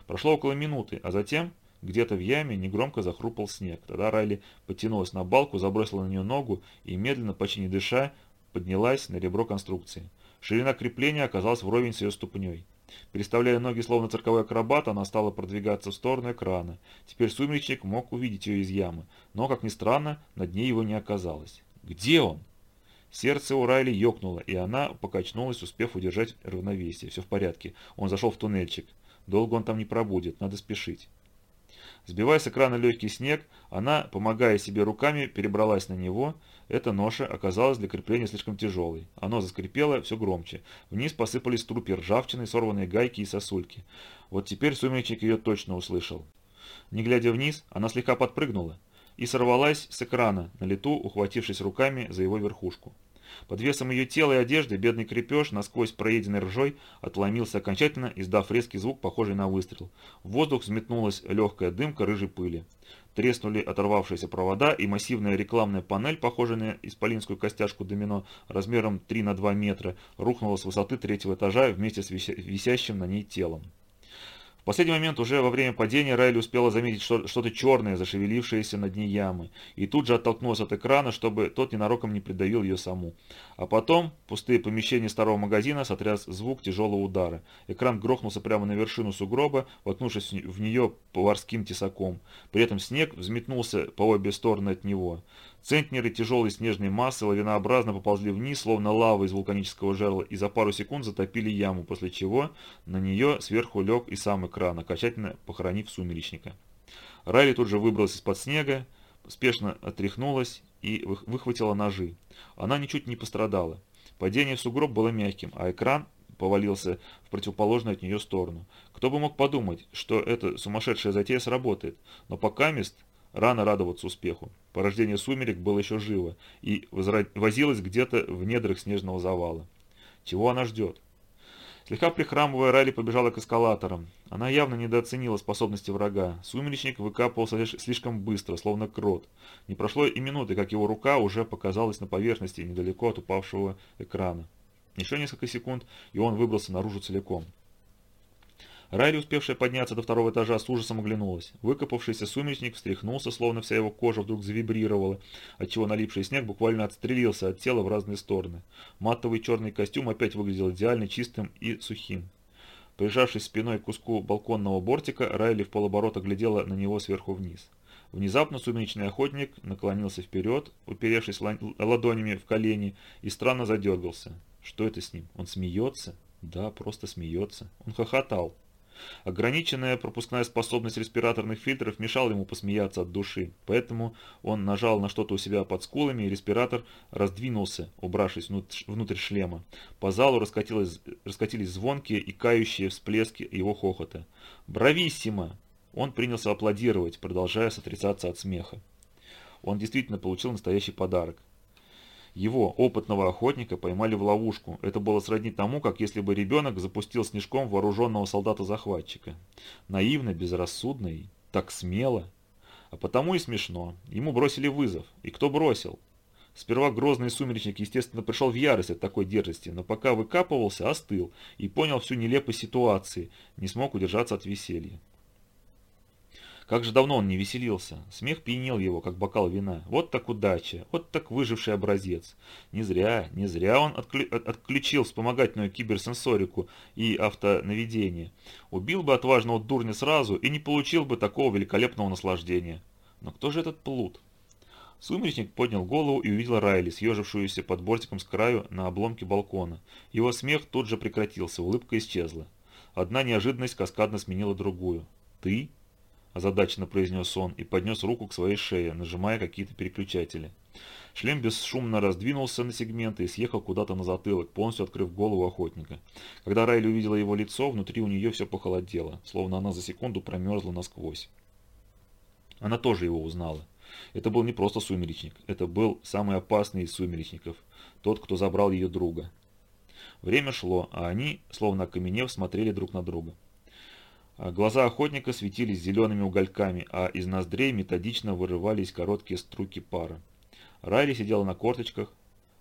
Speaker 1: Прошло около минуты, а затем где-то в яме негромко захрупал снег. Тогда Райли подтянулась на балку, забросила на нее ногу и, медленно, почти не дыша, поднялась на ребро конструкции. Ширина крепления оказалась вровень с ее ступней. Переставляя ноги словно цирковой акробат, она стала продвигаться в сторону экрана. Теперь сумеречник мог увидеть ее из ямы, но, как ни странно, на дне его не оказалось. «Где он?» Сердце у Райли ёкнуло, и она покачнулась, успев удержать равновесие. Все в порядке. Он зашел в туннельчик. Долго он там не пробудет, надо спешить. Сбивая с экрана легкий снег, она, помогая себе руками, перебралась на него. Эта ноша оказалась для крепления слишком тяжелой. Оно заскрипело все громче. Вниз посыпались трупи ржавчины, сорванные гайки и сосульки. Вот теперь сумеречник ее точно услышал. Не глядя вниз, она слегка подпрыгнула и сорвалась с экрана, на лету ухватившись руками за его верхушку. Под весом ее тела и одежды бедный крепеж, насквозь проеденный ржой, отломился окончательно, издав резкий звук, похожий на выстрел. В воздух взметнулась легкая дымка рыжей пыли. Треснули оторвавшиеся провода, и массивная рекламная панель, похожая на исполинскую костяшку домино, размером 3 на 2 метра, рухнула с высоты третьего этажа вместе с висящим на ней телом. В последний момент уже во время падения Райли успела заметить что-то черное, зашевелившееся на дне ямы, и тут же оттолкнулась от экрана, чтобы тот ненароком не придавил ее саму. А потом пустые помещения старого магазина сотряс звук тяжелого удара. Экран грохнулся прямо на вершину сугроба, воткнувшись в нее поварским тесаком. При этом снег взметнулся по обе стороны от него. Центнеры тяжелой снежной массы лавинообразно поползли вниз, словно лава из вулканического жерла, и за пару секунд затопили яму, после чего на нее сверху лег и сам экран, окончательно похоронив сумеречника. Райли тут же выбралась из-под снега, спешно отряхнулась и выхватила ножи. Она ничуть не пострадала. Падение в сугроб было мягким, а экран повалился в противоположную от нее сторону. Кто бы мог подумать, что эта сумасшедшая затея сработает, но пока мест Рано радоваться успеху. Порождение сумерек было еще живо и возилось где-то в недрах снежного завала. Чего она ждет? Слегка прихрамывая, Райли побежала к эскалаторам. Она явно недооценила способности врага. Сумеречник выкапывался слишком быстро, словно крот. Не прошло и минуты, как его рука уже показалась на поверхности недалеко от упавшего экрана. Еще несколько секунд, и он выбрался наружу целиком. Райли, успевшая подняться до второго этажа, с ужасом оглянулась. Выкопавшийся сумеречник встряхнулся, словно вся его кожа вдруг завибрировала, отчего налипший снег буквально отстрелился от тела в разные стороны. Матовый черный костюм опять выглядел идеально чистым и сухим. Прижавшись спиной к куску балконного бортика, Райли в полоборота глядела на него сверху вниз. Внезапно сумеречный охотник наклонился вперед, уперевшись ладонями в колени, и странно задергался. Что это с ним? Он смеется? Да, просто смеется. Он хохотал. Ограниченная пропускная способность респираторных фильтров мешала ему посмеяться от души, поэтому он нажал на что-то у себя под скулами, и респиратор раздвинулся, убравшись внутрь шлема. По залу раскатились, звонкие и кающие всплески его хохота. «Брависсимо!» Он принялся аплодировать, продолжая сотрясаться от смеха. Он действительно получил настоящий подарок. Его, опытного охотника, поймали в ловушку. Это было сродни тому, как если бы ребенок запустил снежком вооруженного солдата-захватчика. Наивно, безрассудно и так смело. А потому и смешно. Ему бросили вызов. И кто бросил? Сперва грозный сумеречник, естественно, пришел в ярость от такой дерзости, но пока выкапывался, остыл и понял всю нелепость ситуации, не смог удержаться от веселья. Как же давно он не веселился. Смех пьянел его, как бокал вина. Вот так удача, вот так выживший образец. Не зря, не зря он отклю отключил вспомогательную киберсенсорику и автонаведение. Убил бы отважного дурня сразу и не получил бы такого великолепного наслаждения. Но кто же этот плут? Сумеречник поднял голову и увидел Райли, съежившуюся под бортиком с краю на обломке балкона. Его смех тут же прекратился, улыбка исчезла. Одна неожиданность каскадно сменила другую. «Ты?» Озадаченно произнес он и поднес руку к своей шее, нажимая какие-то переключатели. Шлем бесшумно раздвинулся на сегменты и съехал куда-то на затылок, полностью открыв голову охотника. Когда Райли увидела его лицо, внутри у нее все похолодело, словно она за секунду промерзла насквозь. Она тоже его узнала. Это был не просто сумеречник, это был самый опасный из сумеречников, тот, кто забрал ее друга. Время шло, а они, словно окаменев, смотрели друг на друга. А глаза охотника светились зелеными угольками, а из ноздрей методично вырывались короткие струки пара. Райли сидела на корточках,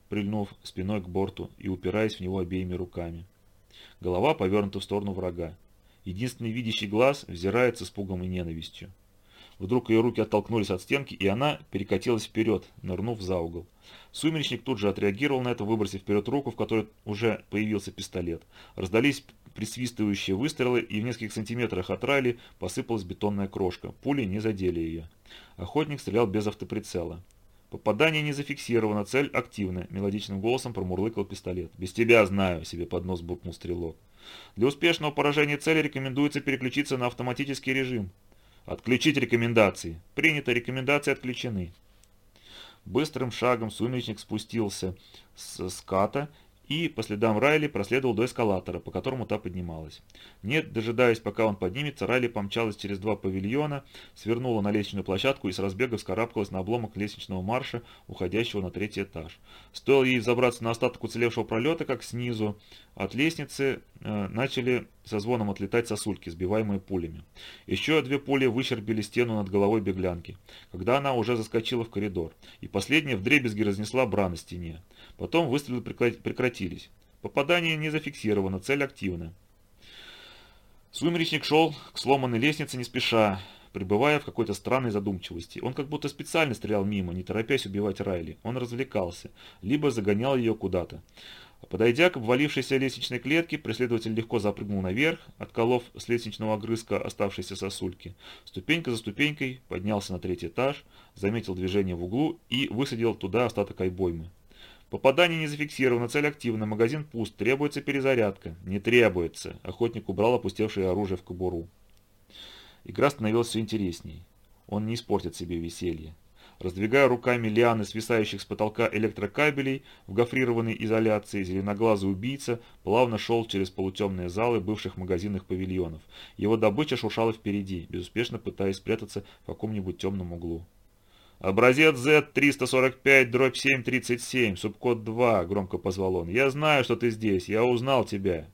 Speaker 1: прильнув спиной к борту и упираясь в него обеими руками. Голова повернута в сторону врага. Единственный видящий глаз взирает с испугом и ненавистью. Вдруг ее руки оттолкнулись от стенки, и она перекатилась вперед, нырнув за угол. Сумеречник тут же отреагировал на это, выбросив вперед руку, в которой уже появился пистолет. Раздались присвистывающие выстрелы, и в нескольких сантиметрах от Райли посыпалась бетонная крошка. Пули не задели ее. Охотник стрелял без автоприцела. «Попадание не зафиксировано, цель активна», – мелодичным голосом промурлыкал пистолет. «Без тебя знаю», – себе под нос буркнул стрелок. «Для успешного поражения цели рекомендуется переключиться на автоматический режим». «Отключить рекомендации». «Принято, рекомендации отключены». Быстрым шагом сумеречник спустился с ската и по следам Райли проследовал до эскалатора, по которому та поднималась. Нет, дожидаясь, пока он поднимется, Райли помчалась через два павильона, свернула на лестничную площадку и с разбега вскарабкалась на обломок лестничного марша, уходящего на третий этаж. Стоило ей забраться на остаток уцелевшего пролета, как снизу от лестницы э, начали со звоном отлетать сосульки, сбиваемые пулями. Еще две пули выщербили стену над головой беглянки, когда она уже заскочила в коридор, и последняя вдребезги разнесла бра на стене. Потом выстрелы прекратились. Попадание не зафиксировано, цель активна. Сумеречник шел к сломанной лестнице не спеша, пребывая в какой-то странной задумчивости. Он как будто специально стрелял мимо, не торопясь убивать Райли. Он развлекался, либо загонял ее куда-то. Подойдя к обвалившейся лестничной клетке, преследователь легко запрыгнул наверх, отколов с лестничного огрызка оставшиеся сосульки. Ступенька за ступенькой поднялся на третий этаж, заметил движение в углу и высадил туда остаток айбоймы. Попадание не зафиксировано, цель активна, магазин пуст, требуется перезарядка. Не требуется. Охотник убрал опустевшее оружие в кобуру. Игра становилась все интересней. Он не испортит себе веселье. Раздвигая руками лианы свисающих с потолка электрокабелей в гофрированной изоляции, зеленоглазый убийца плавно шел через полутемные залы бывших магазинных павильонов. Его добыча шуршала впереди, безуспешно пытаясь спрятаться в каком-нибудь темном углу. «Образец Z-345, дробь 737, субкод 2», — громко позвал он. «Я знаю, что ты здесь, я узнал тебя».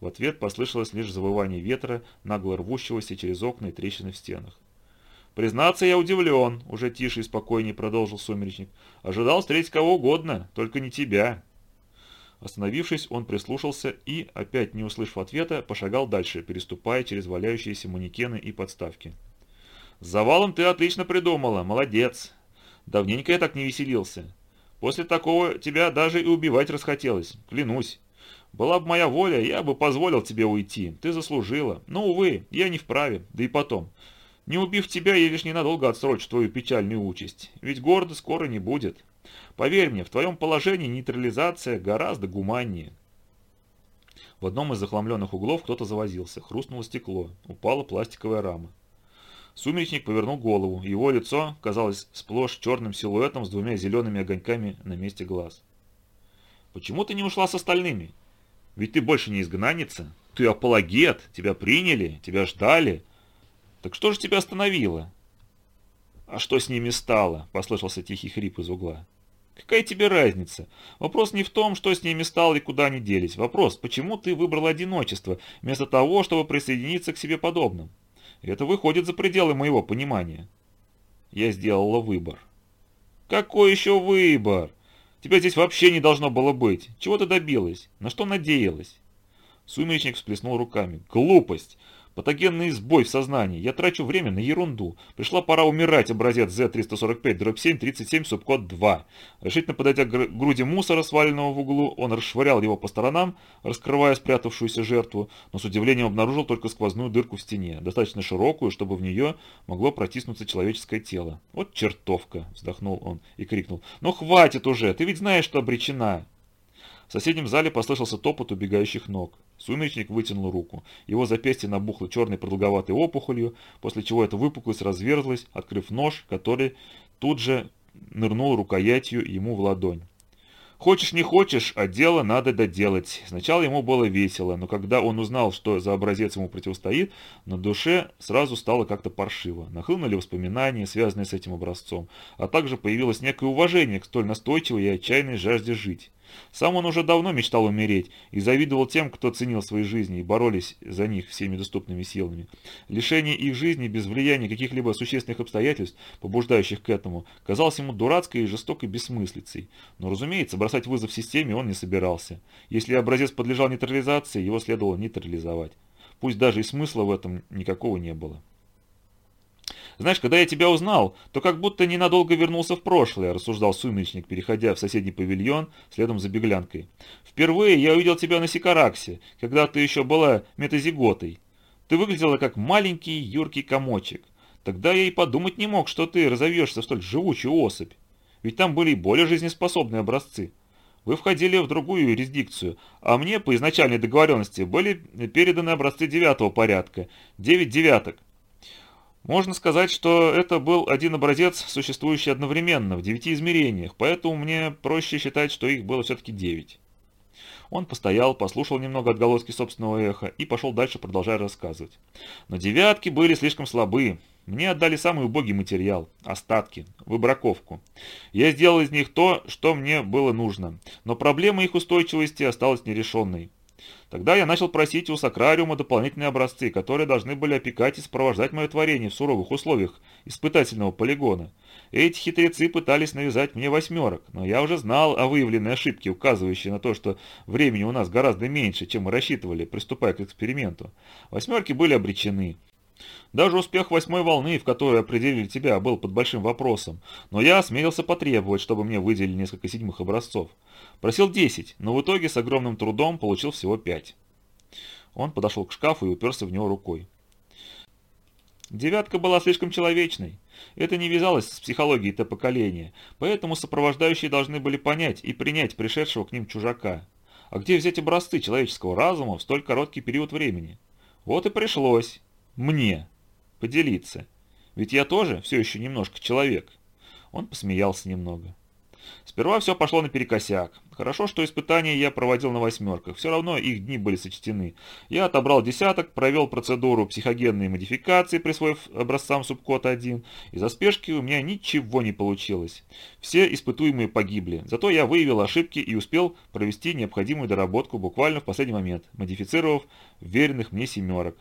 Speaker 1: В ответ послышалось лишь завывание ветра, нагло рвущегося через окна и трещины в стенах. «Признаться, я удивлен», — уже тише и спокойнее продолжил сумеречник. «Ожидал встретить кого угодно, только не тебя». Остановившись, он прислушался и, опять не услышав ответа, пошагал дальше, переступая через валяющиеся манекены и подставки. «С завалом ты отлично придумала, молодец. Давненько я так не веселился. После такого тебя даже и убивать расхотелось, клянусь. Была бы моя воля, я бы позволил тебе уйти. Ты заслужила. Но, увы, я не вправе. Да и потом. Не убив тебя, я лишь ненадолго отсрочу твою печальную участь. Ведь города скоро не будет. Поверь мне, в твоем положении нейтрализация гораздо гуманнее. В одном из захламленных углов кто-то завозился. Хрустнуло стекло. Упала пластиковая рама. Сумеречник повернул голову. Его лицо казалось сплошь черным силуэтом с двумя зелеными огоньками на месте глаз. «Почему ты не ушла с остальными?» Ведь ты больше не изгнанница. Ты апологет, тебя приняли, тебя ждали. Так что же тебя остановило? А что с ними стало? Послышался тихий хрип из угла. Какая тебе разница? Вопрос не в том, что с ними стало и куда они делись. Вопрос, почему ты выбрал одиночество, вместо того, чтобы присоединиться к себе подобным? Это выходит за пределы моего понимания. Я сделала выбор. Какой еще выбор? Тебя здесь вообще не должно было быть. Чего ты добилась? На что надеялась?» Сумеречник всплеснул руками. «Глупость! Патогенный сбой в сознании. Я трачу время на ерунду. Пришла пора умирать, образец Z345, дробь 7, 37, субкод 2. Решительно подойдя к груди мусора, сваленного в углу, он расшвырял его по сторонам, раскрывая спрятавшуюся жертву, но с удивлением обнаружил только сквозную дырку в стене, достаточно широкую, чтобы в нее могло протиснуться человеческое тело. «Вот чертовка!» – вздохнул он и крикнул. «Ну хватит уже! Ты ведь знаешь, что обречена!» В соседнем зале послышался топот убегающих ног. Сумеречник вытянул руку. Его запястье набухло черной продолговатой опухолью, после чего эта выпуклость разверзлась, открыв нож, который тут же нырнул рукоятью ему в ладонь. Хочешь не хочешь, а дело надо доделать. Сначала ему было весело, но когда он узнал, что за образец ему противостоит, на душе сразу стало как-то паршиво. Нахлынули воспоминания, связанные с этим образцом, а также появилось некое уважение к столь настойчивой и отчаянной жажде жить. Сам он уже давно мечтал умереть и завидовал тем, кто ценил свои жизни и боролись за них всеми доступными силами. Лишение их жизни без влияния каких-либо существенных обстоятельств, побуждающих к этому, казалось ему дурацкой и жестокой бессмыслицей. Но, разумеется, бросать вызов системе он не собирался. Если образец подлежал нейтрализации, его следовало нейтрализовать. Пусть даже и смысла в этом никакого не было. Знаешь, когда я тебя узнал, то как будто ненадолго вернулся в прошлое, рассуждал сумеречник, переходя в соседний павильон следом за беглянкой. Впервые я увидел тебя на Сикараксе, когда ты еще была метазиготой. Ты выглядела как маленький юркий комочек. Тогда я и подумать не мог, что ты разовьешься в столь живучую особь. Ведь там были и более жизнеспособные образцы. Вы входили в другую юрисдикцию, а мне по изначальной договоренности были переданы образцы девятого порядка, девять девяток. Можно сказать, что это был один образец, существующий одновременно в девяти измерениях, поэтому мне проще считать, что их было все-таки девять. Он постоял, послушал немного отголоски собственного эха и пошел дальше, продолжая рассказывать. Но девятки были слишком слабы. Мне отдали самый убогий материал – остатки, выбраковку. Я сделал из них то, что мне было нужно, но проблема их устойчивости осталась нерешенной. Тогда я начал просить у Сакрариума дополнительные образцы, которые должны были опекать и сопровождать мое творение в суровых условиях испытательного полигона. Эти хитрецы пытались навязать мне восьмерок, но я уже знал о выявленной ошибке, указывающей на то, что времени у нас гораздо меньше, чем мы рассчитывали, приступая к эксперименту. Восьмерки были обречены. Даже успех восьмой волны, в которой определили тебя, был под большим вопросом, но я осмелился потребовать, чтобы мне выделили несколько седьмых образцов. Просил 10, но в итоге с огромным трудом получил всего 5. Он подошел к шкафу и уперся в него рукой. Девятка была слишком человечной. Это не вязалось с психологией этого поколения, поэтому сопровождающие должны были понять и принять пришедшего к ним чужака. А где взять образцы человеческого разума в столь короткий период времени? Вот и пришлось. Мне. Поделиться. Ведь я тоже все еще немножко человек. Он посмеялся немного. Сперва все пошло наперекосяк. Хорошо, что испытания я проводил на восьмерках, все равно их дни были сочтены. Я отобрал десяток, провел процедуру психогенной модификации, присвоив образцам субкод 1. Из-за спешки у меня ничего не получилось. Все испытуемые погибли, зато я выявил ошибки и успел провести необходимую доработку буквально в последний момент, модифицировав веренных мне семерок.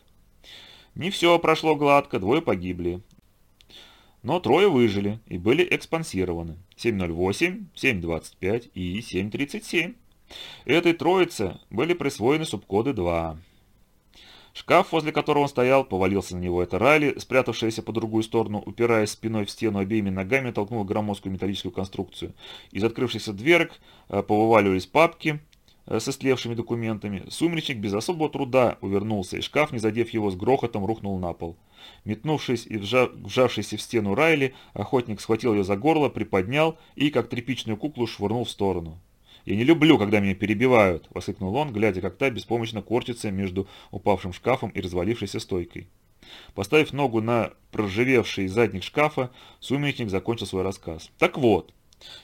Speaker 1: Не все прошло гладко, двое погибли но трое выжили и были экспансированы. 7.08, 7.25 и 7.37. Этой троице были присвоены субкоды 2. Шкаф, возле которого он стоял, повалился на него. Это Райли, спрятавшаяся по другую сторону, упираясь спиной в стену обеими ногами, толкнула громоздкую металлическую конструкцию. Из открывшихся дверок э, повываливались папки, с истлевшими документами, сумеречник без особого труда увернулся, и шкаф, не задев его, с грохотом рухнул на пол. Метнувшись и вжав, вжавшийся в стену Райли, охотник схватил ее за горло, приподнял и, как тряпичную куклу, швырнул в сторону. «Я не люблю, когда меня перебивают!» – воскликнул он, глядя, как та беспомощно корчится между упавшим шкафом и развалившейся стойкой. Поставив ногу на проржавевший задник шкафа, сумеречник закончил свой рассказ. «Так вот,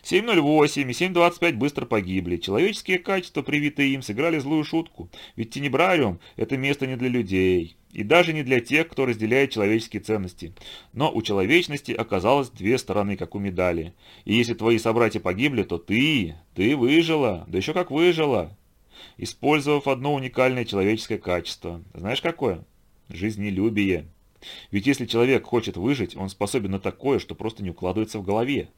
Speaker 1: 7.08 и 7.25 быстро погибли. Человеческие качества, привитые им, сыграли злую шутку. Ведь Тенебрариум – это место не для людей. И даже не для тех, кто разделяет человеческие ценности. Но у человечности оказалось две стороны, как у медали. И если твои собратья погибли, то ты, ты выжила. Да еще как выжила. Использовав одно уникальное человеческое качество. Знаешь какое? Жизнелюбие. Ведь если человек хочет выжить, он способен на такое, что просто не укладывается в голове.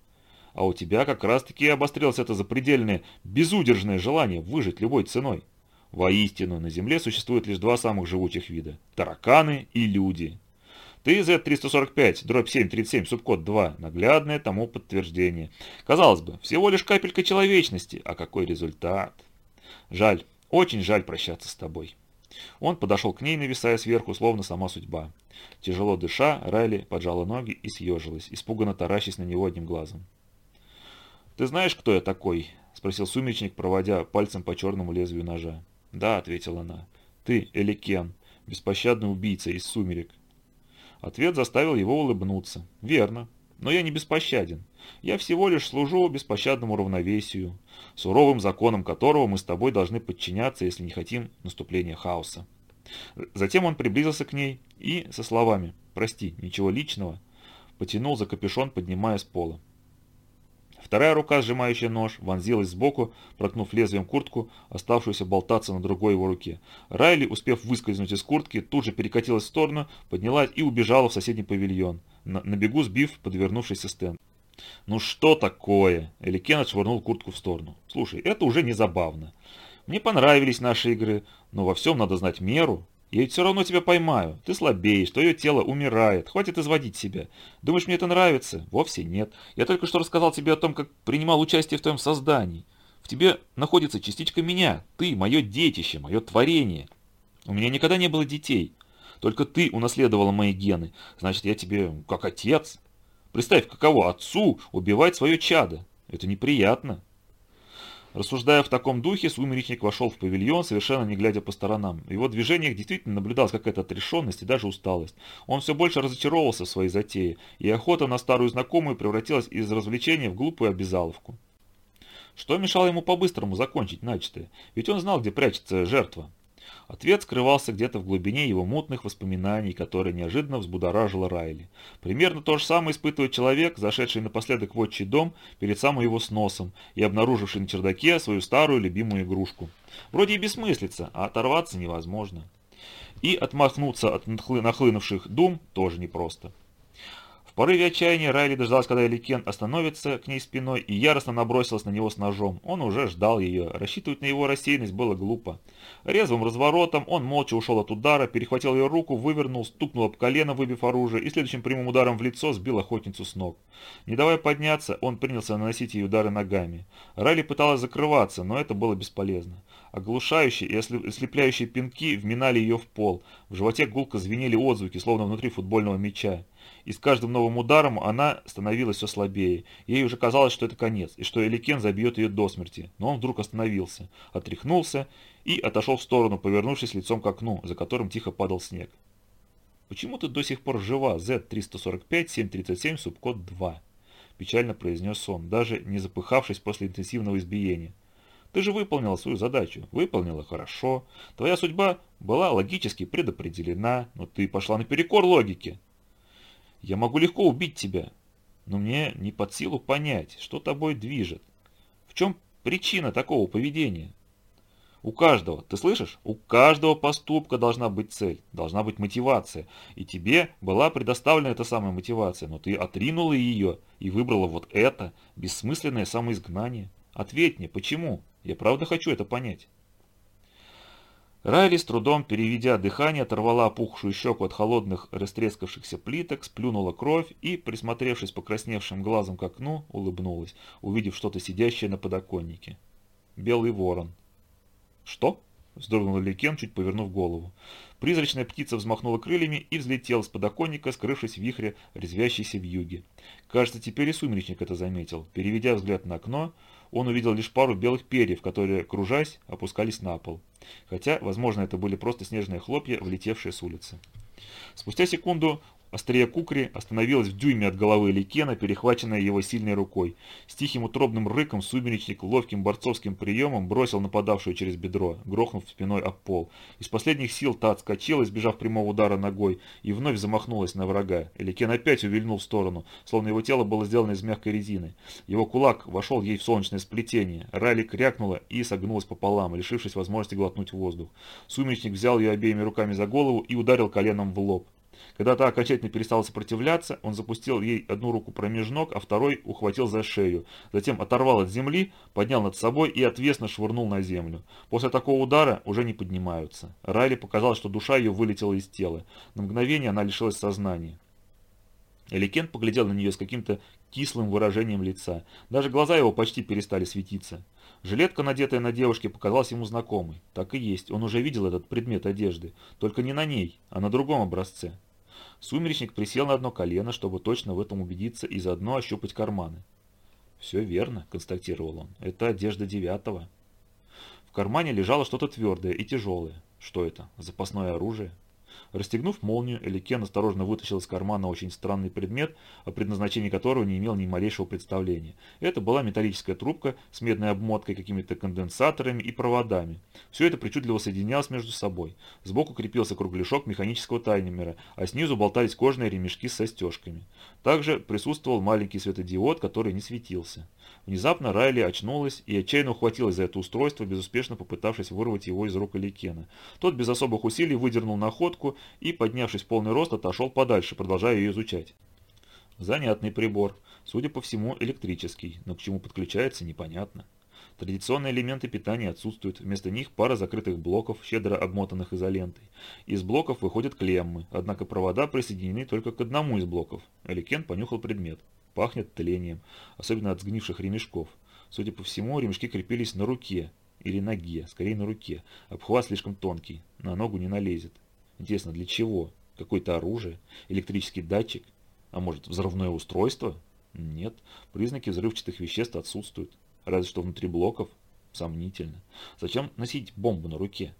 Speaker 1: А у тебя как раз-таки обострилось это запредельное, безудержное желание выжить любой ценой. Воистину, на Земле существует лишь два самых живучих вида – тараканы и люди. Ты Z345, дробь 737, субкод 2, наглядное тому подтверждение. Казалось бы, всего лишь капелька человечности, а какой результат? Жаль, очень жаль прощаться с тобой. Он подошел к ней, нависая сверху, словно сама судьба. Тяжело дыша, Райли поджала ноги и съежилась, испуганно таращась на него одним глазом. «Ты знаешь, кто я такой?» – спросил сумеречник, проводя пальцем по черному лезвию ножа. «Да», – ответила она. «Ты, Эликен, беспощадный убийца из сумерек». Ответ заставил его улыбнуться. «Верно. Но я не беспощаден. Я всего лишь служу беспощадному равновесию, суровым законам которого мы с тобой должны подчиняться, если не хотим наступления хаоса». Затем он приблизился к ней и, со словами «Прости, ничего личного», потянул за капюшон, поднимая с пола. Вторая рука, сжимающая нож, вонзилась сбоку, проткнув лезвием куртку, оставшуюся болтаться на другой его руке. Райли, успев выскользнуть из куртки, тут же перекатилась в сторону, поднялась и убежала в соседний павильон, на, на бегу сбив подвернувшийся стенд. «Ну что такое?» Или Кеннет куртку в сторону. «Слушай, это уже не забавно. Мне понравились наши игры, но во всем надо знать меру. Я ведь все равно тебя поймаю. Ты слабеешь, твое тело умирает. Хватит изводить себя. Думаешь, мне это нравится? Вовсе нет. Я только что рассказал тебе о том, как принимал участие в твоем создании. В тебе находится частичка меня. Ты – мое детище, мое творение. У меня никогда не было детей. Только ты унаследовала мои гены. Значит, я тебе как отец. Представь, каково отцу убивать свое чадо. Это неприятно. Рассуждая в таком духе, сумеречник вошел в павильон, совершенно не глядя по сторонам. В его движениях действительно наблюдалась какая-то отрешенность и даже усталость. Он все больше разочаровывался в своей затее, и охота на старую знакомую превратилась из развлечения в глупую обязаловку. Что мешало ему по-быстрому закончить начатое? Ведь он знал, где прячется жертва. Ответ скрывался где-то в глубине его мутных воспоминаний, которые неожиданно взбудоражило Райли. Примерно то же самое испытывает человек, зашедший напоследок в отчий дом перед самым его сносом и обнаруживший на чердаке свою старую любимую игрушку. Вроде и бессмыслица, а оторваться невозможно. И отмахнуться от нахлынувших дум тоже непросто. В порыве отчаяния Райли дождалась, когда Эликен остановится к ней спиной и яростно набросилась на него с ножом. Он уже ждал ее. Рассчитывать на его рассеянность было глупо. Резвым разворотом он молча ушел от удара, перехватил ее руку, вывернул, стукнул об колено, выбив оружие, и следующим прямым ударом в лицо сбил охотницу с ног. Не давая подняться, он принялся наносить ей удары ногами. Райли пыталась закрываться, но это было бесполезно. Оглушающие и ослепляющие пинки вминали ее в пол. В животе гулко звенели отзвуки, словно внутри футбольного мяча. И с каждым новым ударом она становилась все слабее. Ей уже казалось, что это конец, и что Эликен забьет ее до смерти. Но он вдруг остановился, отряхнулся и отошел в сторону, повернувшись лицом к окну, за которым тихо падал снег. «Почему ты до сих пор жива, Z-345-737, субкод 2?» Печально произнес он, даже не запыхавшись после интенсивного избиения. Ты же выполнила свою задачу. Выполнила хорошо. Твоя судьба была логически предопределена, но ты пошла наперекор логике. Я могу легко убить тебя, но мне не под силу понять, что тобой движет. В чем причина такого поведения? У каждого, ты слышишь? У каждого поступка должна быть цель, должна быть мотивация. И тебе была предоставлена эта самая мотивация, но ты отринула ее и выбрала вот это, бессмысленное самоизгнание. Ответь мне, почему? Я правда хочу это понять. Райли с трудом, переведя дыхание, оторвала опухшую щеку от холодных растрескавшихся плиток, сплюнула кровь и, присмотревшись покрасневшим глазом к окну, улыбнулась, увидев что-то сидящее на подоконнике. Белый ворон. «Что?» – вздрогнул Ликен, чуть повернув голову. Призрачная птица взмахнула крыльями и взлетела с подоконника, скрывшись в вихре, резвящейся в юге. Кажется, теперь и сумеречник это заметил. Переведя взгляд на окно, он увидел лишь пару белых перьев, которые, кружась, опускались на пол. Хотя, возможно, это были просто снежные хлопья, влетевшие с улицы. Спустя секунду Острия кукри остановилась в дюйме от головы Ликена, перехваченная его сильной рукой. С тихим утробным рыком сумеречник ловким борцовским приемом бросил нападавшую через бедро, грохнув спиной об пол. Из последних сил та отскочила, избежав прямого удара ногой, и вновь замахнулась на врага. Ликен опять увильнул в сторону, словно его тело было сделано из мягкой резины. Его кулак вошел ей в солнечное сплетение. Райли крякнула и согнулась пополам, лишившись возможности глотнуть воздух. Сумеречник взял ее обеими руками за голову и ударил коленом в лоб. Когда та окончательно перестала сопротивляться, он запустил ей одну руку промеж ног, а второй ухватил за шею. Затем оторвал от земли, поднял над собой и отвесно швырнул на землю. После такого удара уже не поднимаются. Райли показалось, что душа ее вылетела из тела. На мгновение она лишилась сознания. Эликен поглядел на нее с каким-то кислым выражением лица. Даже глаза его почти перестали светиться. Жилетка, надетая на девушке, показалась ему знакомой. Так и есть, он уже видел этот предмет одежды, только не на ней, а на другом образце. Сумеречник присел на одно колено, чтобы точно в этом убедиться и заодно ощупать карманы. «Все верно», — констатировал он. «Это одежда девятого». В кармане лежало что-то твердое и тяжелое. Что это? Запасное оружие? Расстегнув молнию, Эликен осторожно вытащил из кармана очень странный предмет, о предназначении которого не имел ни малейшего представления. Это была металлическая трубка с медной обмоткой, какими-то конденсаторами и проводами. Все это причудливо соединялось между собой. Сбоку крепился кругляшок механического таймера, а снизу болтались кожаные ремешки с застежками. Также присутствовал маленький светодиод, который не светился. Внезапно Райли очнулась и отчаянно ухватилась за это устройство, безуспешно попытавшись вырвать его из рук Эликена. Тот без особых усилий выдернул находку и, поднявшись в полный рост, отошел подальше, продолжая ее изучать. Занятный прибор. Судя по всему, электрический, но к чему подключается, непонятно. Традиционные элементы питания отсутствуют, вместо них пара закрытых блоков, щедро обмотанных изолентой. Из блоков выходят клеммы, однако провода присоединены только к одному из блоков. Эликен понюхал предмет. Пахнет тлением, особенно от сгнивших ремешков. Судя по всему, ремешки крепились на руке, или ноге, скорее на руке. Обхват слишком тонкий, на ногу не налезет. Интересно, для чего? Какое-то оружие? Электрический датчик? А может, взрывное устройство? Нет, признаки взрывчатых веществ отсутствуют. Разве что внутри блоков. Сомнительно. Зачем носить бомбу на руке?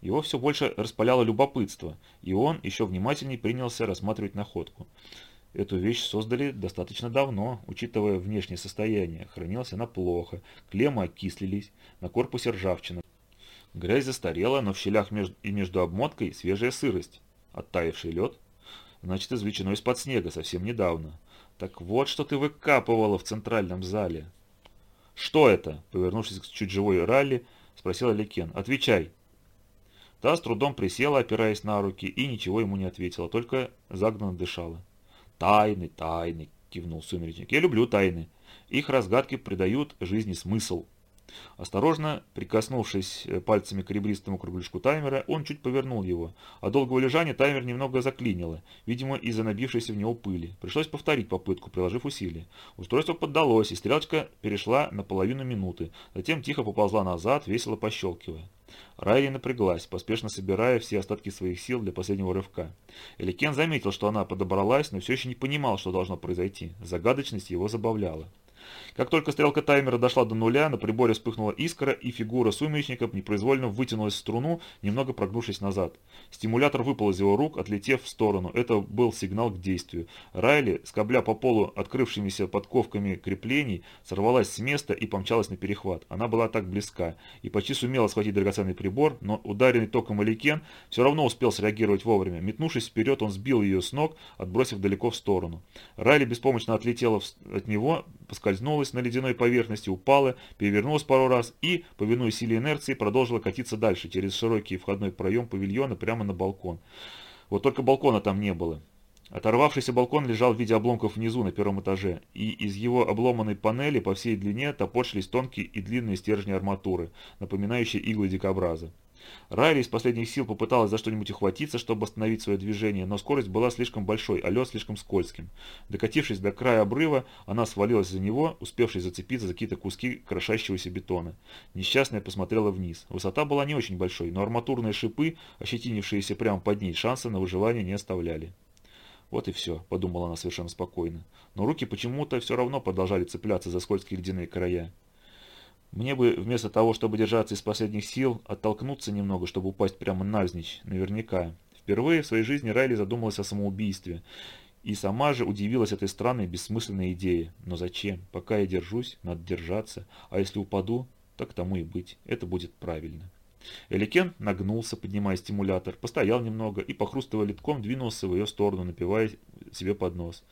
Speaker 1: Его все больше распаляло любопытство, и он еще внимательнее принялся рассматривать находку. Эту вещь создали достаточно давно, учитывая внешнее состояние. Хранилась она плохо, клеммы окислились, на корпусе ржавчина. Грязь застарела, но в щелях между, и между обмоткой свежая сырость. Оттаивший лед? Значит, извлечено из-под снега совсем недавно. Так вот, что ты выкапывала в центральном зале. «Что это?» — повернувшись к чуть живой Ралли, спросила Лекен. «Отвечай». Та с трудом присела, опираясь на руки, и ничего ему не ответила, только загнанно дышала. «Тайны, тайны!» — кивнул сумеречник. «Я люблю тайны. Их разгадки придают жизни смысл». Осторожно, прикоснувшись э, пальцами к ребристому кругляшку таймера, он чуть повернул его. От долгого лежания таймер немного заклинило, видимо, из-за набившейся в него пыли. Пришлось повторить попытку, приложив усилия. Устройство поддалось, и стрелочка перешла на половину минуты. Затем тихо поползла назад, весело пощелкивая. Райли напряглась, поспешно собирая все остатки своих сил для последнего рывка. Эликен заметил, что она подобралась, но все еще не понимал, что должно произойти. Загадочность его забавляла. Как только стрелка таймера дошла до нуля, на приборе вспыхнула искра, и фигура сумеречника непроизвольно вытянулась в струну, немного прогнувшись назад. Стимулятор выпал из его рук, отлетев в сторону. Это был сигнал к действию. Райли, скобля по полу открывшимися подковками креплений, сорвалась с места и помчалась на перехват. Она была так близка и почти сумела схватить драгоценный прибор, но ударенный током Эликен все равно успел среагировать вовремя. Метнувшись вперед, он сбил ее с ног, отбросив далеко в сторону. Райли беспомощно отлетела от него, поскользнулась на ледяной поверхности, упала, перевернулась пару раз и, повинуясь силе инерции, продолжила катиться дальше, через широкий входной проем павильона прямо на балкон. Вот только балкона там не было. Оторвавшийся балкон лежал в виде обломков внизу, на первом этаже, и из его обломанной панели по всей длине топорщились тонкие и длинные стержни арматуры, напоминающие иглы дикобраза. Райли из последних сил попыталась за что-нибудь ухватиться, чтобы остановить свое движение, но скорость была слишком большой, а лед слишком скользким. Докатившись до края обрыва, она свалилась за него, успевшись зацепиться за какие-то куски крошащегося бетона. Несчастная посмотрела вниз. Высота была не очень большой, но арматурные шипы, ощетинившиеся прямо под ней, шанса на выживание не оставляли. «Вот и все», — подумала она совершенно спокойно. Но руки почему-то все равно продолжали цепляться за скользкие ледяные края. Мне бы вместо того, чтобы держаться из последних сил, оттолкнуться немного, чтобы упасть прямо навзничь, наверняка. Впервые в своей жизни Райли задумалась о самоубийстве. И сама же удивилась этой странной бессмысленной идее. Но зачем? Пока я держусь, надо держаться. А если упаду, так тому и быть. Это будет правильно. Эликен нагнулся, поднимая стимулятор, постоял немного и, похрустывая литком, двинулся в ее сторону, напивая себе под нос.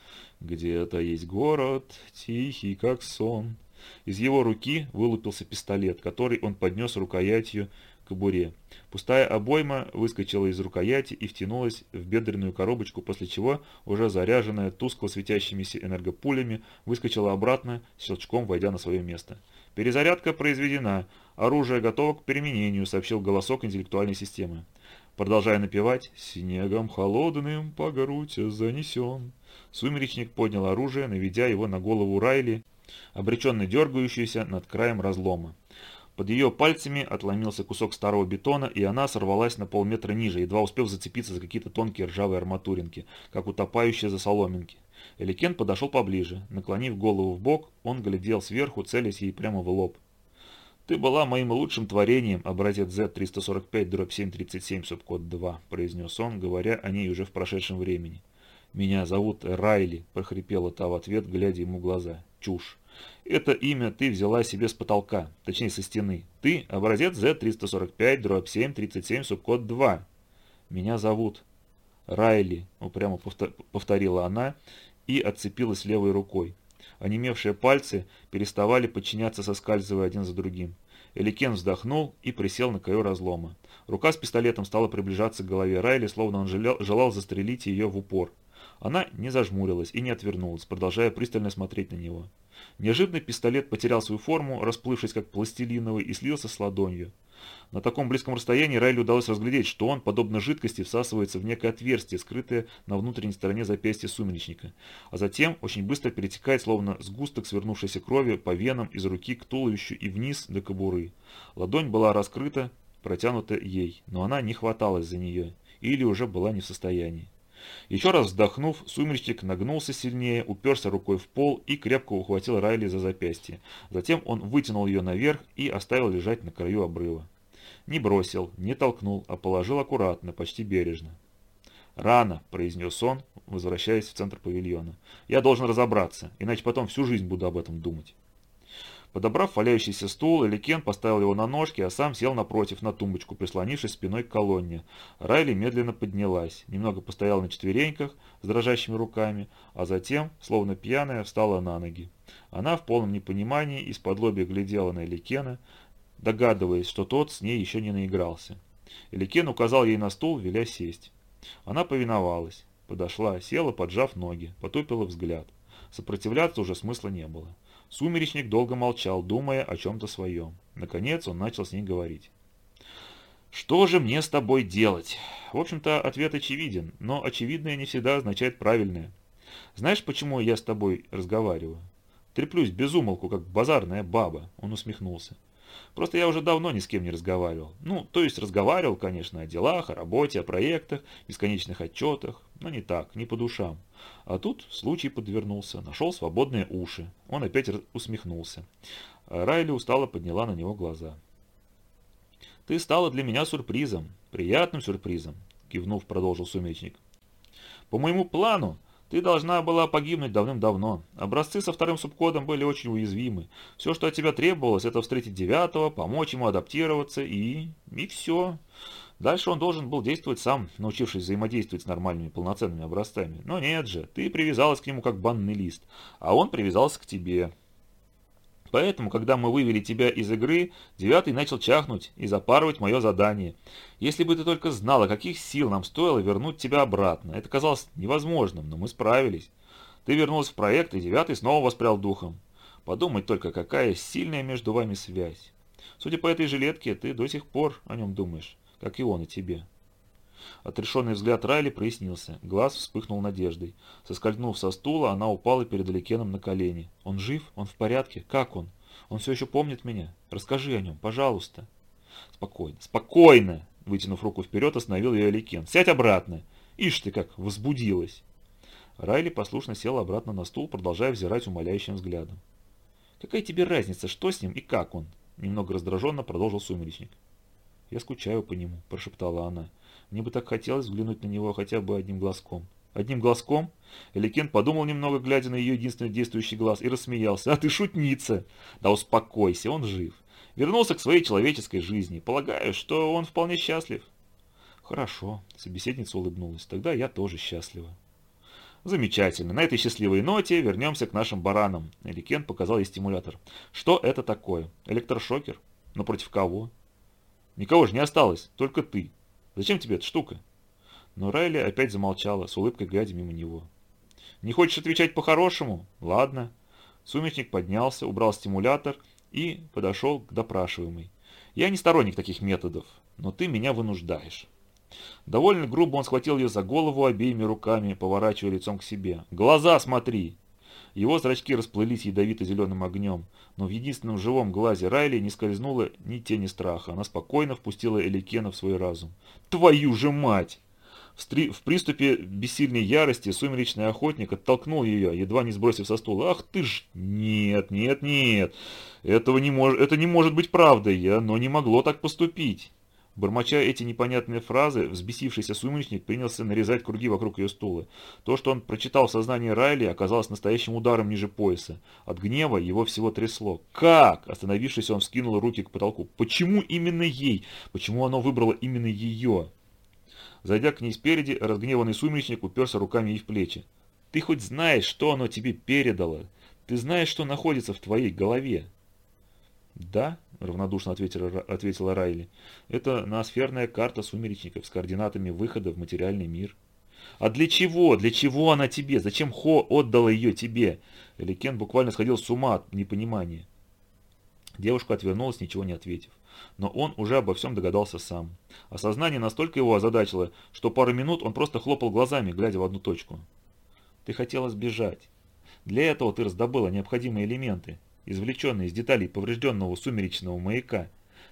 Speaker 1: «Где-то есть город, тихий, как сон». Из его руки вылупился пистолет, который он поднес рукоятью к кобуре. Пустая обойма выскочила из рукояти и втянулась в бедренную коробочку, после чего, уже заряженная тускло светящимися энергопулями, выскочила обратно, щелчком войдя на свое место. «Перезарядка произведена. Оружие готово к применению», — сообщил голосок интеллектуальной системы. Продолжая напевать «Снегом холодным по грудь занесен», сумеречник поднял оружие, наведя его на голову Райли обреченно дергающуюся над краем разлома. Под ее пальцами отломился кусок старого бетона, и она сорвалась на полметра ниже, едва успев зацепиться за какие-то тонкие ржавые арматуринки, как утопающие за соломинки. Эликен подошел поближе. Наклонив голову в бок, он глядел сверху, целясь ей прямо в лоб. «Ты была моим лучшим творением, образец Z345, дробь 737, субкод 2», — произнес он, говоря о ней уже в прошедшем времени. «Меня зовут Райли», — прохрипела та в ответ, глядя ему в глаза. «Чушь. Это имя ты взяла себе с потолка, точнее со стены. Ты образец Z345, дробь 7, 37, субкод 2. Меня зовут Райли, упрямо повторила она и отцепилась левой рукой. Онемевшие пальцы переставали подчиняться, соскальзывая один за другим. Эликен вздохнул и присел на краю разлома. Рука с пистолетом стала приближаться к голове Райли, словно он желал, желал застрелить ее в упор. Она не зажмурилась и не отвернулась, продолжая пристально смотреть на него. Неожиданно пистолет потерял свою форму, расплывшись как пластилиновый, и слился с ладонью. На таком близком расстоянии Райли удалось разглядеть, что он, подобно жидкости, всасывается в некое отверстие, скрытое на внутренней стороне запястья сумеречника, а затем очень быстро перетекает, словно сгусток свернувшейся крови, по венам из руки к туловищу и вниз до кобуры. Ладонь была раскрыта, протянута ей, но она не хваталась за нее, или уже была не в состоянии. Еще раз вздохнув, сумеречник нагнулся сильнее, уперся рукой в пол и крепко ухватил Райли за запястье. Затем он вытянул ее наверх и оставил лежать на краю обрыва. Не бросил, не толкнул, а положил аккуратно, почти бережно. «Рано», — произнес он, возвращаясь в центр павильона. «Я должен разобраться, иначе потом всю жизнь буду об этом думать». Подобрав валяющийся стул, Эликен поставил его на ножки, а сам сел напротив на тумбочку, прислонившись спиной к колонне. Райли медленно поднялась, немного постояла на четвереньках с дрожащими руками, а затем, словно пьяная, встала на ноги. Она в полном непонимании из-под лобья глядела на Эликена, догадываясь, что тот с ней еще не наигрался. Эликен указал ей на стул, веля сесть. Она повиновалась, подошла, села, поджав ноги, потупила взгляд. Сопротивляться уже смысла не было. Сумеречник долго молчал, думая о чем-то своем. Наконец он начал с ней говорить. «Что же мне с тобой делать?» В общем-то, ответ очевиден, но очевидное не всегда означает правильное. Знаешь, почему я с тобой разговариваю? Треплюсь без умолку, как базарная баба, он усмехнулся. Просто я уже давно ни с кем не разговаривал. Ну, то есть разговаривал, конечно, о делах, о работе, о проектах, бесконечных отчетах, но не так, не по душам. А тут случай подвернулся, нашел свободные уши. Он опять усмехнулся. Райли устало подняла на него глаза. «Ты стала для меня сюрпризом, приятным сюрпризом», кивнув, продолжил сумечник. «По моему плану, ты должна была погибнуть давным-давно. Образцы со вторым субкодом были очень уязвимы. Все, что от тебя требовалось, это встретить девятого, помочь ему адаптироваться и... и все. Дальше он должен был действовать сам, научившись взаимодействовать с нормальными полноценными образцами. Но нет же, ты привязалась к нему как банный лист, а он привязался к тебе. Поэтому, когда мы вывели тебя из игры, девятый начал чахнуть и запарывать мое задание. Если бы ты только знала, каких сил нам стоило вернуть тебя обратно. Это казалось невозможным, но мы справились. Ты вернулась в проект, и девятый снова воспрял духом. Подумать только, какая сильная между вами связь. Судя по этой жилетке, ты до сих пор о нем думаешь, как и он о тебе. Отрешенный взгляд Райли прояснился. Глаз вспыхнул надеждой. Соскользнув со стула, она упала перед Аликеном на колени. «Он жив? Он в порядке? Как он? Он все еще помнит меня? Расскажи о нем, пожалуйста». «Спокойно, спокойно!» Вытянув руку вперед, остановил ее Аликен. «Сядь обратно! Ишь ты как, возбудилась!» Райли послушно села обратно на стул, продолжая взирать умоляющим взглядом. «Какая тебе разница, что с ним и как он?» Немного раздраженно продолжил сумеречник. «Я скучаю по нему», – прошептала она. Мне бы так хотелось взглянуть на него хотя бы одним глазком. Одним глазком? Эликен подумал немного, глядя на ее единственный действующий глаз, и рассмеялся. «А ты шутница!» «Да успокойся, он жив. Вернулся к своей человеческой жизни. Полагаю, что он вполне счастлив». «Хорошо», — собеседница улыбнулась. «Тогда я тоже счастлива». «Замечательно. На этой счастливой ноте вернемся к нашим баранам». Эликен показал ей стимулятор. «Что это такое? Электрошокер? Но против кого?» «Никого же не осталось, только ты. Зачем тебе эта штука?» Но Райли опять замолчала, с улыбкой глядя мимо него. «Не хочешь отвечать по-хорошему? Ладно». Сумеречник поднялся, убрал стимулятор и подошел к допрашиваемой. «Я не сторонник таких методов, но ты меня вынуждаешь». Довольно грубо он схватил ее за голову обеими руками, поворачивая лицом к себе. «Глаза смотри!» Его зрачки расплылись ядовито-зеленым огнем, но в единственном живом глазе Райли не скользнуло ни тени страха. Она спокойно впустила Эликена в свой разум. «Твою же мать!» В, стри... в приступе бессильной ярости сумеречный охотник оттолкнул ее, едва не сбросив со стула. «Ах ты ж! Нет, нет, нет! Этого не мож... Это не может быть правдой, оно не могло так поступить!» Бормоча эти непонятные фразы, взбесившийся сумеречник принялся нарезать круги вокруг ее стула. То, что он прочитал в сознании Райли, оказалось настоящим ударом ниже пояса. От гнева его всего трясло. «Как?» Остановившись, он вскинул руки к потолку. «Почему именно ей? Почему оно выбрало именно ее?» Зайдя к ней спереди, разгневанный сумеречник уперся руками ей в плечи. «Ты хоть знаешь, что оно тебе передало? Ты знаешь, что находится в твоей голове?» «Да», — равнодушно ответила, ответила Райли, — «это ноосферная карта сумеречников с координатами выхода в материальный мир». «А для чего? Для чего она тебе? Зачем Хо отдала ее тебе?» Эликен буквально сходил с ума от непонимания. Девушка отвернулась, ничего не ответив. Но он уже обо всем догадался сам. Осознание настолько его озадачило, что пару минут он просто хлопал глазами, глядя в одну точку. «Ты хотела сбежать. Для этого ты раздобыла необходимые элементы извлеченный из деталей поврежденного сумеречного маяка.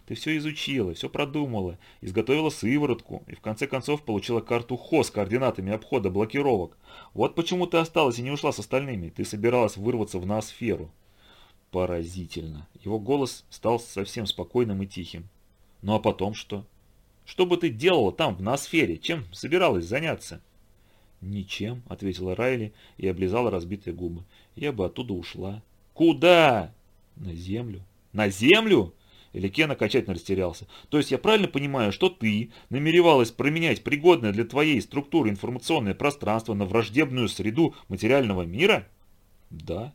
Speaker 1: Ты все изучила, все продумала, изготовила сыворотку и в конце концов получила карту ХО с координатами обхода блокировок. Вот почему ты осталась и не ушла с остальными. Ты собиралась вырваться в ноосферу. Поразительно. Его голос стал совсем спокойным и тихим. Ну а потом что? Что бы ты делала там, в ноосфере? Чем собиралась заняться? «Ничем», — ответила Райли и облизала разбитые губы. «Я бы оттуда ушла. «Куда?» На землю? На землю? Эликен окончательно растерялся. То есть я правильно понимаю, что ты намеревалась променять пригодное для твоей структуры информационное пространство на враждебную среду материального мира? Да.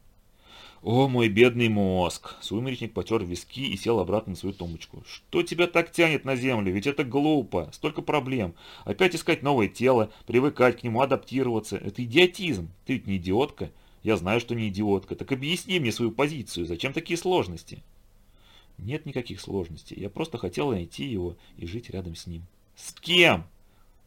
Speaker 1: О, мой бедный мозг. Сумеречник потер виски и сел обратно на свою тумбочку. Что тебя так тянет на землю? Ведь это глупо. Столько проблем. Опять искать новое тело, привыкать к нему, адаптироваться. Это идиотизм. Ты ведь не идиотка. Я знаю, что не идиотка. Так объясни мне свою позицию. Зачем такие сложности? Нет никаких сложностей. Я просто хотел найти его и жить рядом с ним. С кем?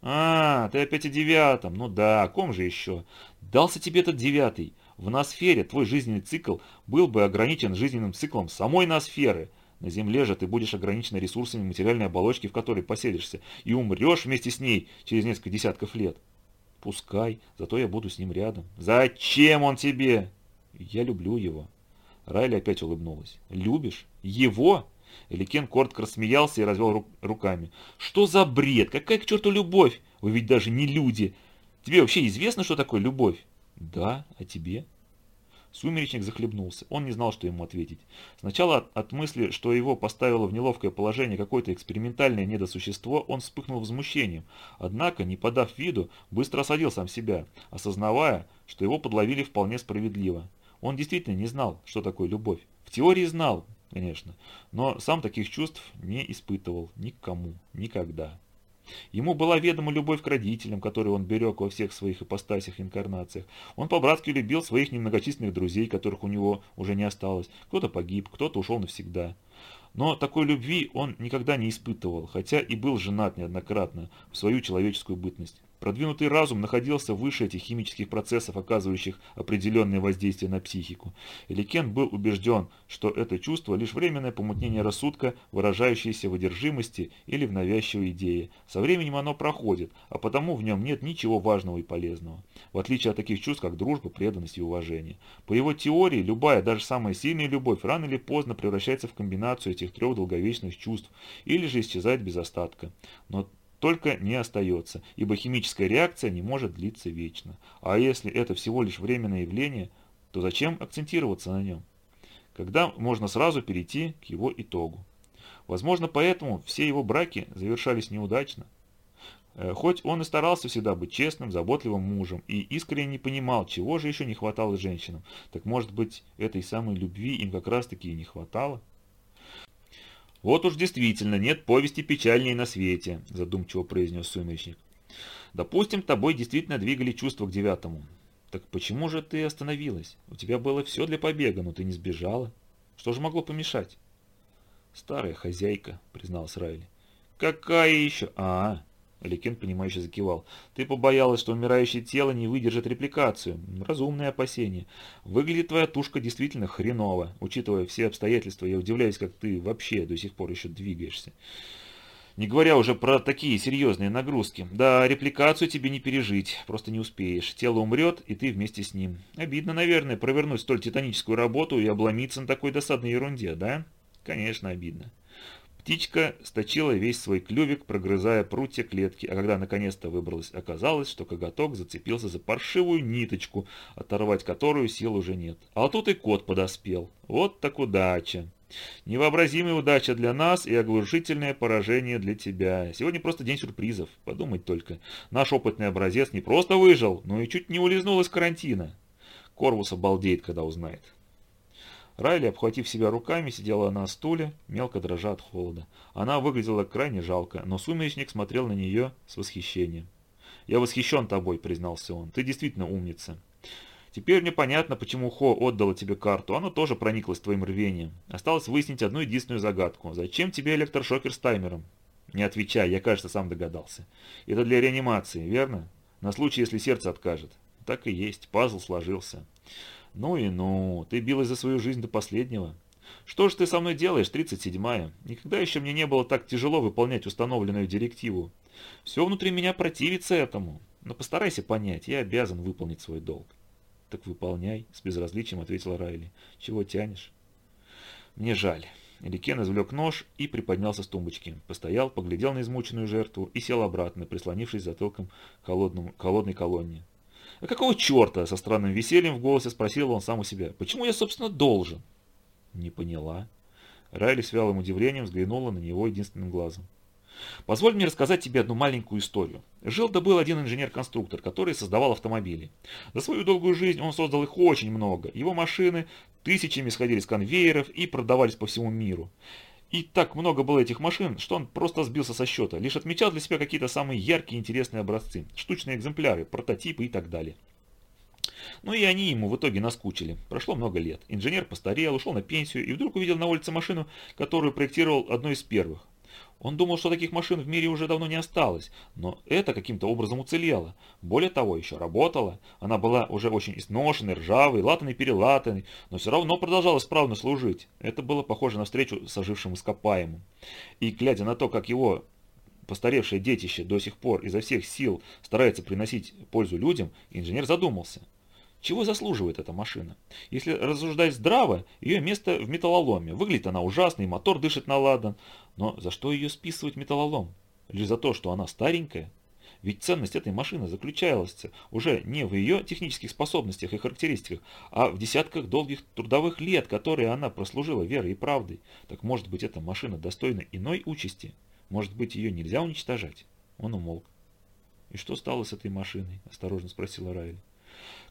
Speaker 1: А, ты опять о девятом. Ну да, о ком же еще? Дался тебе этот девятый. В ноосфере твой жизненный цикл был бы ограничен жизненным циклом самой ноосферы. На Земле же ты будешь ограничен ресурсами материальной оболочки, в которой поселишься, и умрешь вместе с ней через несколько десятков лет. Пускай, зато я буду с ним рядом. Зачем он тебе? Я люблю его. Райли опять улыбнулась. «Любишь? Его?» Эликен коротко рассмеялся и развел ру руками. «Что за бред? Какая к черту любовь? Вы ведь даже не люди. Тебе вообще известно, что такое любовь?» «Да, а тебе?» Сумеречник захлебнулся. Он не знал, что ему ответить. Сначала от, мысли, что его поставило в неловкое положение какое-то экспериментальное недосущество, он вспыхнул возмущением. Однако, не подав виду, быстро осадил сам себя, осознавая, что его подловили вполне справедливо. Он действительно не знал, что такое любовь. В теории знал, конечно, но сам таких чувств не испытывал никому, никогда. Ему была ведома любовь к родителям, которую он берег во всех своих ипостасях и инкарнациях. Он по-братски любил своих немногочисленных друзей, которых у него уже не осталось. Кто-то погиб, кто-то ушел навсегда. Но такой любви он никогда не испытывал, хотя и был женат неоднократно в свою человеческую бытность. Продвинутый разум находился выше этих химических процессов, оказывающих определенное воздействие на психику. Эликен был убежден, что это чувство лишь временное помутнение рассудка, выражающееся в одержимости или в навязчивой идее. Со временем оно проходит, а потому в нем нет ничего важного и полезного. В отличие от таких чувств, как дружба, преданность и уважение. По его теории, любая, даже самая сильная любовь рано или поздно превращается в комбинацию этих трех долговечных чувств или же исчезает без остатка. Но только не остается, ибо химическая реакция не может длиться вечно. А если это всего лишь временное явление, то зачем акцентироваться на нем? Когда можно сразу перейти к его итогу. Возможно, поэтому все его браки завершались неудачно. Э, хоть он и старался всегда быть честным, заботливым мужем и искренне не понимал, чего же еще не хватало женщинам, так может быть этой самой любви им как раз таки и не хватало? «Вот уж действительно нет повести печальней на свете», – задумчиво произнес сумеречник. «Допустим, тобой действительно двигали чувства к девятому. Так почему же ты остановилась? У тебя было все для побега, но ты не сбежала. Что же могло помешать?» «Старая хозяйка», – призналась Райли. «Какая еще? А, Аликен, понимающе закивал. «Ты побоялась, что умирающее тело не выдержит репликацию. Разумное опасение. Выглядит твоя тушка действительно хреново. Учитывая все обстоятельства, я удивляюсь, как ты вообще до сих пор еще двигаешься. Не говоря уже про такие серьезные нагрузки. Да, репликацию тебе не пережить, просто не успеешь. Тело умрет, и ты вместе с ним. Обидно, наверное, провернуть столь титаническую работу и обломиться на такой досадной ерунде, да? Конечно, обидно. Птичка сточила весь свой клювик, прогрызая прутья клетки, а когда наконец-то выбралась, оказалось, что коготок зацепился за паршивую ниточку, оторвать которую сил уже нет. А тут и кот подоспел. Вот так удача. Невообразимая удача для нас и оглушительное поражение для тебя. Сегодня просто день сюрпризов. Подумать только. Наш опытный образец не просто выжил, но и чуть не улизнул из карантина. Корвус обалдеет, когда узнает. Райли, обхватив себя руками, сидела на стуле, мелко дрожа от холода. Она выглядела крайне жалко, но сумеречник смотрел на нее с восхищением. «Я восхищен тобой», — признался он. «Ты действительно умница. Теперь мне понятно, почему Хо отдала тебе карту. Она тоже прониклась твоим рвением. Осталось выяснить одну единственную загадку. Зачем тебе электрошокер с таймером?» «Не отвечай, я, кажется, сам догадался. Это для реанимации, верно? На случай, если сердце откажет». «Так и есть. Пазл сложился». «Ну и ну, ты билась за свою жизнь до последнего. Что же ты со мной делаешь, 37-я? Никогда еще мне не было так тяжело выполнять установленную директиву. Все внутри меня противится этому. Но постарайся понять, я обязан выполнить свой долг». «Так выполняй», — с безразличием ответила Райли. «Чего тянешь?» «Мне жаль». Эликен извлек нож и приподнялся с тумбочки. Постоял, поглядел на измученную жертву и сел обратно, прислонившись затылком к холодной колонне. «А какого черта?» – со странным весельем в голосе спросил он сам у себя. «Почему я, собственно, должен?» Не поняла. Райли с вялым удивлением взглянула на него единственным глазом. Позволь мне рассказать тебе одну маленькую историю. Жил-то был один инженер-конструктор, который создавал автомобили. За свою долгую жизнь он создал их очень много. Его машины тысячами сходили с конвейеров и продавались по всему миру. И так много было этих машин, что он просто сбился со счета, лишь отмечал для себя какие-то самые яркие интересные образцы, штучные экземпляры, прототипы и так далее. Ну и они ему в итоге наскучили. Прошло много лет. Инженер постарел, ушел на пенсию и вдруг увидел на улице машину, которую проектировал одной из первых. Он думал, что таких машин в мире уже давно не осталось, но это каким-то образом уцелело. Более того, еще работала. Она была уже очень изношенной, ржавой, латанной-перелатанной, но все равно продолжала справно служить. Это было похоже на встречу с ожившим ископаемым. И глядя на то, как его постаревшее детище до сих пор изо всех сил старается приносить пользу людям, инженер задумался – чего заслуживает эта машина? Если рассуждать здраво, ее место в металлоломе. Выглядит она ужасно, и мотор дышит на ладан. Но за что ее списывать металлолом? Лишь за то, что она старенькая? Ведь ценность этой машины заключалась уже не в ее технических способностях и характеристиках, а в десятках долгих трудовых лет, которые она прослужила верой и правдой. Так может быть эта машина достойна иной участи? Может быть ее нельзя уничтожать? Он умолк. «И что стало с этой машиной?» – осторожно спросила Райли.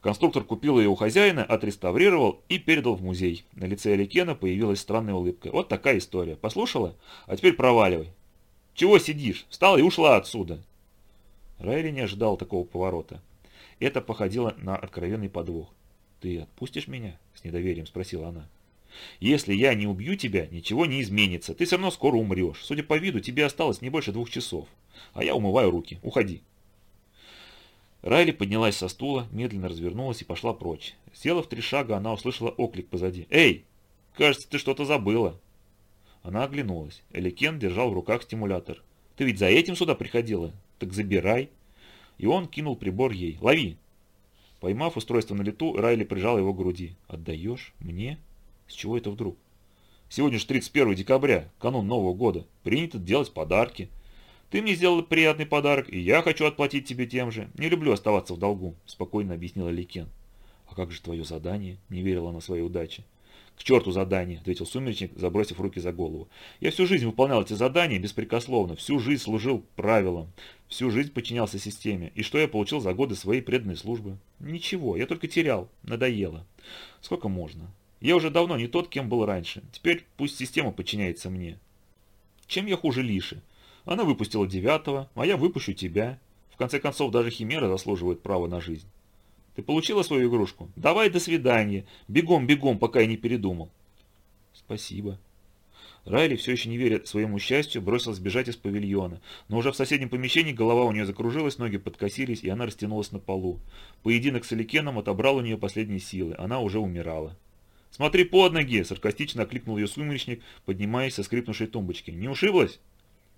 Speaker 1: Конструктор купил ее у хозяина, отреставрировал и передал в музей. На лице Аликена появилась странная улыбка. Вот такая история. Послушала? А теперь проваливай. Чего сидишь? Встала и ушла отсюда. Райли не ожидал такого поворота. Это походило на откровенный подвох. «Ты отпустишь меня?» – с недоверием спросила она. «Если я не убью тебя, ничего не изменится. Ты все равно скоро умрешь. Судя по виду, тебе осталось не больше двух часов. А я умываю руки. Уходи». Райли поднялась со стула, медленно развернулась и пошла прочь. Сделав три шага, она услышала оклик позади. «Эй! Кажется, ты что-то забыла!» Она оглянулась. Эликен держал в руках стимулятор. «Ты ведь за этим сюда приходила? Так забирай!» И он кинул прибор ей. «Лови!» Поймав устройство на лету, Райли прижал его к груди. «Отдаешь? Мне? С чего это вдруг?» «Сегодня же 31 декабря, канун Нового года. Принято делать подарки. Ты мне сделал приятный подарок, и я хочу отплатить тебе тем же. Не люблю оставаться в долгу», – спокойно объяснила Ликен. «А как же твое задание?» – не верила на своей удаче. «К черту задание!» – ответил сумеречник, забросив руки за голову. «Я всю жизнь выполнял эти задания беспрекословно, всю жизнь служил правилам, всю жизнь подчинялся системе. И что я получил за годы своей преданной службы? Ничего, я только терял, надоело. Сколько можно? Я уже давно не тот, кем был раньше. Теперь пусть система подчиняется мне. Чем я хуже Лиши? Она выпустила девятого, а я выпущу тебя. В конце концов, даже химера заслуживает права на жизнь. Ты получила свою игрушку? Давай до свидания. Бегом, бегом, пока я не передумал. Спасибо. Райли, все еще не веря своему счастью, бросилась бежать из павильона, но уже в соседнем помещении голова у нее закружилась, ноги подкосились, и она растянулась на полу. Поединок с Аликеном отобрал у нее последние силы, она уже умирала. «Смотри под ноги!» – саркастично окликнул ее сумеречник, поднимаясь со скрипнувшей тумбочки. «Не ушиблась?»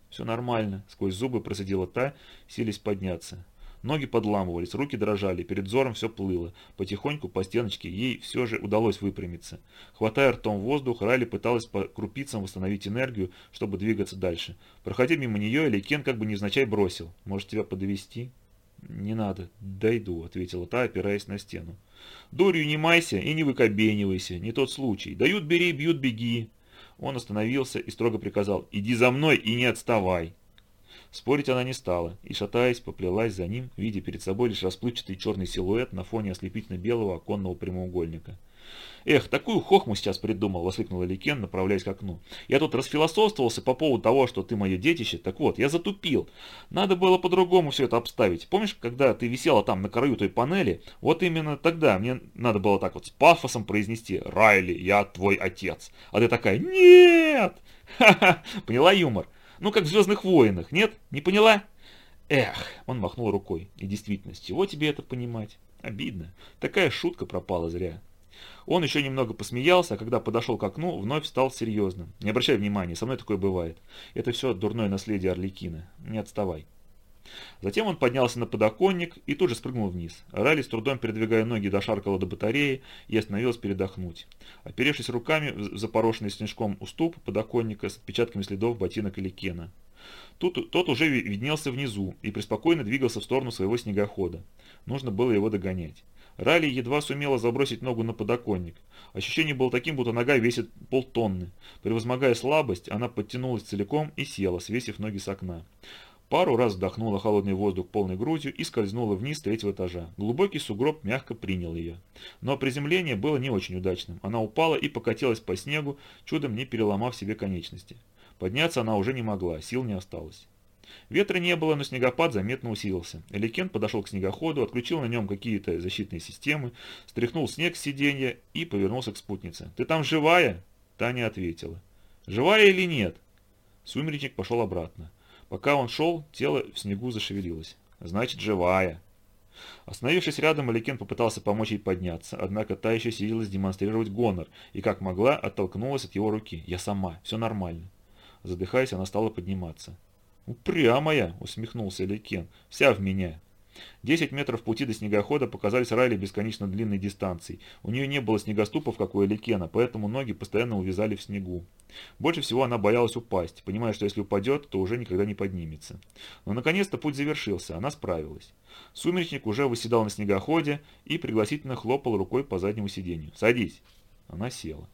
Speaker 1: «Все нормально», — сквозь зубы процедила та, сились подняться. Ноги подламывались, руки дрожали, перед взором все плыло. Потихоньку по стеночке ей все же удалось выпрямиться. Хватая ртом воздух, Райли пыталась по крупицам восстановить энергию, чтобы двигаться дальше. Проходя мимо нее, Кен как бы невзначай бросил. «Может, тебя подвести? «Не надо, дойду», — ответила та, опираясь на стену. «Дурью не майся и не выкобенивайся, не тот случай. Дают бери, бьют беги. Он остановился и строго приказал «Иди за мной и не отставай!» Спорить она не стала и, шатаясь, поплелась за ним, видя перед собой лишь расплывчатый черный силуэт на фоне ослепительно-белого оконного прямоугольника. «Эх, такую хохму сейчас придумал!» – воскликнул Ликен, направляясь к окну. «Я тут расфилософствовался по поводу того, что ты мое детище. Так вот, я затупил. Надо было по-другому все это обставить. Помнишь, когда ты висела там на краю той панели? Вот именно тогда мне надо было так вот с пафосом произнести «Райли, я твой отец». А ты такая «Нет!» Ха-ха! Поняла юмор? Ну, как в «Звездных войнах», нет? Не поняла? Эх, он махнул рукой. И действительно, с чего тебе это понимать? Обидно. Такая шутка пропала зря. Он еще немного посмеялся, а когда подошел к окну, вновь стал серьезным. Не обращай внимания, со мной такое бывает. Это все дурное наследие Орликина. Не отставай. Затем он поднялся на подоконник и тут же спрыгнул вниз. Райли с трудом передвигая ноги дошаркала до батареи и остановилась передохнуть. Оперевшись руками в запорошенный снежком уступ подоконника с отпечатками следов ботинок или. Тут тот уже виднелся внизу и преспокойно двигался в сторону своего снегохода. Нужно было его догонять. Райли едва сумела забросить ногу на подоконник. Ощущение было таким, будто нога весит полтонны. Превозмогая слабость, она подтянулась целиком и села, свесив ноги с окна. Пару раз вдохнула холодный воздух полной грудью и скользнула вниз третьего этажа. Глубокий сугроб мягко принял ее. Но приземление было не очень удачным. Она упала и покатилась по снегу, чудом не переломав себе конечности. Подняться она уже не могла, сил не осталось. Ветра не было, но снегопад заметно усилился. Эликен подошел к снегоходу, отключил на нем какие-то защитные системы, стряхнул снег с сиденья и повернулся к спутнице. «Ты там живая?» Таня ответила. «Живая или нет?» Сумеречник пошел обратно. Пока он шел, тело в снегу зашевелилось. Значит, живая. Остановившись рядом, Аликен попытался помочь ей подняться, однако та еще силилась демонстрировать гонор и, как могла, оттолкнулась от его руки. «Я сама, все нормально». Задыхаясь, она стала подниматься. «Упрямая!» — усмехнулся Аликен. «Вся в меня. Десять метров пути до снегохода показались Райли бесконечно длинной дистанцией. У нее не было снегоступов, как у Эликена, поэтому ноги постоянно увязали в снегу. Больше всего она боялась упасть, понимая, что если упадет, то уже никогда не поднимется. Но наконец-то путь завершился, она справилась. Сумеречник уже выседал на снегоходе и пригласительно хлопал рукой по заднему сиденью. «Садись!» Она села.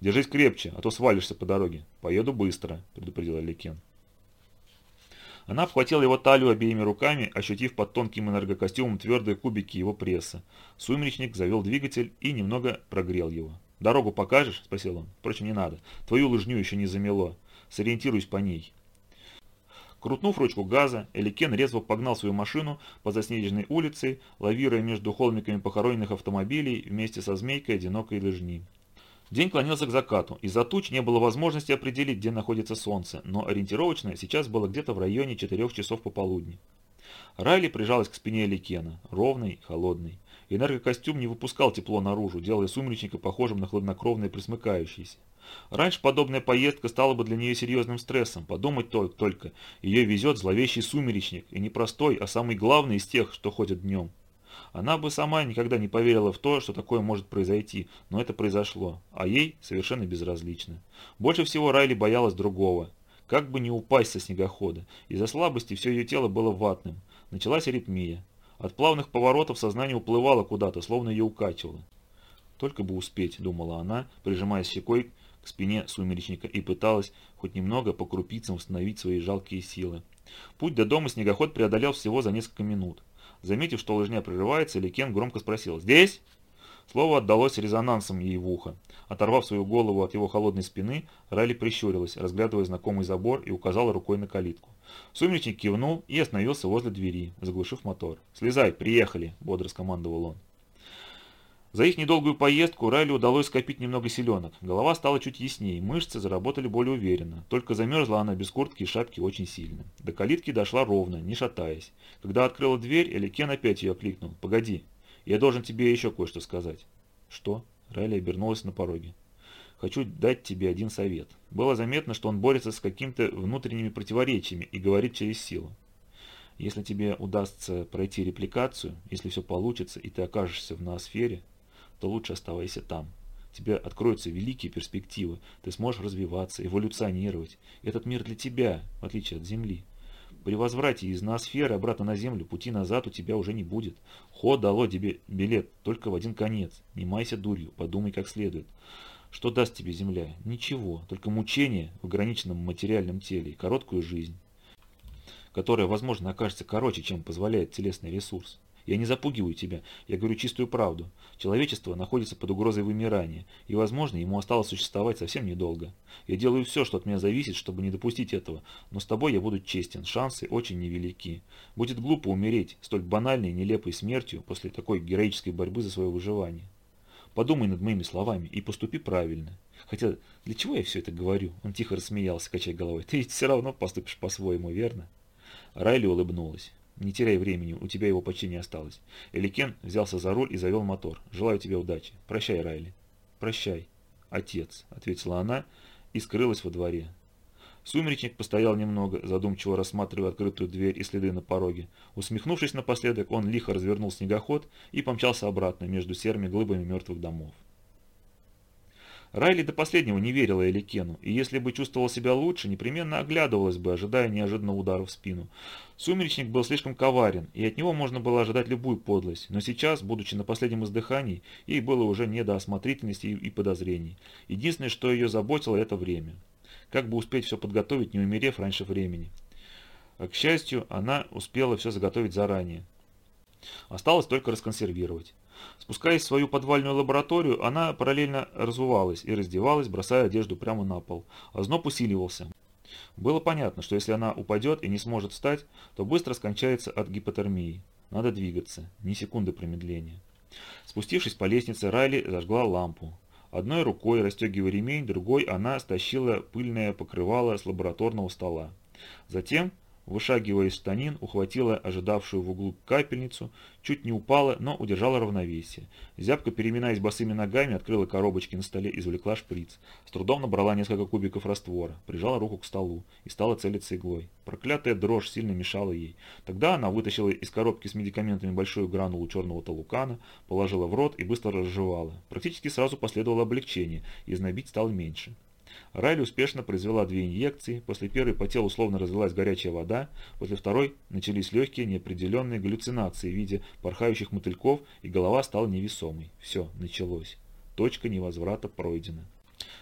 Speaker 1: «Держись крепче, а то свалишься по дороге. Поеду быстро», — предупредил Аликен. Она обхватила его талию обеими руками, ощутив под тонким энергокостюмом твердые кубики его пресса. Сумеречник завел двигатель и немного прогрел его. «Дорогу покажешь?» – спросил он. «Впрочем, не надо. Твою лыжню еще не замело. Сориентируюсь по ней». Крутнув ручку газа, Эликен резво погнал свою машину по заснеженной улице, лавируя между холмиками похороненных автомобилей вместе со змейкой одинокой лыжни. День клонился к закату. Из-за туч не было возможности определить, где находится солнце, но ориентировочно сейчас было где-то в районе 4 часов пополудни. Райли прижалась к спине Ликена, ровной, холодной. Энергокостюм не выпускал тепло наружу, делая сумеречника похожим на хладнокровное присмыкающееся. Раньше подобная поездка стала бы для нее серьезным стрессом. Подумать только, ее везет зловещий сумеречник, и не простой, а самый главный из тех, что ходят днем. Она бы сама никогда не поверила в то, что такое может произойти, но это произошло, а ей совершенно безразлично. Больше всего Райли боялась другого. Как бы не упасть со снегохода. Из-за слабости все ее тело было ватным. Началась аритмия. От плавных поворотов сознание уплывало куда-то, словно ее укачивало. Только бы успеть, думала она, прижимаясь щекой к спине сумеречника и пыталась хоть немного по крупицам восстановить свои жалкие силы. Путь до дома снегоход преодолел всего за несколько минут. Заметив, что лыжня прерывается, Ликен громко спросил «Здесь?». Слово отдалось резонансом ей в ухо. Оторвав свою голову от его холодной спины, Райли прищурилась, разглядывая знакомый забор и указала рукой на калитку. Сумеречник кивнул и остановился возле двери, заглушив мотор. «Слезай, приехали!» – бодро скомандовал он. За их недолгую поездку Райли удалось скопить немного селенок. Голова стала чуть яснее, мышцы заработали более уверенно. Только замерзла она без куртки и шапки очень сильно. До калитки дошла ровно, не шатаясь. Когда открыла дверь, Эликен опять ее окликнул. «Погоди, я должен тебе еще кое-что сказать». «Что?» Райли обернулась на пороге. «Хочу дать тебе один совет». Было заметно, что он борется с какими-то внутренними противоречиями и говорит через силу. Если тебе удастся пройти репликацию, если все получится и ты окажешься в ноосфере, то лучше оставайся там. Тебе откроются великие перспективы, ты сможешь развиваться, эволюционировать. Этот мир для тебя, в отличие от Земли. При возврате из ноосферы обратно на Землю пути назад у тебя уже не будет. Ход дало тебе билет только в один конец. Не майся дурью, подумай как следует. Что даст тебе Земля? Ничего, только мучение в ограниченном материальном теле и короткую жизнь, которая, возможно, окажется короче, чем позволяет телесный ресурс. Я не запугиваю тебя, я говорю чистую правду. Человечество находится под угрозой вымирания, и, возможно, ему осталось существовать совсем недолго. Я делаю все, что от меня зависит, чтобы не допустить этого, но с тобой я буду честен, шансы очень невелики. Будет глупо умереть столь банальной и нелепой смертью после такой героической борьбы за свое выживание. Подумай над моими словами и поступи правильно. Хотя, для чего я все это говорю? Он тихо рассмеялся, качая головой. Ты ведь все равно поступишь по-своему, верно? Райли улыбнулась. Не теряй времени, у тебя его почти не осталось. Эликен взялся за руль и завел мотор. Желаю тебе удачи. Прощай, Райли. Прощай, отец, ответила она и скрылась во дворе. Сумеречник постоял немного, задумчиво рассматривая открытую дверь и следы на пороге. Усмехнувшись напоследок, он лихо развернул снегоход и помчался обратно между серыми глыбами мертвых домов. Райли до последнего не верила Эликену, и если бы чувствовала себя лучше, непременно оглядывалась бы, ожидая неожиданного удара в спину. Сумеречник был слишком коварен, и от него можно было ожидать любую подлость, но сейчас, будучи на последнем издыхании, ей было уже не до осмотрительности и подозрений. Единственное, что ее заботило, это время. Как бы успеть все подготовить, не умерев раньше времени. А, к счастью, она успела все заготовить заранее. Осталось только расконсервировать. Спускаясь в свою подвальную лабораторию, она параллельно разувалась и раздевалась, бросая одежду прямо на пол. Озноб усиливался. Было понятно, что если она упадет и не сможет встать, то быстро скончается от гипотермии. Надо двигаться, ни секунды промедления. Спустившись по лестнице, Райли зажгла лампу. Одной рукой, расстегивая ремень, другой она стащила пыльное покрывало с лабораторного стола. Затем вышагивая из штанин, ухватила ожидавшую в углу капельницу, чуть не упала, но удержала равновесие. Зябко, переминаясь босыми ногами, открыла коробочки на столе, извлекла шприц. С трудом набрала несколько кубиков раствора, прижала руку к столу и стала целиться иглой. Проклятая дрожь сильно мешала ей. Тогда она вытащила из коробки с медикаментами большую гранулу черного толукана, положила в рот и быстро разжевала. Практически сразу последовало облегчение, и знобить стало меньше. Райли успешно произвела две инъекции, после первой по телу словно разлилась горячая вода, после второй начались легкие неопределенные галлюцинации в виде порхающих мотыльков, и голова стала невесомой. Все, началось. Точка невозврата пройдена.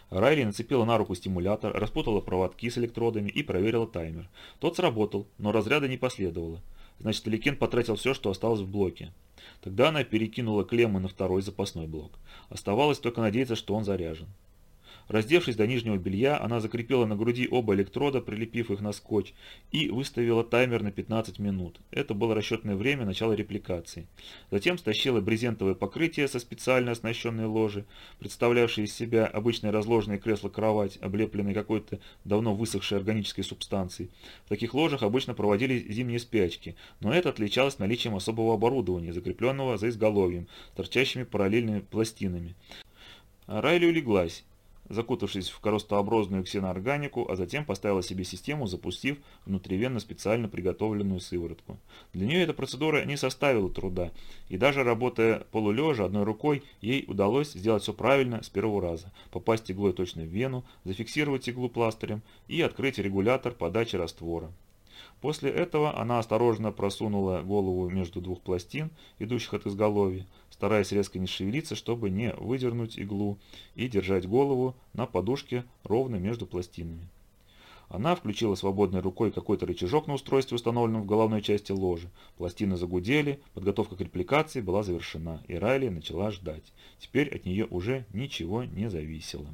Speaker 1: Райли нацепила на руку стимулятор, распутала проводки с электродами и проверила таймер. Тот сработал, но разряда не последовало. Значит, Эликен потратил все, что осталось в блоке. Тогда она перекинула клеммы на второй запасной блок. Оставалось только надеяться, что он заряжен. Раздевшись до нижнего белья, она закрепила на груди оба электрода, прилепив их на скотч, и выставила таймер на 15 минут. Это было расчетное время начала репликации. Затем стащила брезентовое покрытие со специально оснащенной ложи, представлявшей из себя обычное разложенное кресло-кровать, облепленное какой-то давно высохшей органической субстанцией. В таких ложах обычно проводили зимние спячки, но это отличалось наличием особого оборудования, закрепленного за изголовьем, торчащими параллельными пластинами. Райли улеглась закутавшись в коростообразную ксеноорганику, а затем поставила себе систему, запустив внутривенно специально приготовленную сыворотку. Для нее эта процедура не составила труда, и даже работая полулежа одной рукой, ей удалось сделать все правильно с первого раза, попасть иглой точно в вену, зафиксировать иглу пластырем и открыть регулятор подачи раствора. После этого она осторожно просунула голову между двух пластин, идущих от изголовья, стараясь резко не шевелиться, чтобы не выдернуть иглу, и держать голову на подушке ровно между пластинами. Она включила свободной рукой какой-то рычажок на устройстве, установленном в головной части ложи. Пластины загудели, подготовка к репликации была завершена, и Райли начала ждать. Теперь от нее уже ничего не зависело.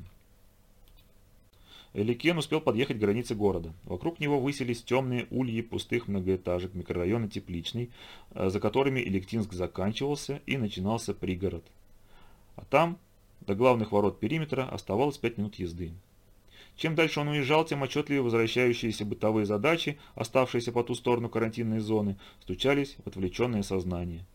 Speaker 1: Эликен успел подъехать к границе города. Вокруг него высились темные ульи пустых многоэтажек микрорайона Тепличный, э, за которыми Электинск заканчивался и начинался пригород. А там, до главных ворот периметра, оставалось 5 минут езды. Чем дальше он уезжал, тем отчетливее возвращающиеся бытовые задачи, оставшиеся по ту сторону карантинной зоны, стучались в отвлеченное сознание.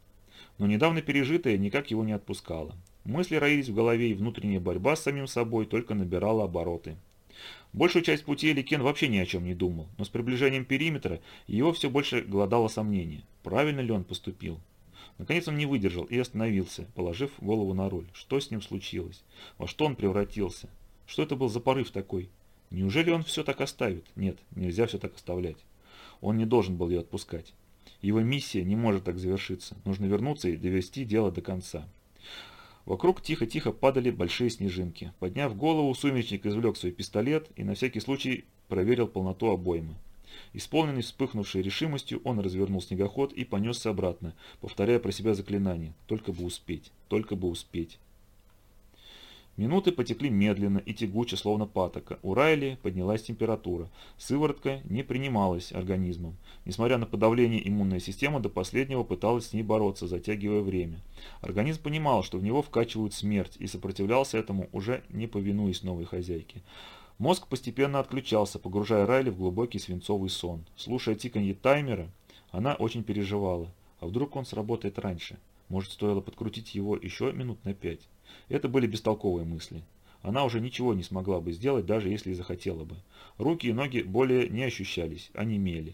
Speaker 1: Но недавно пережитое никак его не отпускало. Мысли роились в голове, и внутренняя борьба с самим собой только набирала обороты. Большую часть пути Эликен вообще ни о чем не думал, но с приближением периметра его все больше голодало сомнение, правильно ли он поступил. Наконец он не выдержал и остановился, положив голову на руль. Что с ним случилось? Во что он превратился? Что это был за порыв такой? Неужели он все так оставит? Нет, нельзя все так оставлять. Он не должен был ее отпускать. Его миссия не может так завершиться. Нужно вернуться и довести дело до конца. Вокруг тихо-тихо падали большие снежинки. Подняв голову, сумеречник извлек свой пистолет и на всякий случай проверил полноту обоймы. Исполненный вспыхнувшей решимостью, он развернул снегоход и понесся обратно, повторяя про себя заклинание «Только бы успеть, только бы успеть». Минуты потекли медленно и тягуче, словно патока. У Райли поднялась температура. Сыворотка не принималась организмом. Несмотря на подавление, иммунная система до последнего пыталась с ней бороться, затягивая время. Организм понимал, что в него вкачивают смерть, и сопротивлялся этому, уже не повинуясь новой хозяйке. Мозг постепенно отключался, погружая Райли в глубокий свинцовый сон. Слушая тиканье таймера, она очень переживала. А вдруг он сработает раньше? Может, стоило подкрутить его еще минут на пять? Это были бестолковые мысли. Она уже ничего не смогла бы сделать, даже если и захотела бы. Руки и ноги более не ощущались, они мели.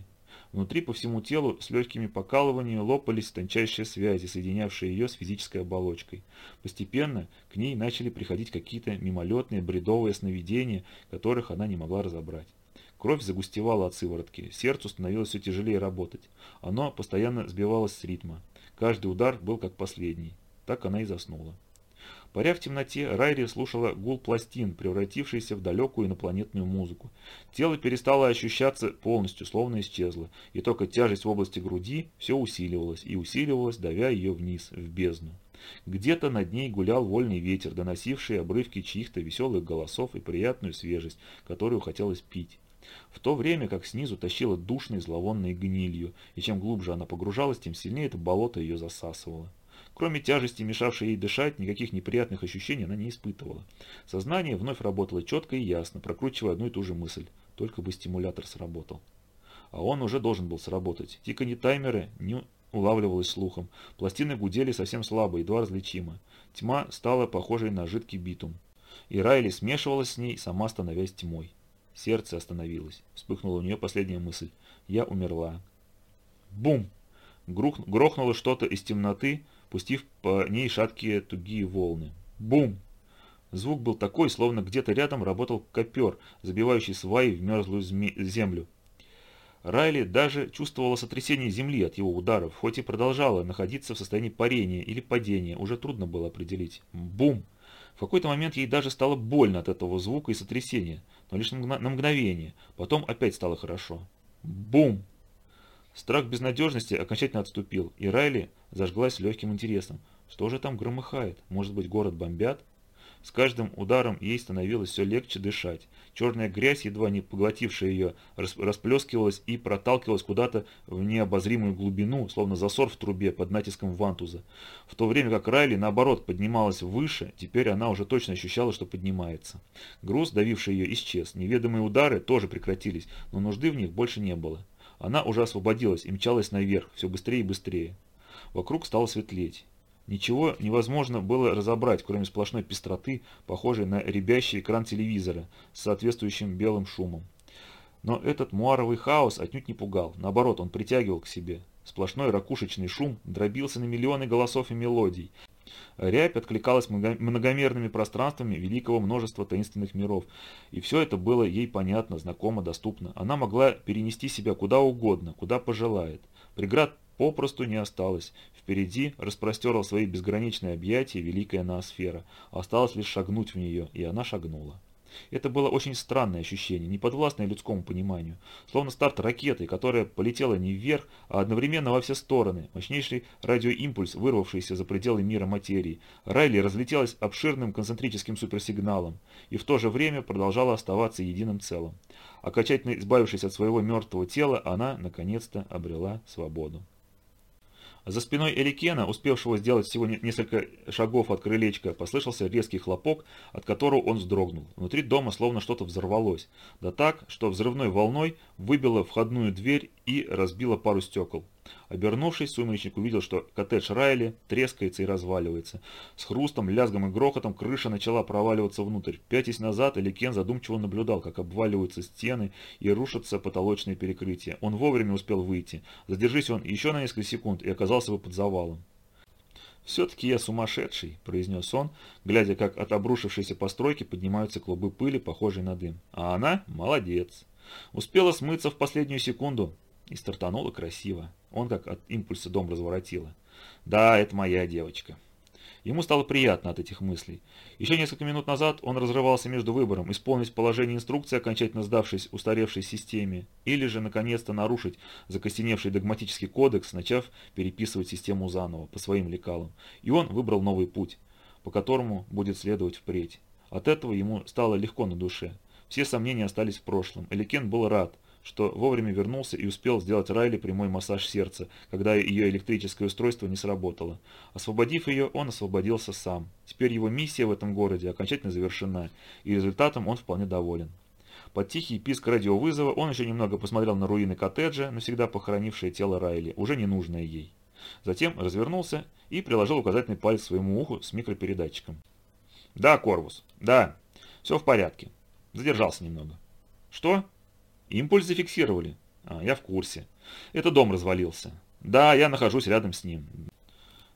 Speaker 1: Внутри по всему телу с легкими покалываниями лопались тончайшие связи, соединявшие ее с физической оболочкой. Постепенно к ней начали приходить какие-то мимолетные бредовые сновидения, которых она не могла разобрать. Кровь загустевала от сыворотки, сердцу становилось все тяжелее работать. Оно постоянно сбивалось с ритма. Каждый удар был как последний. Так она и заснула. Паря в темноте, Райри слушала гул пластин, превратившийся в далекую инопланетную музыку. Тело перестало ощущаться полностью, словно исчезло, и только тяжесть в области груди все усиливалась и усиливалась, давя ее вниз, в бездну. Где-то над ней гулял вольный ветер, доносивший обрывки чьих-то веселых голосов и приятную свежесть, которую хотелось пить. В то время как снизу тащило душной зловонной гнилью, и чем глубже она погружалась, тем сильнее это болото ее засасывало. Кроме тяжести, мешавшей ей дышать, никаких неприятных ощущений она не испытывала. Сознание вновь работало четко и ясно, прокручивая одну и ту же мысль. Только бы стимулятор сработал. А он уже должен был сработать. Тиканье таймера не улавливалось слухом. Пластины гудели совсем слабо, едва различимо. Тьма стала похожей на жидкий битум. И Райли смешивалась с ней, сама становясь тьмой. Сердце остановилось. Вспыхнула у нее последняя мысль. Я умерла. Бум! Грохнуло что-то из темноты, пустив по ней шаткие тугие волны. Бум! Звук был такой, словно где-то рядом работал копер, забивающий сваи в мерзлую землю. Райли даже чувствовала сотрясение земли от его ударов, хоть и продолжала находиться в состоянии парения или падения, уже трудно было определить. Бум! В какой-то момент ей даже стало больно от этого звука и сотрясения, но лишь на мгновение, потом опять стало хорошо. Бум! Страх безнадежности окончательно отступил, и Райли зажглась легким интересом. Что же там громыхает? Может быть, город бомбят? С каждым ударом ей становилось все легче дышать. Черная грязь, едва не поглотившая ее, расплескивалась и проталкивалась куда-то в необозримую глубину, словно засор в трубе под натиском вантуза. В то время как Райли, наоборот, поднималась выше, теперь она уже точно ощущала, что поднимается. Груз, давивший ее, исчез. Неведомые удары тоже прекратились, но нужды в них больше не было. Она уже освободилась и мчалась наверх, все быстрее и быстрее. Вокруг стало светлеть. Ничего невозможно было разобрать, кроме сплошной пестроты, похожей на рябящий экран телевизора с соответствующим белым шумом. Но этот муаровый хаос отнюдь не пугал, наоборот, он притягивал к себе. Сплошной ракушечный шум дробился на миллионы голосов и мелодий, Рябь откликалась многомерными пространствами великого множества таинственных миров, и все это было ей понятно, знакомо, доступно. Она могла перенести себя куда угодно, куда пожелает. Преград попросту не осталось. Впереди распростерла свои безграничные объятия великая ноосфера. Осталось лишь шагнуть в нее, и она шагнула. Это было очень странное ощущение, не подвластное людскому пониманию. Словно старт ракеты, которая полетела не вверх, а одновременно во все стороны. Мощнейший радиоимпульс, вырвавшийся за пределы мира материи. Райли разлетелась обширным концентрическим суперсигналом и в то же время продолжала оставаться единым целым. Окончательно избавившись от своего мертвого тела, она, наконец-то, обрела свободу. За спиной Эликена, успевшего сделать всего несколько шагов от крылечка, послышался резкий хлопок, от которого он вздрогнул. Внутри дома словно что-то взорвалось, да так, что взрывной волной выбило входную дверь и разбило пару стекол. Обернувшись, сумеречник увидел, что коттедж Райли трескается и разваливается. С хрустом, лязгом и грохотом крыша начала проваливаться внутрь. Пятясь назад, Эликен задумчиво наблюдал, как обваливаются стены и рушатся потолочные перекрытия. Он вовремя успел выйти. Задержись он еще на несколько секунд и оказался бы под завалом. «Все-таки я сумасшедший», – произнес он, глядя, как от обрушившейся постройки поднимаются клубы пыли, похожие на дым. «А она молодец. Успела смыться в последнюю секунду и стартанула красиво. Он как от импульса дом разворотила. Да, это моя девочка. Ему стало приятно от этих мыслей. Еще несколько минут назад он разрывался между выбором исполнить положение инструкции, окончательно сдавшись устаревшей системе, или же наконец-то нарушить закостеневший догматический кодекс, начав переписывать систему заново, по своим лекалам. И он выбрал новый путь, по которому будет следовать впредь. От этого ему стало легко на душе. Все сомнения остались в прошлом. Эликен был рад, что вовремя вернулся и успел сделать Райли прямой массаж сердца, когда ее электрическое устройство не сработало. Освободив ее, он освободился сам. Теперь его миссия в этом городе окончательно завершена, и результатом он вполне доволен. Под тихий писк радиовызова он еще немного посмотрел на руины коттеджа, навсегда похоронившее тело Райли, уже не нужное ей. Затем развернулся и приложил указательный палец к своему уху с микропередатчиком. «Да, Корвус, да, все в порядке. Задержался немного». «Что?» Импульс зафиксировали. А, я в курсе. Это дом развалился. Да, я нахожусь рядом с ним.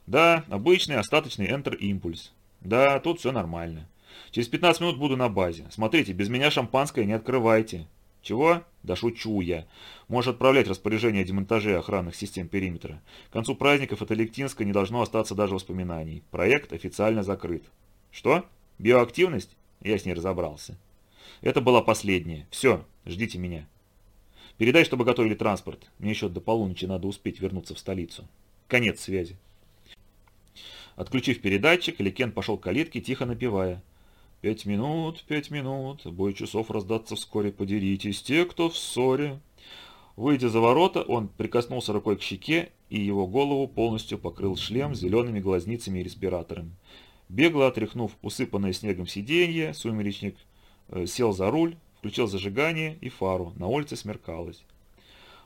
Speaker 1: Да, обычный остаточный Enter-импульс. Да, тут все нормально. Через 15 минут буду на базе. Смотрите, без меня шампанское не открывайте. Чего? Да шучу я. Можешь отправлять распоряжение о демонтаже охранных систем периметра. К концу праздников от Электинска не должно остаться даже воспоминаний. Проект официально закрыт. Что? Биоактивность? Я с ней разобрался. Это была последняя. Все, ждите меня. Передай, чтобы готовили транспорт. Мне еще до полуночи надо успеть вернуться в столицу. Конец связи. Отключив передатчик, Ликен пошел к калитке, тихо напевая. «Пять минут, пять минут, бой часов раздаться вскоре, подеритесь те, кто в ссоре». Выйдя за ворота, он прикоснулся рукой к щеке, и его голову полностью покрыл шлем зелеными глазницами и респиратором. Бегло отряхнув усыпанное снегом сиденье, сумеречник сел за руль, включил зажигание и фару, на улице смеркалось.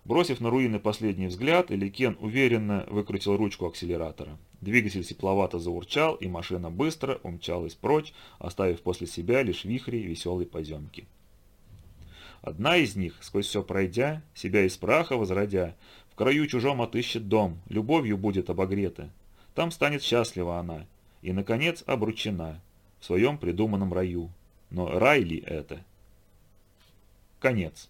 Speaker 1: Бросив на руины последний взгляд, Эликен уверенно выкрутил ручку акселератора. Двигатель тепловато заурчал, и машина быстро умчалась прочь, оставив после себя лишь вихри веселой поземки. Одна из них, сквозь все пройдя, себя из праха возродя, в краю чужом отыщет дом, любовью будет обогрета. Там станет счастлива она, и, наконец, обручена в своем придуманном раю. Но рай ли это? Конец.